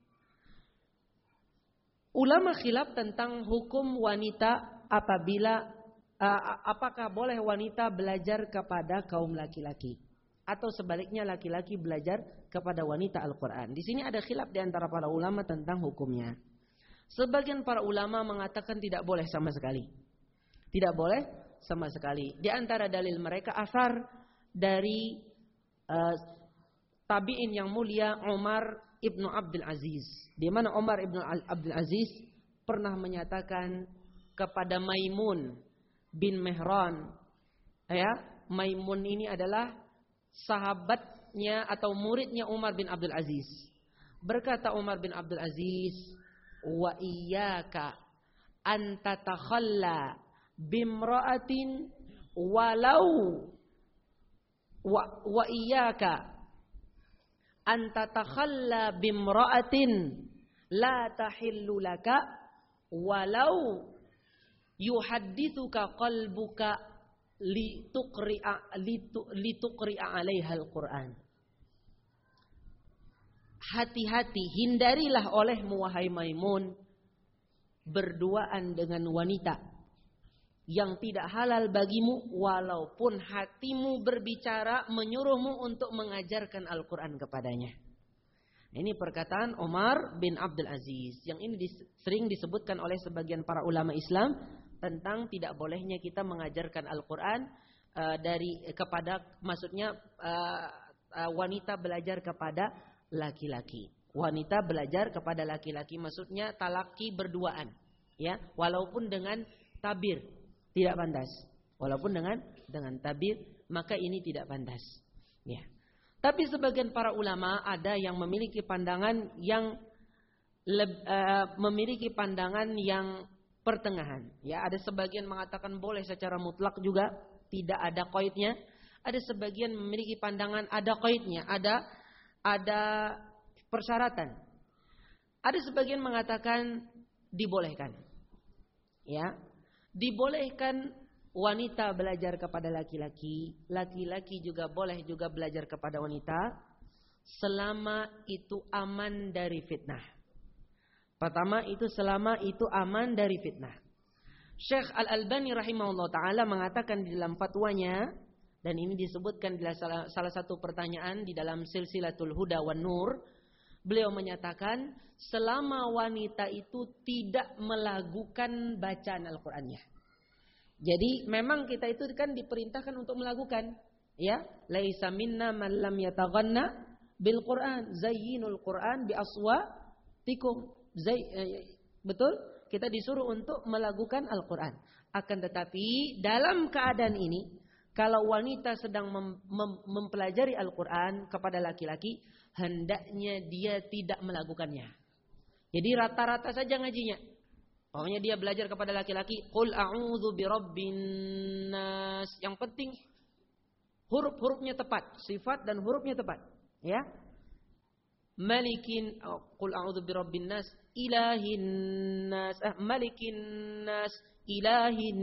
Ulama khilaf tentang hukum wanita apabila apakah boleh wanita belajar kepada kaum laki-laki atau sebaliknya laki-laki belajar kepada wanita Al-Qur'an. Di sini ada khilaf di antara para ulama tentang hukumnya. Sebagian para ulama mengatakan tidak boleh sama sekali. Tidak boleh sama sekali. Di antara dalil mereka asar dari uh, tabi'in yang mulia Umar Ibnu Abdul Aziz. Di mana Umar Ibnu Abdul Aziz pernah menyatakan kepada Maimun bin Mehran, ya, Maimun ini adalah sahabatnya atau muridnya Umar bin Abdul Aziz. Berkata Umar bin Abdul Aziz, "Wa iyyaka an tatakhalla bimra'atin walau wa, wa iyyaka anta takhalla bimra'atin la tahillu laka walau yuhaddithuka qalbuka lituqri'a lituqri'a 'alaiha al-Qur'an Hati-hati hindarilah olehmu wahai Maimun berduaan dengan wanita yang tidak halal bagimu walaupun hatimu berbicara menyuruhmu untuk mengajarkan Al-Quran kepadanya. Ini perkataan Omar bin Abdul Aziz yang ini sering disebutkan oleh sebagian para ulama Islam tentang tidak bolehnya kita mengajarkan Al-Quran uh, dari kepada maksudnya uh, uh, wanita belajar kepada laki-laki. Wanita belajar kepada laki-laki maksudnya talaki berduaan, ya, walaupun dengan tabir tidak pantas. Walaupun dengan dengan tabir maka ini tidak pantas. Ya. Tapi sebagian para ulama ada yang memiliki pandangan yang uh, memiliki pandangan yang pertengahan. Ya, ada sebagian mengatakan boleh secara mutlak juga, tidak ada koidnya. Ada sebagian memiliki pandangan ada koidnya, ada ada persyaratan. Ada sebagian mengatakan dibolehkan. Ya. Dibolehkan wanita belajar kepada laki-laki, laki-laki juga boleh juga belajar kepada wanita selama itu aman dari fitnah. Pertama itu selama itu aman dari fitnah. Syekh Al-Albani rahimahullah taala mengatakan di dalam fatwanya dan ini disebutkan di salah, salah satu pertanyaan di dalam silsilatul huda wan nur Beliau menyatakan selama wanita itu tidak melakukan bacaan Al-Qur'annya. Jadi memang kita itu kan diperintahkan untuk melakukan ya, laisa minna man lam yataghanna bil Qur'an, zayyinul Qur'an bi aswatikum. Zay, eh, betul? Kita disuruh untuk melakukan Al-Qur'an. Akan tetapi dalam keadaan ini kalau wanita sedang mem mem mempelajari Al-Quran kepada laki-laki, hendaknya dia tidak melakukannya. Jadi rata-rata saja ngajinya. Pokoknya dia belajar kepada laki-laki, Qul a'udhu nas. Yang penting huruf-hurufnya tepat, sifat dan hurufnya tepat. Ya. Malikin oh, Qul a'udhu birabbin nas, ilahin nas, eh, malikin nas, ilahin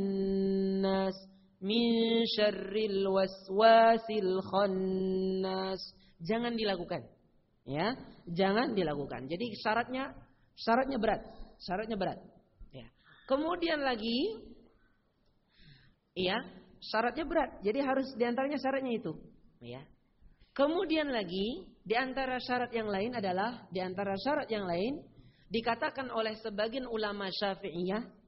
nas min syarril waswasil khannas. Jangan dilakukan. Ya, jangan dilakukan. Jadi syaratnya syaratnya berat, syaratnya berat. Ya. Kemudian lagi iya, syaratnya berat. Jadi harus di antaranya syaratnya itu, ya. Kemudian lagi di antara syarat yang lain adalah di antara syarat yang lain dikatakan oleh sebagian ulama Syafi'iyah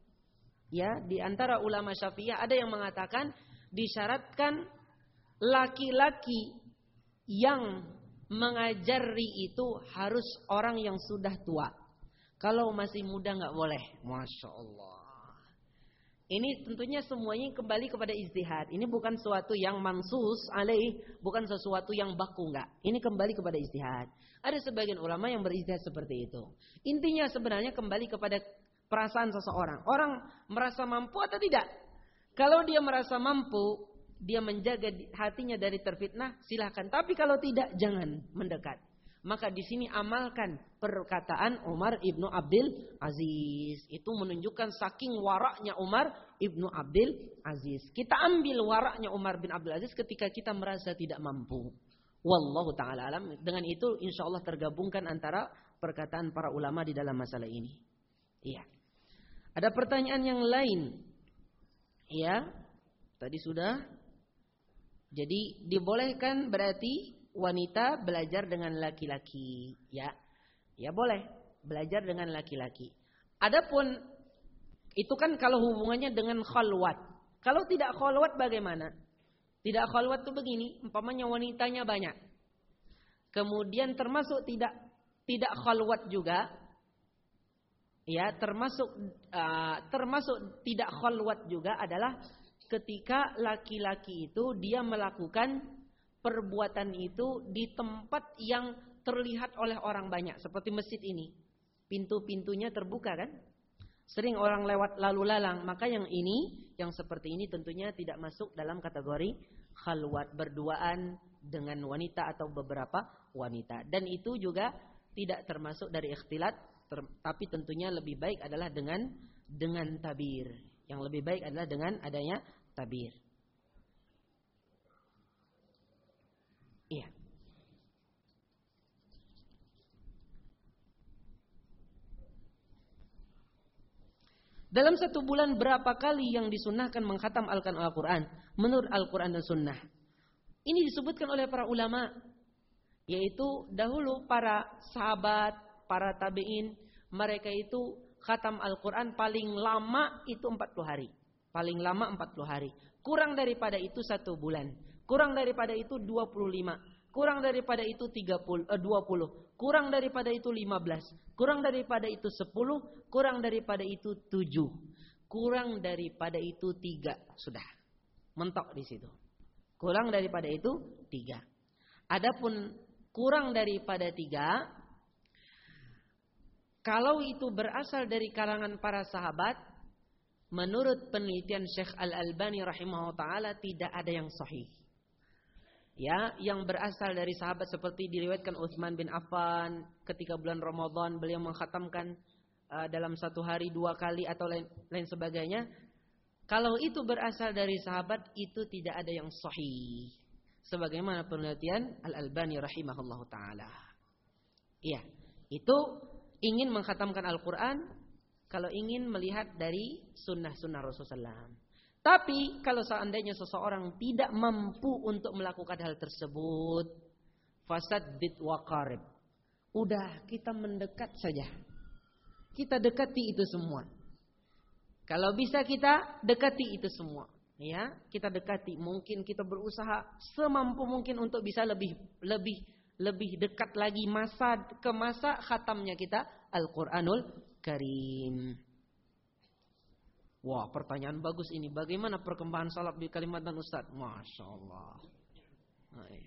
Ya, di antara ulama Syafi'iyah ada yang mengatakan disyaratkan laki-laki yang mengajari itu harus orang yang sudah tua. Kalau masih muda nggak boleh. Masya Allah. Ini tentunya semuanya kembali kepada istihad. Ini bukan sesuatu yang mansus alaih, bukan sesuatu yang baku enggak. Ini kembali kepada istihad. Ada sebagian ulama yang beristihad seperti itu. Intinya sebenarnya kembali kepada perasaan seseorang. Orang merasa mampu atau tidak? Kalau dia merasa mampu, dia menjaga hatinya dari terfitnah, silahkan. Tapi kalau tidak, jangan mendekat. Maka di sini amalkan perkataan Umar ibnu Abdul Aziz. Itu menunjukkan saking waraknya Umar ibnu Abdul Aziz. Kita ambil waraknya Umar bin Abdul Aziz ketika kita merasa tidak mampu. Wallahu taala alam. Dengan itu insya Allah tergabungkan antara perkataan para ulama di dalam masalah ini. Iya. Ada pertanyaan yang lain. Ya, tadi sudah. Jadi dibolehkan berarti wanita belajar dengan laki-laki, ya. Ya boleh belajar dengan laki-laki. Adapun itu kan kalau hubungannya dengan khalwat. Kalau tidak khalwat bagaimana? Tidak khalwat itu begini, umpamanya wanitanya banyak. Kemudian termasuk tidak tidak khalwat juga ya termasuk uh, termasuk tidak khalwat juga adalah ketika laki-laki itu dia melakukan perbuatan itu di tempat yang terlihat oleh orang banyak seperti masjid ini pintu-pintunya terbuka kan sering orang lewat lalu lalang maka yang ini yang seperti ini tentunya tidak masuk dalam kategori khalwat berduaan dengan wanita atau beberapa wanita dan itu juga tidak termasuk dari ikhtilat Ter, tapi tentunya lebih baik adalah dengan dengan tabir. Yang lebih baik adalah dengan adanya tabir. Iya. Dalam satu bulan berapa kali yang disunahkan menghatam Al-Quran menurut Al-Quran dan Sunnah? Ini disebutkan oleh para ulama, yaitu dahulu para sahabat, para tabi'in, mereka itu khatam Al-Quran paling lama itu 40 hari. Paling lama 40 hari. Kurang daripada itu satu bulan. Kurang daripada itu 25. Kurang daripada itu 30, eh, 20. Kurang daripada itu 15. Kurang daripada itu 10. Kurang daripada itu 7. Kurang daripada itu 3. Sudah. Mentok di situ. Kurang daripada itu 3. Adapun kurang daripada 3. Kalau itu berasal dari kalangan para sahabat, menurut penelitian Syekh Al-Albani rahimahullah taala tidak ada yang sahih. Ya, yang berasal dari sahabat seperti diriwayatkan Utsman bin Affan ketika bulan Ramadan beliau menghatamkan uh, dalam satu hari dua kali atau lain, lain sebagainya. Kalau itu berasal dari sahabat itu tidak ada yang sahih. Sebagaimana penelitian Al-Albani rahimahullah taala. Iya, itu ingin menghatamkan Al-Qur'an kalau ingin melihat dari sunnah-sunnah Rasulullah. Tapi kalau seandainya seseorang tidak mampu untuk melakukan hal tersebut, fasad bid wakarib. Udah kita mendekat saja. Kita dekati itu semua. Kalau bisa kita dekati itu semua. Ya, kita dekati. Mungkin kita berusaha semampu mungkin untuk bisa lebih lebih lebih dekat lagi masa ke masa khatamnya kita Al-Qur'anul Karim. Wah, pertanyaan bagus ini. Bagaimana perkembangan salaf di Kalimantan Ustaz? Masya Allah. Nah, ya.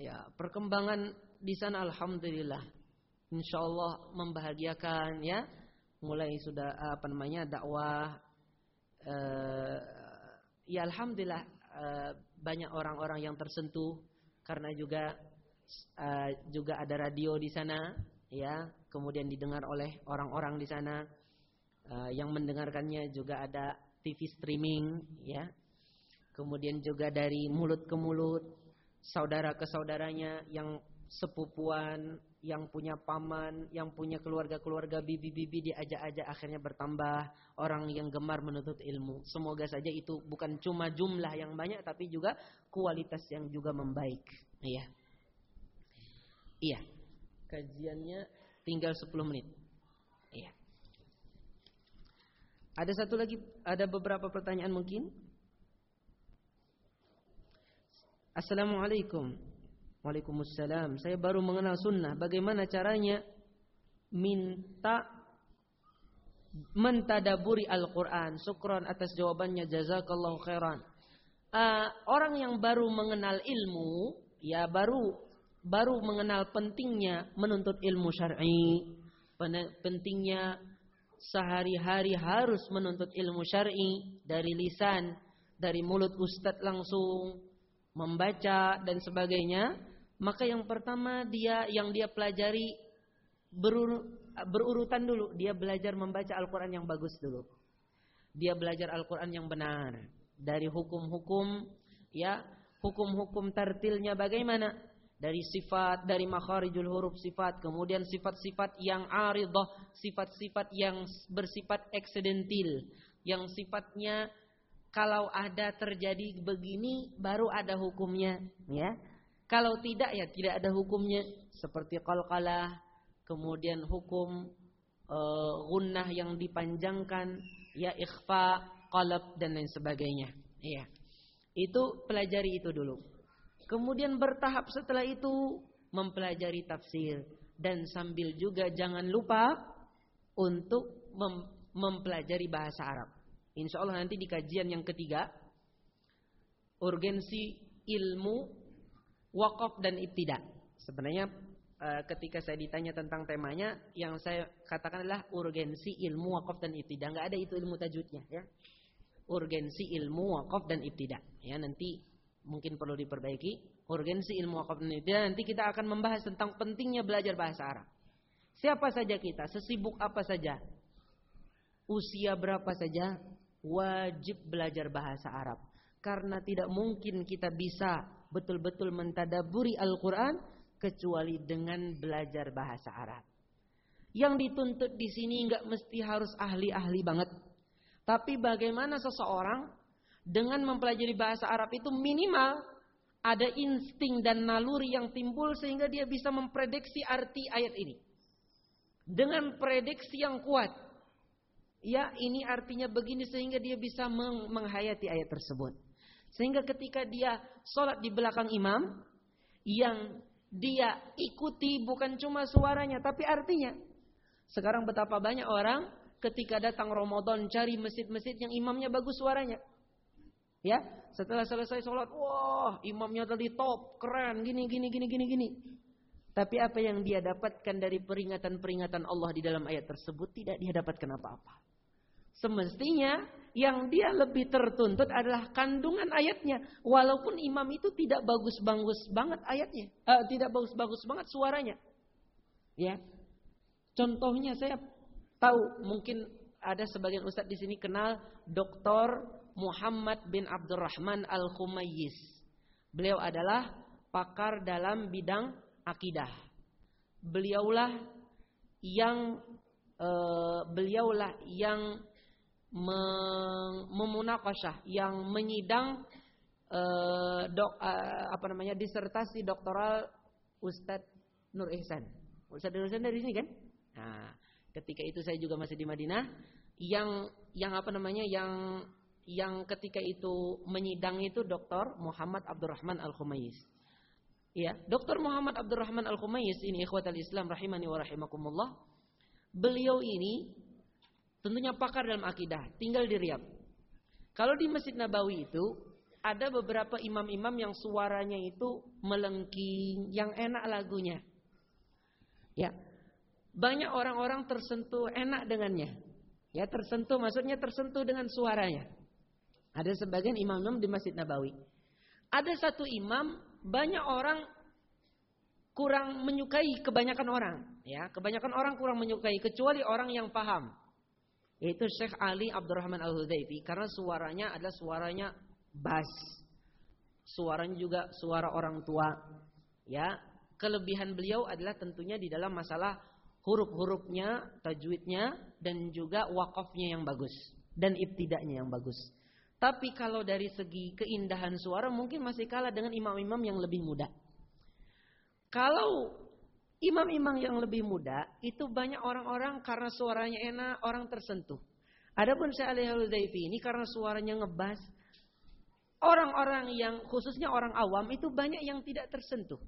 ya, perkembangan di sana Alhamdulillah. Insya Allah membahagiakan ya. Mulai sudah apa namanya dakwah. Uh, ya Alhamdulillah uh, banyak orang-orang yang tersentuh karena juga uh, juga ada radio di sana ya kemudian didengar oleh orang-orang di sana uh, yang mendengarkannya juga ada TV streaming ya. Kemudian juga dari mulut ke mulut saudara ke saudaranya yang sepupuan yang punya paman yang punya keluarga-keluarga bibi-bibi diajak-ajak akhirnya bertambah. Orang yang gemar menuntut ilmu. Semoga saja itu bukan cuma jumlah yang banyak tapi juga kualitas yang juga membaik iya iya. Kajiannya tinggal 10 menit. Iya. Ada satu lagi, ada beberapa pertanyaan mungkin. Assalamualaikum. Waalaikumsalam. Saya baru mengenal sunnah. Bagaimana caranya minta mentadaburi Al-Quran. Syukron atas jawabannya. Jazakallahu khairan. Uh, orang yang baru mengenal ilmu, ya baru baru mengenal pentingnya menuntut ilmu syar'i, pentingnya sehari-hari harus menuntut ilmu syar'i dari lisan, dari mulut ustadz langsung, membaca dan sebagainya, maka yang pertama dia yang dia pelajari berur, berurutan dulu, dia belajar membaca Al-Qur'an yang bagus dulu. Dia belajar Al-Qur'an yang benar dari hukum-hukum ya, hukum-hukum tartilnya bagaimana? Dari sifat dari makharijul huruf sifat kemudian sifat-sifat yang aridah sifat-sifat yang bersifat eksidentil yang sifatnya kalau ada terjadi begini baru ada hukumnya ya. Kalau tidak ya tidak ada hukumnya. Seperti qalqalah kemudian hukum uh, gunnah yang dipanjangkan ya ikhfa qalab dan lain sebagainya ya. Itu pelajari itu dulu Kemudian bertahap setelah itu mempelajari tafsir dan sambil juga jangan lupa untuk mem mempelajari bahasa Arab. Insya Allah nanti di kajian yang ketiga urgensi ilmu wakaf dan ibtida. Sebenarnya eh, ketika saya ditanya tentang temanya yang saya katakan adalah urgensi ilmu wakaf dan ibtida. Enggak ada itu ilmu tajudnya ya. Urgensi ilmu wakaf dan ibtida. Ya nanti mungkin perlu diperbaiki. Urgensi ilmu wakaf. Dan nanti kita akan membahas tentang pentingnya belajar bahasa Arab. Siapa saja kita, sesibuk apa saja, usia berapa saja, wajib belajar bahasa Arab. Karena tidak mungkin kita bisa betul-betul mentadaburi Al-Quran kecuali dengan belajar bahasa Arab. Yang dituntut di sini nggak mesti harus ahli-ahli banget. Tapi bagaimana seseorang dengan mempelajari bahasa Arab itu minimal ada insting dan naluri yang timbul sehingga dia bisa memprediksi arti ayat ini. Dengan prediksi yang kuat. Ya, ini artinya begini sehingga dia bisa meng menghayati ayat tersebut. Sehingga ketika dia sholat di belakang imam, yang dia ikuti bukan cuma suaranya, tapi artinya. Sekarang betapa banyak orang ketika datang Ramadan cari masjid-masjid yang imamnya bagus suaranya. Ya, setelah selesai sholat, wah imamnya tadi top, keren, gini, gini, gini, gini, gini. Tapi apa yang dia dapatkan dari peringatan-peringatan Allah di dalam ayat tersebut tidak dia dapatkan apa-apa. Semestinya yang dia lebih tertuntut adalah kandungan ayatnya. Walaupun imam itu tidak bagus-bagus banget ayatnya. Uh, tidak bagus-bagus banget suaranya. Ya. Contohnya saya tahu mungkin ada sebagian ustadz di sini kenal Dr. Muhammad bin Abdurrahman Al-Khumayyis. Beliau adalah pakar dalam bidang akidah. Beliaulah yang uh, beliaulah yang memunakashah yang menyidang uh, dok, uh, apa namanya disertasi doktoral Ustadz Nur Ihsan. Ustadz Nur Ihsan dari sini kan? Nah, ketika itu saya juga masih di Madinah yang yang apa namanya yang yang ketika itu menyidang itu Dr. Muhammad Abdurrahman Al-Khumayis. Ya, Dr. Muhammad Abdurrahman Al-Khumayis ini ikhwatal Islam rahimani wa rahimakumullah. Beliau ini Tentunya pakar dalam akidah, tinggal di Riyadh. Kalau di Masjid Nabawi itu ada beberapa imam-imam yang suaranya itu melengking, yang enak lagunya. Ya. Banyak orang-orang tersentuh enak dengannya. Ya, tersentuh maksudnya tersentuh dengan suaranya. Ada sebagian imam-imam di Masjid Nabawi. Ada satu imam, banyak orang kurang menyukai kebanyakan orang, ya, kebanyakan orang kurang menyukai kecuali orang yang paham yaitu Syekh Ali Abdurrahman Al-Hudayfi karena suaranya adalah suaranya bass. Suaranya juga suara orang tua. Ya, kelebihan beliau adalah tentunya di dalam masalah huruf-hurufnya, tajwidnya dan juga wakafnya yang bagus dan ibtidaknya yang bagus. Tapi kalau dari segi keindahan suara mungkin masih kalah dengan imam-imam yang lebih muda. Kalau Imam-imam yang lebih muda itu banyak orang-orang karena suaranya enak, orang tersentuh. Adapun Syekh Ali al ini karena suaranya ngebas, orang-orang yang khususnya orang awam itu banyak yang tidak tersentuh.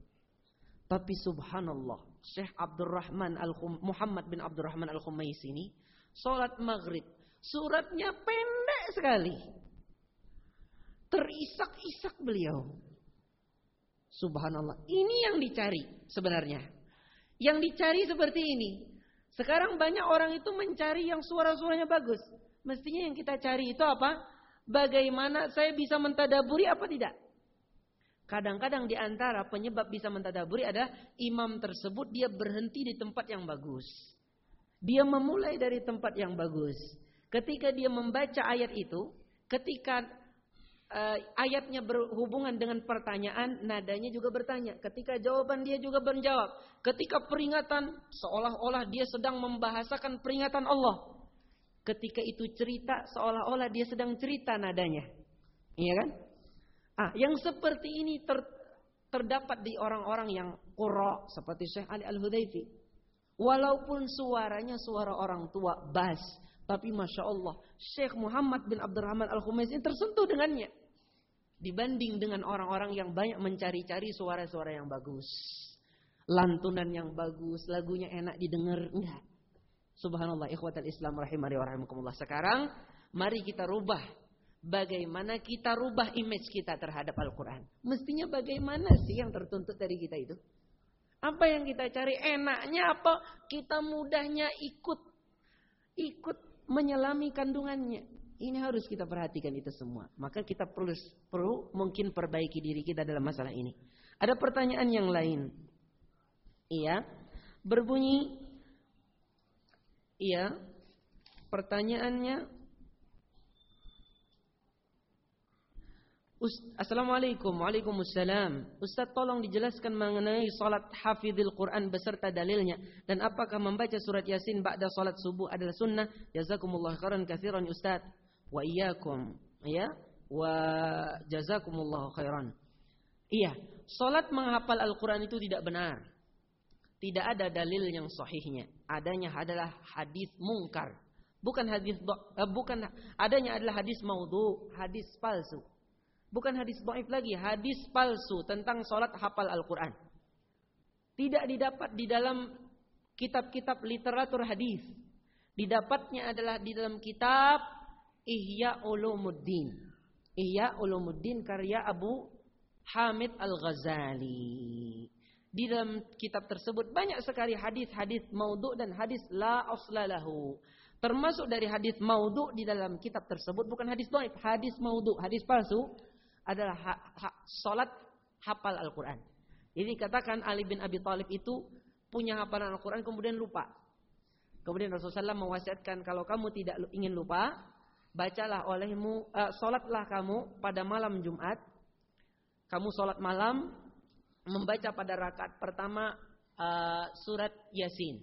Tapi subhanallah, Syekh Abdurrahman Al Muhammad bin Abdurrahman Al Khumais ini salat maghrib, suratnya pendek sekali. Terisak-isak beliau. Subhanallah. Ini yang dicari sebenarnya. Yang dicari seperti ini. Sekarang banyak orang itu mencari yang suara-suaranya bagus. Mestinya yang kita cari itu apa? Bagaimana saya bisa mentadaburi apa tidak? Kadang-kadang di antara penyebab bisa mentadaburi adalah imam tersebut dia berhenti di tempat yang bagus. Dia memulai dari tempat yang bagus. Ketika dia membaca ayat itu, ketika uh, ayatnya berhubungan dengan pertanyaan, nadanya juga bertanya. Ketika jawaban dia juga menjawab. Ketika peringatan, seolah-olah dia sedang membahasakan peringatan Allah. Ketika itu cerita, seolah-olah dia sedang cerita nadanya. Iya kan? Ah, yang seperti ini ter, terdapat di orang-orang yang qurra seperti Syekh Ali Al-Hudayfi. Walaupun suaranya suara orang tua, bas, tapi Masya Allah, Syekh Muhammad bin Abdurrahman Al-Khumais ini tersentuh dengannya. Dibanding dengan orang-orang yang banyak mencari-cari suara-suara yang bagus. Lantunan yang bagus, lagunya enak didengar. Enggak. Subhanallah, ikhwatal Islam rahimari wa rahimakumullah. Sekarang, mari kita rubah. Bagaimana kita rubah image kita terhadap Al-Quran. Mestinya bagaimana sih yang tertuntut dari kita itu? Apa yang kita cari enaknya apa? Kita mudahnya ikut ikut menyelami kandungannya. Ini harus kita perhatikan itu semua. Maka kita perlu perlu mungkin perbaiki diri kita dalam masalah ini. Ada pertanyaan yang lain. Iya. Berbunyi Iya. Pertanyaannya Assalamualaikum Waalaikumsalam Ustaz tolong dijelaskan mengenai salat hafidhil Quran beserta dalilnya Dan apakah membaca surat Yasin ba'da salat subuh adalah sunnah Jazakumullah khairan kathiran Ustaz wa iyyakum ya wa jazakumullahu khairan. Iya, salat menghafal Al-Qur'an itu tidak benar. Tidak ada dalil yang sahihnya. Adanya adalah hadis mungkar. Bukan hadis uh, bukan adanya adalah hadis maudhu, hadis palsu. Bukan hadis dhaif lagi, hadis palsu tentang salat hafal Al-Qur'an. Tidak didapat di dalam kitab-kitab literatur hadis. Didapatnya adalah di dalam kitab Ihya Ulumuddin. Ihya Ulumuddin karya Abu Hamid Al-Ghazali. Di dalam kitab tersebut banyak sekali hadis-hadis maudhu dan hadis la aslalahu. Termasuk dari hadis maudhu di dalam kitab tersebut bukan hadis dhaif, hadis maudhu, hadis palsu adalah ha, ha, salat hafal Al-Qur'an. Jadi katakan Ali bin Abi Thalib itu punya hafalan Al-Qur'an kemudian lupa. Kemudian Rasulullah SAW mewasiatkan kalau kamu tidak ingin lupa, bacalah olehmu, uh, salatlah kamu pada malam Jumat. Kamu salat malam membaca pada rakaat pertama uh, surat Yasin.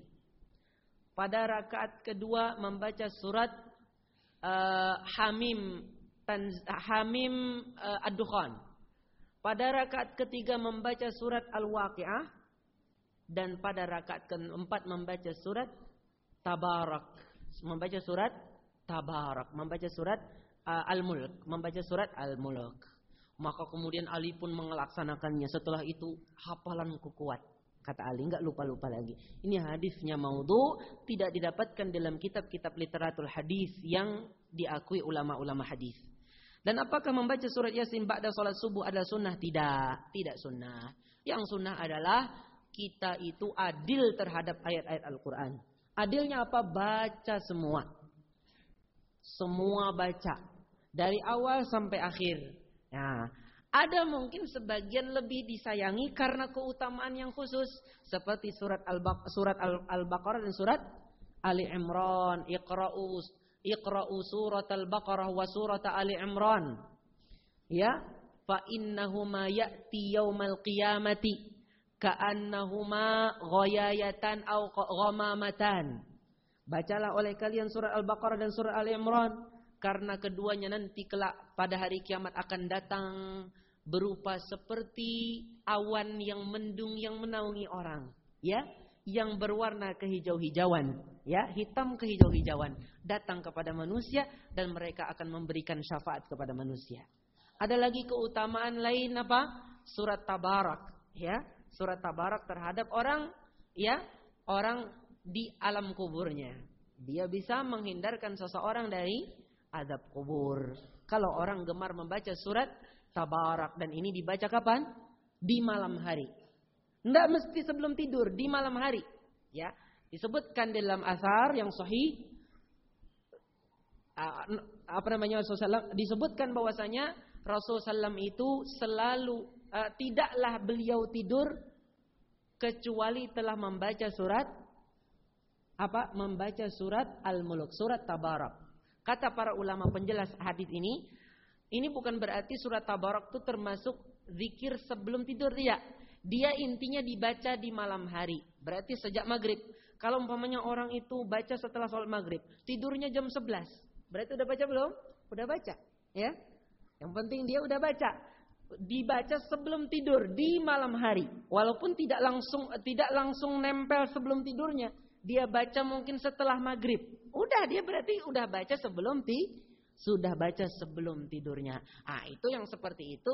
Pada rakaat kedua membaca surat uh, Hamim Tanz, Hamim uh, Ad-Dukhan. Pada rakaat ketiga membaca surat Al-Waqi'ah dan pada rakaat keempat membaca surat Tabarak. Membaca surat Tabarak, membaca surat uh, Al-Mulk, membaca surat Al-Mulk. Maka kemudian Ali pun melaksanakannya. Setelah itu hafalanku kuat. Kata Ali, nggak lupa-lupa lagi. Ini hadisnya maudhu, tidak didapatkan dalam kitab-kitab literatur hadis yang diakui ulama-ulama hadis. Dan apakah membaca surat Yasin ba'da salat subuh adalah sunnah? Tidak, tidak sunnah. Yang sunnah adalah kita itu adil terhadap ayat-ayat Al-Quran. Adilnya apa? Baca semua. Semua baca. Dari awal sampai akhir. Nah, ada mungkin sebagian lebih disayangi karena keutamaan yang khusus seperti surat Al-Baqarah surat Al-Baqarah dan surat Ali Imran, Iqra'u Iqra'u surat Al-Baqarah wa surat Ali Imran. Ya, fa innahuma ya'ti yaumal qiyamati ka'annahuma ghayayatan aw ghamamatan. Bacalah oleh kalian surat Al-Baqarah dan surat Ali Imran karena keduanya nanti kelak pada hari kiamat akan datang berupa seperti awan yang mendung yang menaungi orang, ya, yang berwarna kehijau-hijauan, ya, hitam kehijau-hijauan. Datang kepada manusia dan mereka akan memberikan syafaat kepada manusia. Ada lagi keutamaan lain apa? Surat Tabarak, ya, surat Tabarak terhadap orang, ya, orang di alam kuburnya. Dia bisa menghindarkan seseorang dari adab kubur. Kalau orang gemar membaca surat Tabarak dan ini dibaca kapan? Di malam hari. Tidak mesti sebelum tidur, di malam hari. Ya, disebutkan dalam asar yang sahih apa namanya Rasulullah disebutkan bahwasanya Rasulullah itu selalu uh, tidaklah beliau tidur kecuali telah membaca surat apa membaca surat Al-Mulk, surat Tabarak. Kata para ulama penjelas hadis ini, ini bukan berarti surat Tabarak itu termasuk zikir sebelum tidur tidak. Dia intinya dibaca di malam hari. Berarti sejak maghrib. Kalau umpamanya orang itu baca setelah sholat maghrib. Tidurnya jam 11. Berarti udah baca belum? Udah baca. ya. Yang penting dia udah baca. Dibaca sebelum tidur di malam hari. Walaupun tidak langsung tidak langsung nempel sebelum tidurnya dia baca mungkin setelah maghrib. Udah dia berarti udah baca sebelum ti sudah baca sebelum tidurnya. Ah itu yang seperti itu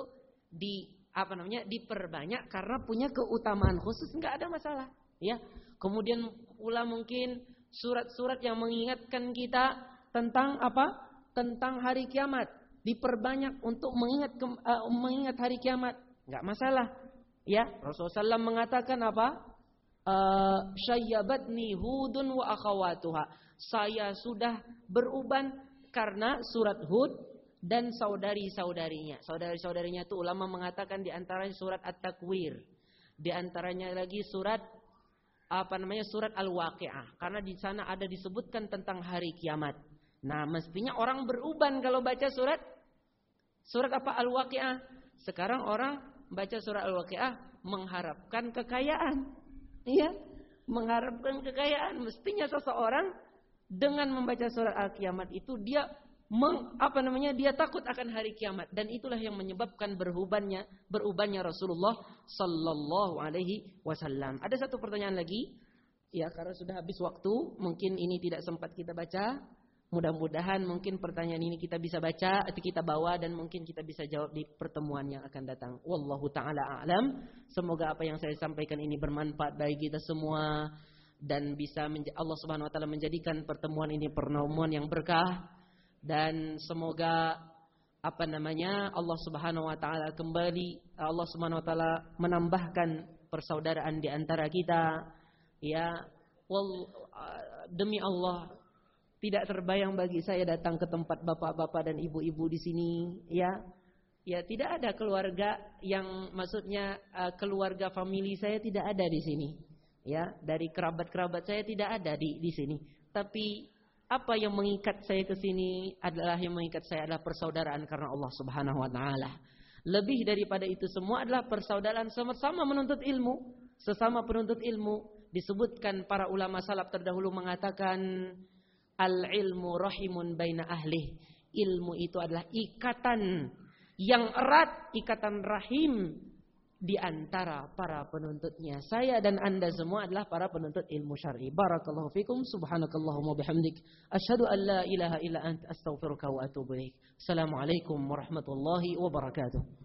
di apa namanya diperbanyak karena punya keutamaan khusus nggak ada masalah. Ya kemudian pula mungkin surat-surat yang mengingatkan kita tentang apa tentang hari kiamat diperbanyak untuk mengingat uh, mengingat hari kiamat nggak masalah. Ya Rasulullah SAW mengatakan apa uh, syayyabatni hudun wa akhawatuha. Saya sudah beruban karena surat Hud dan saudari-saudarinya. Saudari-saudarinya itu ulama mengatakan di antaranya surat At-Takwir. Di antaranya lagi surat apa namanya surat Al-Waqiah karena di sana ada disebutkan tentang hari kiamat. Nah, mestinya orang beruban kalau baca surat surat apa Al-Waqiah. Sekarang orang baca surat Al-Waqiah mengharapkan kekayaan. Iya, mengharapkan kekayaan. Mestinya seseorang dengan membaca surat Al-Kiamat itu dia meng, apa namanya? Dia takut akan hari kiamat dan itulah yang menyebabkan berubannya berubannya Rasulullah sallallahu alaihi wasallam. Ada satu pertanyaan lagi. Ya, karena sudah habis waktu, mungkin ini tidak sempat kita baca. Mudah-mudahan mungkin pertanyaan ini kita bisa baca atau kita bawa dan mungkin kita bisa jawab di pertemuan yang akan datang. Wallahu taala a'lam. Semoga apa yang saya sampaikan ini bermanfaat bagi kita semua dan bisa Allah Subhanahu wa taala menjadikan pertemuan ini pertemuan yang berkah dan semoga apa namanya Allah Subhanahu wa taala kembali Allah Subhanahu wa taala menambahkan persaudaraan di antara kita ya wal, demi Allah tidak terbayang bagi saya datang ke tempat bapak-bapak dan ibu-ibu di sini, ya. Ya, tidak ada keluarga yang maksudnya uh, keluarga famili saya tidak ada di sini. Ya, dari kerabat-kerabat saya tidak ada di di sini. Tapi apa yang mengikat saya ke sini adalah yang mengikat saya adalah persaudaraan karena Allah Subhanahu wa taala. Lebih daripada itu semua adalah persaudaraan sama-sama menuntut ilmu, sesama penuntut ilmu. Disebutkan para ulama salaf terdahulu mengatakan Al-ilmu rahimun baina ahli. Ilmu itu adalah ikatan yang erat, ikatan rahim di antara para penuntutnya. Saya dan Anda semua adalah para penuntut ilmu syar'i. Barakallahu fikum, subhanakallahumma bihamdik, asyhadu an la ilaha illa anta astaghfiruka wa atubu ilaik. Assalamualaikum warahmatullahi wabarakatuh.